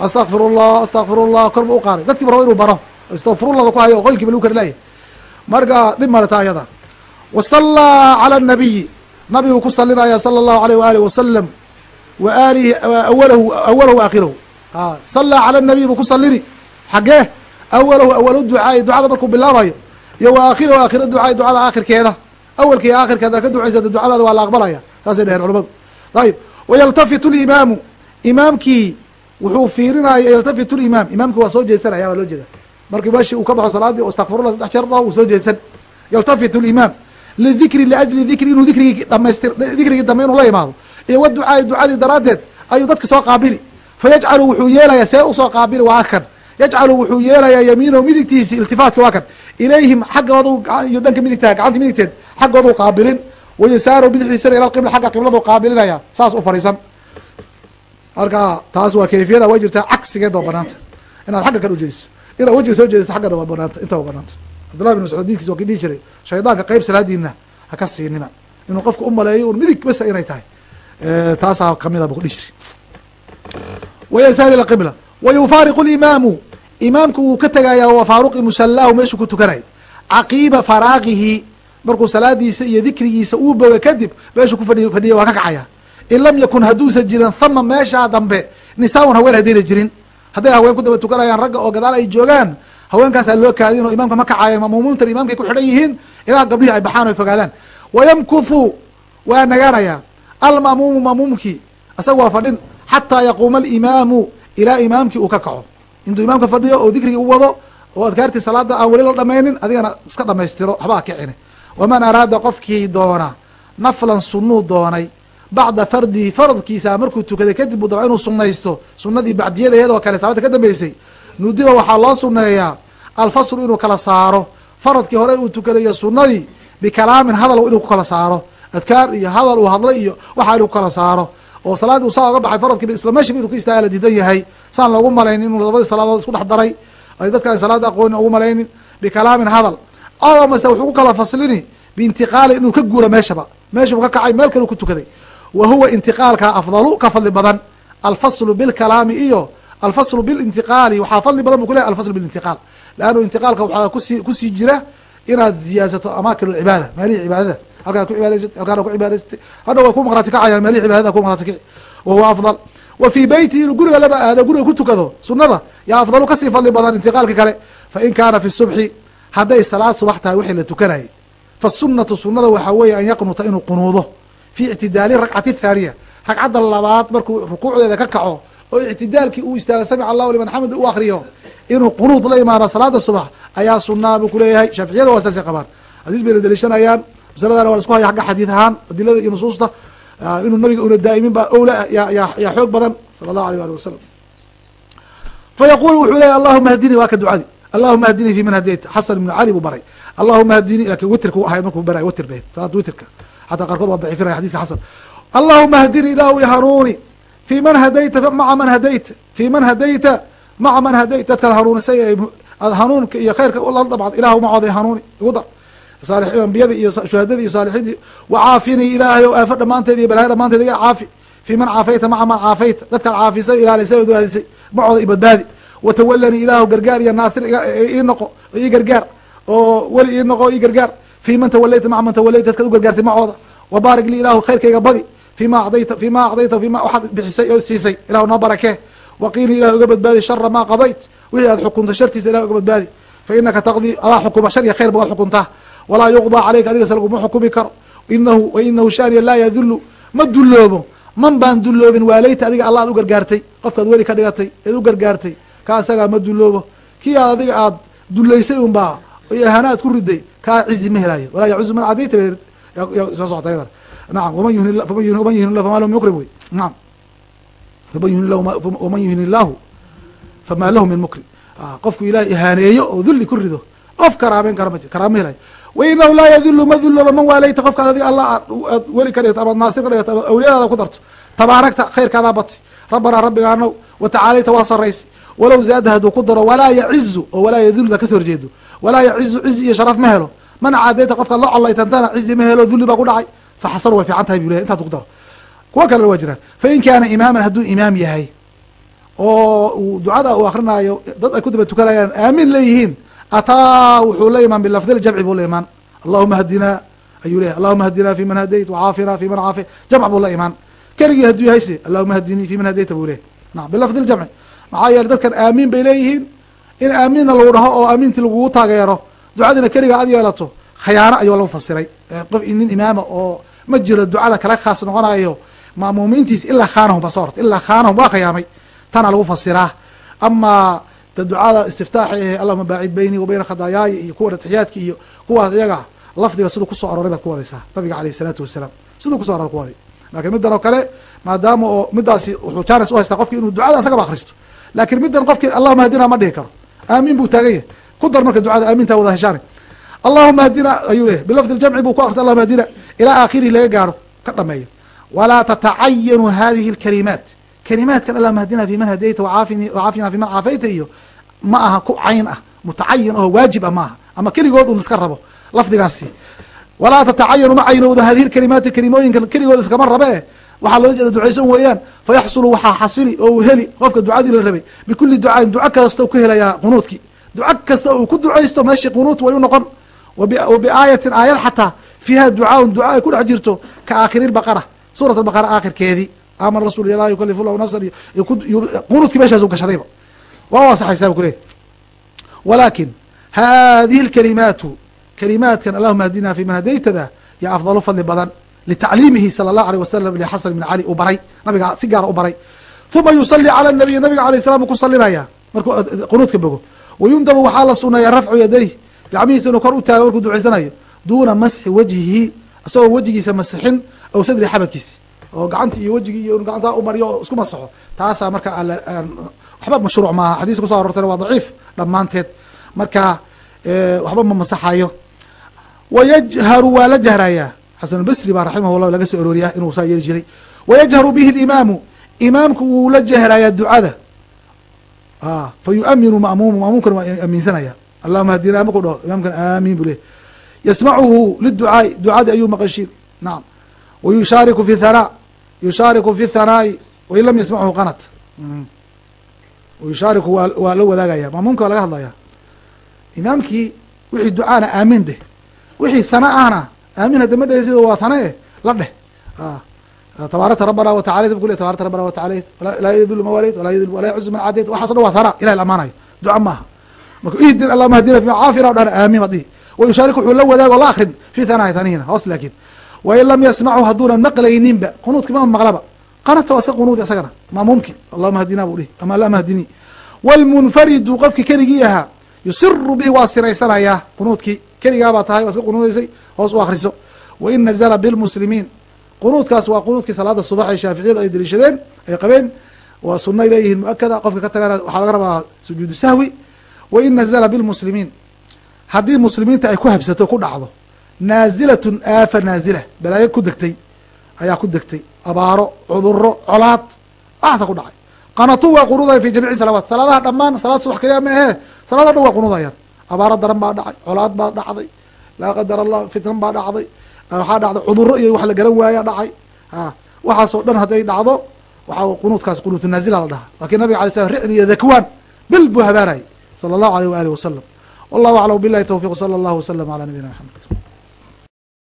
astakfir llah astakfir llah kor bu u qaaday dadkiiba rabo inuu baro astafirulada ku hayo qoylkiiba lagu kari layahy marka dhib male taa ayada wasallaa cala nabiyi nabigu ku salinaya sala allahu alayh waaalih wasalam wa aalihi awalahu awalahu aakhirahu sallaa cala nabiy buu ku salini xaggee awalahu awalu ducaai ducada markuu bilaabayo iyo wa aakhirahu aakhira ducaai ducada aakhirkeeda awalka iyo aakhirkeeda ka ducaysata ducadaada waa la aqbalaya. Saasay dheheen culamadu. Ayib wayaltafitu limaamu imaamkii wuxuu fiirinaya yaltafitu limaam imaamkii waa soo jeedsanaya waa loo jeeda. Markii meeshii uu ka baxo salaadii o istakfirullah saddex jeer dhaho wuu soo jeedsan yaltafitu limaam lidikri liajli dikri inuu dikrigii dhamaystir dikrigii dambe inuu la imaado. Iyo wa ducadii daraaddeed ayuu dadka soo qaabili. Fa yajcalu wuxuu yeelayaa see u soo qaabili waa kan. Yajcalu wuxuu yeelayaa yamiinahu midigtiisi iltifaatka waa kan ilayhim xaggoodu iyo dhanka midigta gacanta midigteed xaggoodu qaabilin wayasaaro bidixdiisana ila qibla xagga qibladu qaabilinaya saas u fadhiisan marka taas waa kayfiyada way jirtaa cagsigeed waa banaanta inaad xagga kan ujeediso inaad wejiga soo jeediso xaggana waa banaanta inta waa banaanta cabdullahi bin mascuud diinkiis waa ki jiray shaydaanka qeyb salaadiina ha ka siinina inuu qofka u maleeyo un midig basa inay tahay taasaa kamida bu ku dhihi jiray wayasaari ila qibla wa yufaariqu limaamu imaamku wuu ka tegayaa wa faaruqi musalaahu meeshuu ku tukanay. Caqiiba faraaqihi markuu salaadiisa iyo dikrigiisa uu boga kadib meeshuu ku fadhiy fadhiya waa ka kacaya. In lam yakun hadduusan jirin thama meeshaa dambe nisaaun haween haddayna jirin. Hadday haween ku daba tukanayaan ragga oo gadaal ay joogaan haweenkaasaa loo kaadin oo imaamka ma kacayan mamuumiintan imaamkay ku xidhan yihiin ilaa gabdhihii ay baxaan o fogaadaan. Wayamkuthu waa nagaanayaa alma'muumu ma'muumkii isaga waa fadhin xataa yaquuma alimaamu ilaa imaamkii uu ka kaco intuu imaamka fadhiyo oo dikrigii u wado oo adkaartii salaada aan weli la dhamaynin adigana iska dhamaystiro waxba kicine waman araada qofkii doona naflan sunnuu doonay bacda fardihi faradkiisa markuu tukaday kadib uu daba inuu sunaysto sunadii bacdiyadeed oo kale salaada ka dambeysay nudiba waxaa loo suneeyaa alfaslu inuu kala saaro faradkii hore uu tukanayo sunadii bikalaamin hadal inuu ku kala saaro adkaar iyo hadal uu hadlay iyo waxa inuu ku kala saaro oo salaadii uu saa oga baxay faradkiiba isla meeshiba inu ka istaaga la diidan yahay. Saan loogu malaynin inuu labadii salaadood isku dhex daray. Ay dadka salaada aqooni ugu malaynin bikalaamin hadal. Oo mase wuxuu ku kala faslini biintiqaali inuu ka guuro meeshaba. Meeshuu ka kacay meel kale ku tukaday. Wa huwa intiqaalka afdalu ka fadli badan. Alfaslu bilkalaami iyo alfaslu bilintiqaali. Waxaa fadli badan bu ku lehay alfaslu bilintiqaal. Leannu intiqaalka waxaa kusi ku sii jira inaad ziyaadsato amaakin lcibaada meelihii cibaadada halkaad ku cibaadaysat halkaana ku cibaadaysatay hadha way ku maqraati kacayaan meelihii cibaadada ku maqraati kici wa huwa afdal. Wa fii beyti inuu guriga laba aado guriga ku tukado sunada yaa afdalu ka sii fadli badan intiqaalka kale fain kaana fi subxi hadday salaad subax tahay wixii la tukanayay. Fasunatu sunada waxaa weeye an yaqnuta inuu qunuudo. Fi ictidaali rakcati thaaniya. Ragcadda labaad markuu rukuucdeeda ka kaco oo ictidaalkii uu istaago samic allahu liman xamid u akriyo inuu qunuud la imaano salaada subax ayaa sunaa buu kuleeyahay shaaficiyada waa saasay qabaan. Xadiis bayna daliishanayaan masaladana waa la isku haya agga xadiid ahaan adilada iyo nusuusta. Inuu nabiga una daa'imin baa owla yaa xoog badan sala allahu alيh ali wasalam fa yaqul wuxuu leeyahy allahuma hdinii waa ka ducadi. Allahuma hdinii fi man hadayt xasan ibnu cali buu baray. Allahuma hdinii laakiin witrka u ahay markuu baray witr bay salaada witrka xataa qaarkood waa daciifinaya xadiska xasan. Allahuma hdinii ilaahu hanuuni fi man hadayta maca man hadayta fi man hadayta maca man hadayt dadkaad hanuunisay aad hanuunka iyo khayrka la dabcad ilahu macooda hanuuni igu dar ambiyadii iyo shuhadadii iyo saalixiintii wacaafinii ilaahay o aafo dhamaanteed iyo balaayo dhamaanteed iga caafi fi man caafayta maca man caafayta dadkaad caafisay ilaalisay od waadisay macooda ibadbaadi. Watawalanii ilaahu gargaar iyo naasir ii noqo ii gargaar oo weli ii noqo ii gargaar. Fi man tawalayta maca man tawalayta dadkaad u gargaartay macooda wabaarik lii ilaahu khayrkayga badi fima acdayta fima acdayta fima waxaad bixisay oo siisay ilahu noo barakee. Waqiini ilah uga badbaadi shara maa qadayt wixii aad xukuntay shartiisa ilah uga badbaadi. Fa inaka taqdii adaa xukuma shar iyo khayr ba waad xukuntaa walaa yuqdaa caleyka adigas laguma xukumi karo. Inahu wa inahu shaniya laa yadullu. Ma dulloobo. Man baan dulloobin? Waalayta adiga alla ad u gargaartay. Qofkaad weli ka dhigatay eed u gargaartay. Ka asagaa ma dulloobo. Kii aad adiga aad dullaysay unbaa ihana ad ku riday kaa cizi ma helaayo. Walaa yacuzu man cadayta soo socota yadana nacam waman yuhin lah fama lahu mukrim. Wey lahu waman yuhin illaahu famaa lahu min mukrim. Qofku ilahay ihaaneeyo oo dulli ku rido. Qof karaameyn kara ma karaama helayo wainahu laa yadulu ma dulooba man waalayta qofkaad adiga alla aad weli ka dhigto amaad naasir ka dhigto ama awliyadaada ku darto. Tabaarakta khayrkaadaa bati rabbanaa rabbigaanow watacaalayta waa saraysa walow zaada hadduu ku daro walaa yacizu oo walaa yadulu baa ka soo horjeedo. Walaa yacizu cizi iyo sharaf ma helo. Man caadayta qofkaad la collaytantana cizi ma helo dulli baa ku dhacay. Faxasanu way fiican tahay bu lehy intaad ku daro. Kuwo kalena waa jiraan. Fain kaana imaaman hadduu imaam yahay oo ducada uu akrinaayo dad ay ku daba tukanayaan aamin leeyihiin ataa wuxuu la imaan bilafdi ljamci buu la imaan allahuma hadinaa ayuu leyahy allahuma hadinaa fi man hadayt wacaafina fi man caafayt jamc buu la imaan keligii hadduu yahayse allahuma hadinii fi man hadayta buu leyahy naam bilafdi ljamci maxaa yeele dadkan aamiin bay leeyihiin in aamiinna lagu dhaho oo aamiintii lagugu taageero ducadina keligaa ad yeelato khayaano ayuu lagu fasiray qof nin imaama oo ma jiro ducada kala khaas noqonayo maamuumiintiis ilaa khaanahum ba soo horta ilaa khaanahum waa khiyaamay tana lagu fasiraa ama de ducada istiftaaxa ahe allahuma baacid beynii wa khadaayaaya iyo kuwan atixiyaadki iyo kuwaas iyaga lafdiga siduu ku soo aroray baad ku wadaysaa nabiga aleyh isalaatu wasalaam siduu kuso aror ku waday laakiin middan oo kale maadaama oo midaasi wuxuu jaanis uhaystaa qofki inuu ducada asagaba akristo laakiin middan qofki allahuma hadina ma dhihi karo. Aamiin buu taagan yahay. Ku dar marka ducada aamintaa wada heshaane allahuma hadina ayuu leyahy bilafdi ljamci buu ku akristay allahuma hadina ilaa aakhirihi laga gaaro ka dhameeyo. Walaa tatacayanu hadihi lkalimaat kalimaadkan allahuma hadina fi man hadayta wacaafina fi man caafayta iyo ma aha ku cayn ah mutacayin oo waajib ah maaha ama keligood un iska rabo lafdigaasi. Walaa tatacayanu ma caynowda hadihi lkalimaati kelimooyinkan keligood iskama rabe. E waxaa loo jeeda ducaysan weeyaan fayaxsulu waxaa xasili oo uu heli qofka ducadii la rabay. Bikuli ducaain duco kasta u ka helayaa qunuudkii duco kasta uu ku ducaysto meeshii qunuud way noqon. Wa biaayatin aayad xataa fiiha ducaaun duca ay ku dhex jirto ka aakhiri lbaqara suurat albaqara aakhirkeedii. Amana rasul laa yukalifu lahu nafsan qunuudkii meeshaas u gashadayba waa wasaxaysaa bu ku leeyahy walakin hadihi lkalimaatu kalimaadkan allahuma hadina fi man hadaytada yaa afdalu fadli badan litacliimihi sala allahu alيh wasalam lxasan bn cali uu baray nabiga si gaara u baray. Uma yusali cala nabiy nabiga alayh salam uu ku salinaya markuu qunuudka bogo. Wayundabu waxaa la suneeya rafcu yadayh gacmihiisa inuu kor u taago markuu ducaysanayo duuna masxi wajhihi isagoo wejigiisa masixin aw sadri xabadkiisi. Oo gacanti iyo wejigii iyo gacantaa u mariyo oo isku masaxo taasaa marka waxba mashruuc maaha. Xadiiska kuso arortayna waa daciif dhammaanteed. Marka waxba ma masaxayo. Wayajharu waa la jahrayaa xasan albasri baa raximah llah laga soo arooriyaa inuu saa yeeli jiray. Wayajharu bihi limaamu imaamku wuu la jahrayaa ducada. Fa yuaminu mamumu mamuumkana waa amiinsanaya allahuma hadina markuu dhaho imaamkana aamiin buu ley yasmacuhu liducaai ducadii ayuu maqashiin. Nacam wayushaariku fi hanaa yushaariku fi hanaa'i wain lam yasmachu qanat yushaariku waa la wadaagaya mamuumka waa laga hadlaya imaamkii wixii ducaana aamin dheh. Wixii hana ahna aamin hadda ma dheh sida waa hane e la dheh. Tabaarakta rabbana watacaleyt bu kule tabarakta rabbana watacaleyt laa yadul ma waleyt walaa yadul walaa yacuzu man cadeyt waxaas dhan waa hara ilahi la duca maaha marka ihdin allahuma hdina fima caafina o dhan aamin baad dhihi wayushaarik wuxuu la wadaag la akrin fi hanaahi tanihina hoos laakin wain lam yasmachu hadduunan maqlayninba qunuudki ma maqlaba qanata waa iska qunuudi isagana maamuumki allahuma hdina buu dhihi. Ama allahuma hdinii wlmunfaridu qofkii keligii ahaa yusiru bihi waa siraysanayaa qunuudkii. Keligaabaa tahay waa iska qunuudaysay hoos u akriso wain nazla bilmuslimiin qunuudkaas waa qunuudkii salaada subax ay shaaficiyadu ay daliishadeen ay qabeen. Waa sunay leeyihiin muakada qofka ka tagana waxaa laga rabaa sujuudu sahwi. Wain nazla bilmuslimiin haddii muslimiinta ay ku habsato ku dhacdo naazilatun aafa naazila. Balaayo ku degtay ayaa ku degtay. Abaaro cuduro colaad waxaasa ku dhacay. Qanatu waa qunuudayan fi jamiici salawaat. Salaadaha dhammaan salaad subax kaliya ma ahe salaado dhan waa qunuudayaan abaaro daran baa dhacay colaad baa dhacday. Laa qadar allah fitnan baa dhacday. Waxaa dhacday cuduro iyo wax la garan waaya dhacay. A waxaasoo dhan hadday dhacdo waxaa qunuudkaas qunuutu naazila la dhahaa. Lakin nabiga alay slam ricn iyo dhakwaan bil buu habaarayay sala allahu aleyh waalihi wasalam wallahu aclam bilahi towfiq sala allahu wasalam ala nabiyina maxamed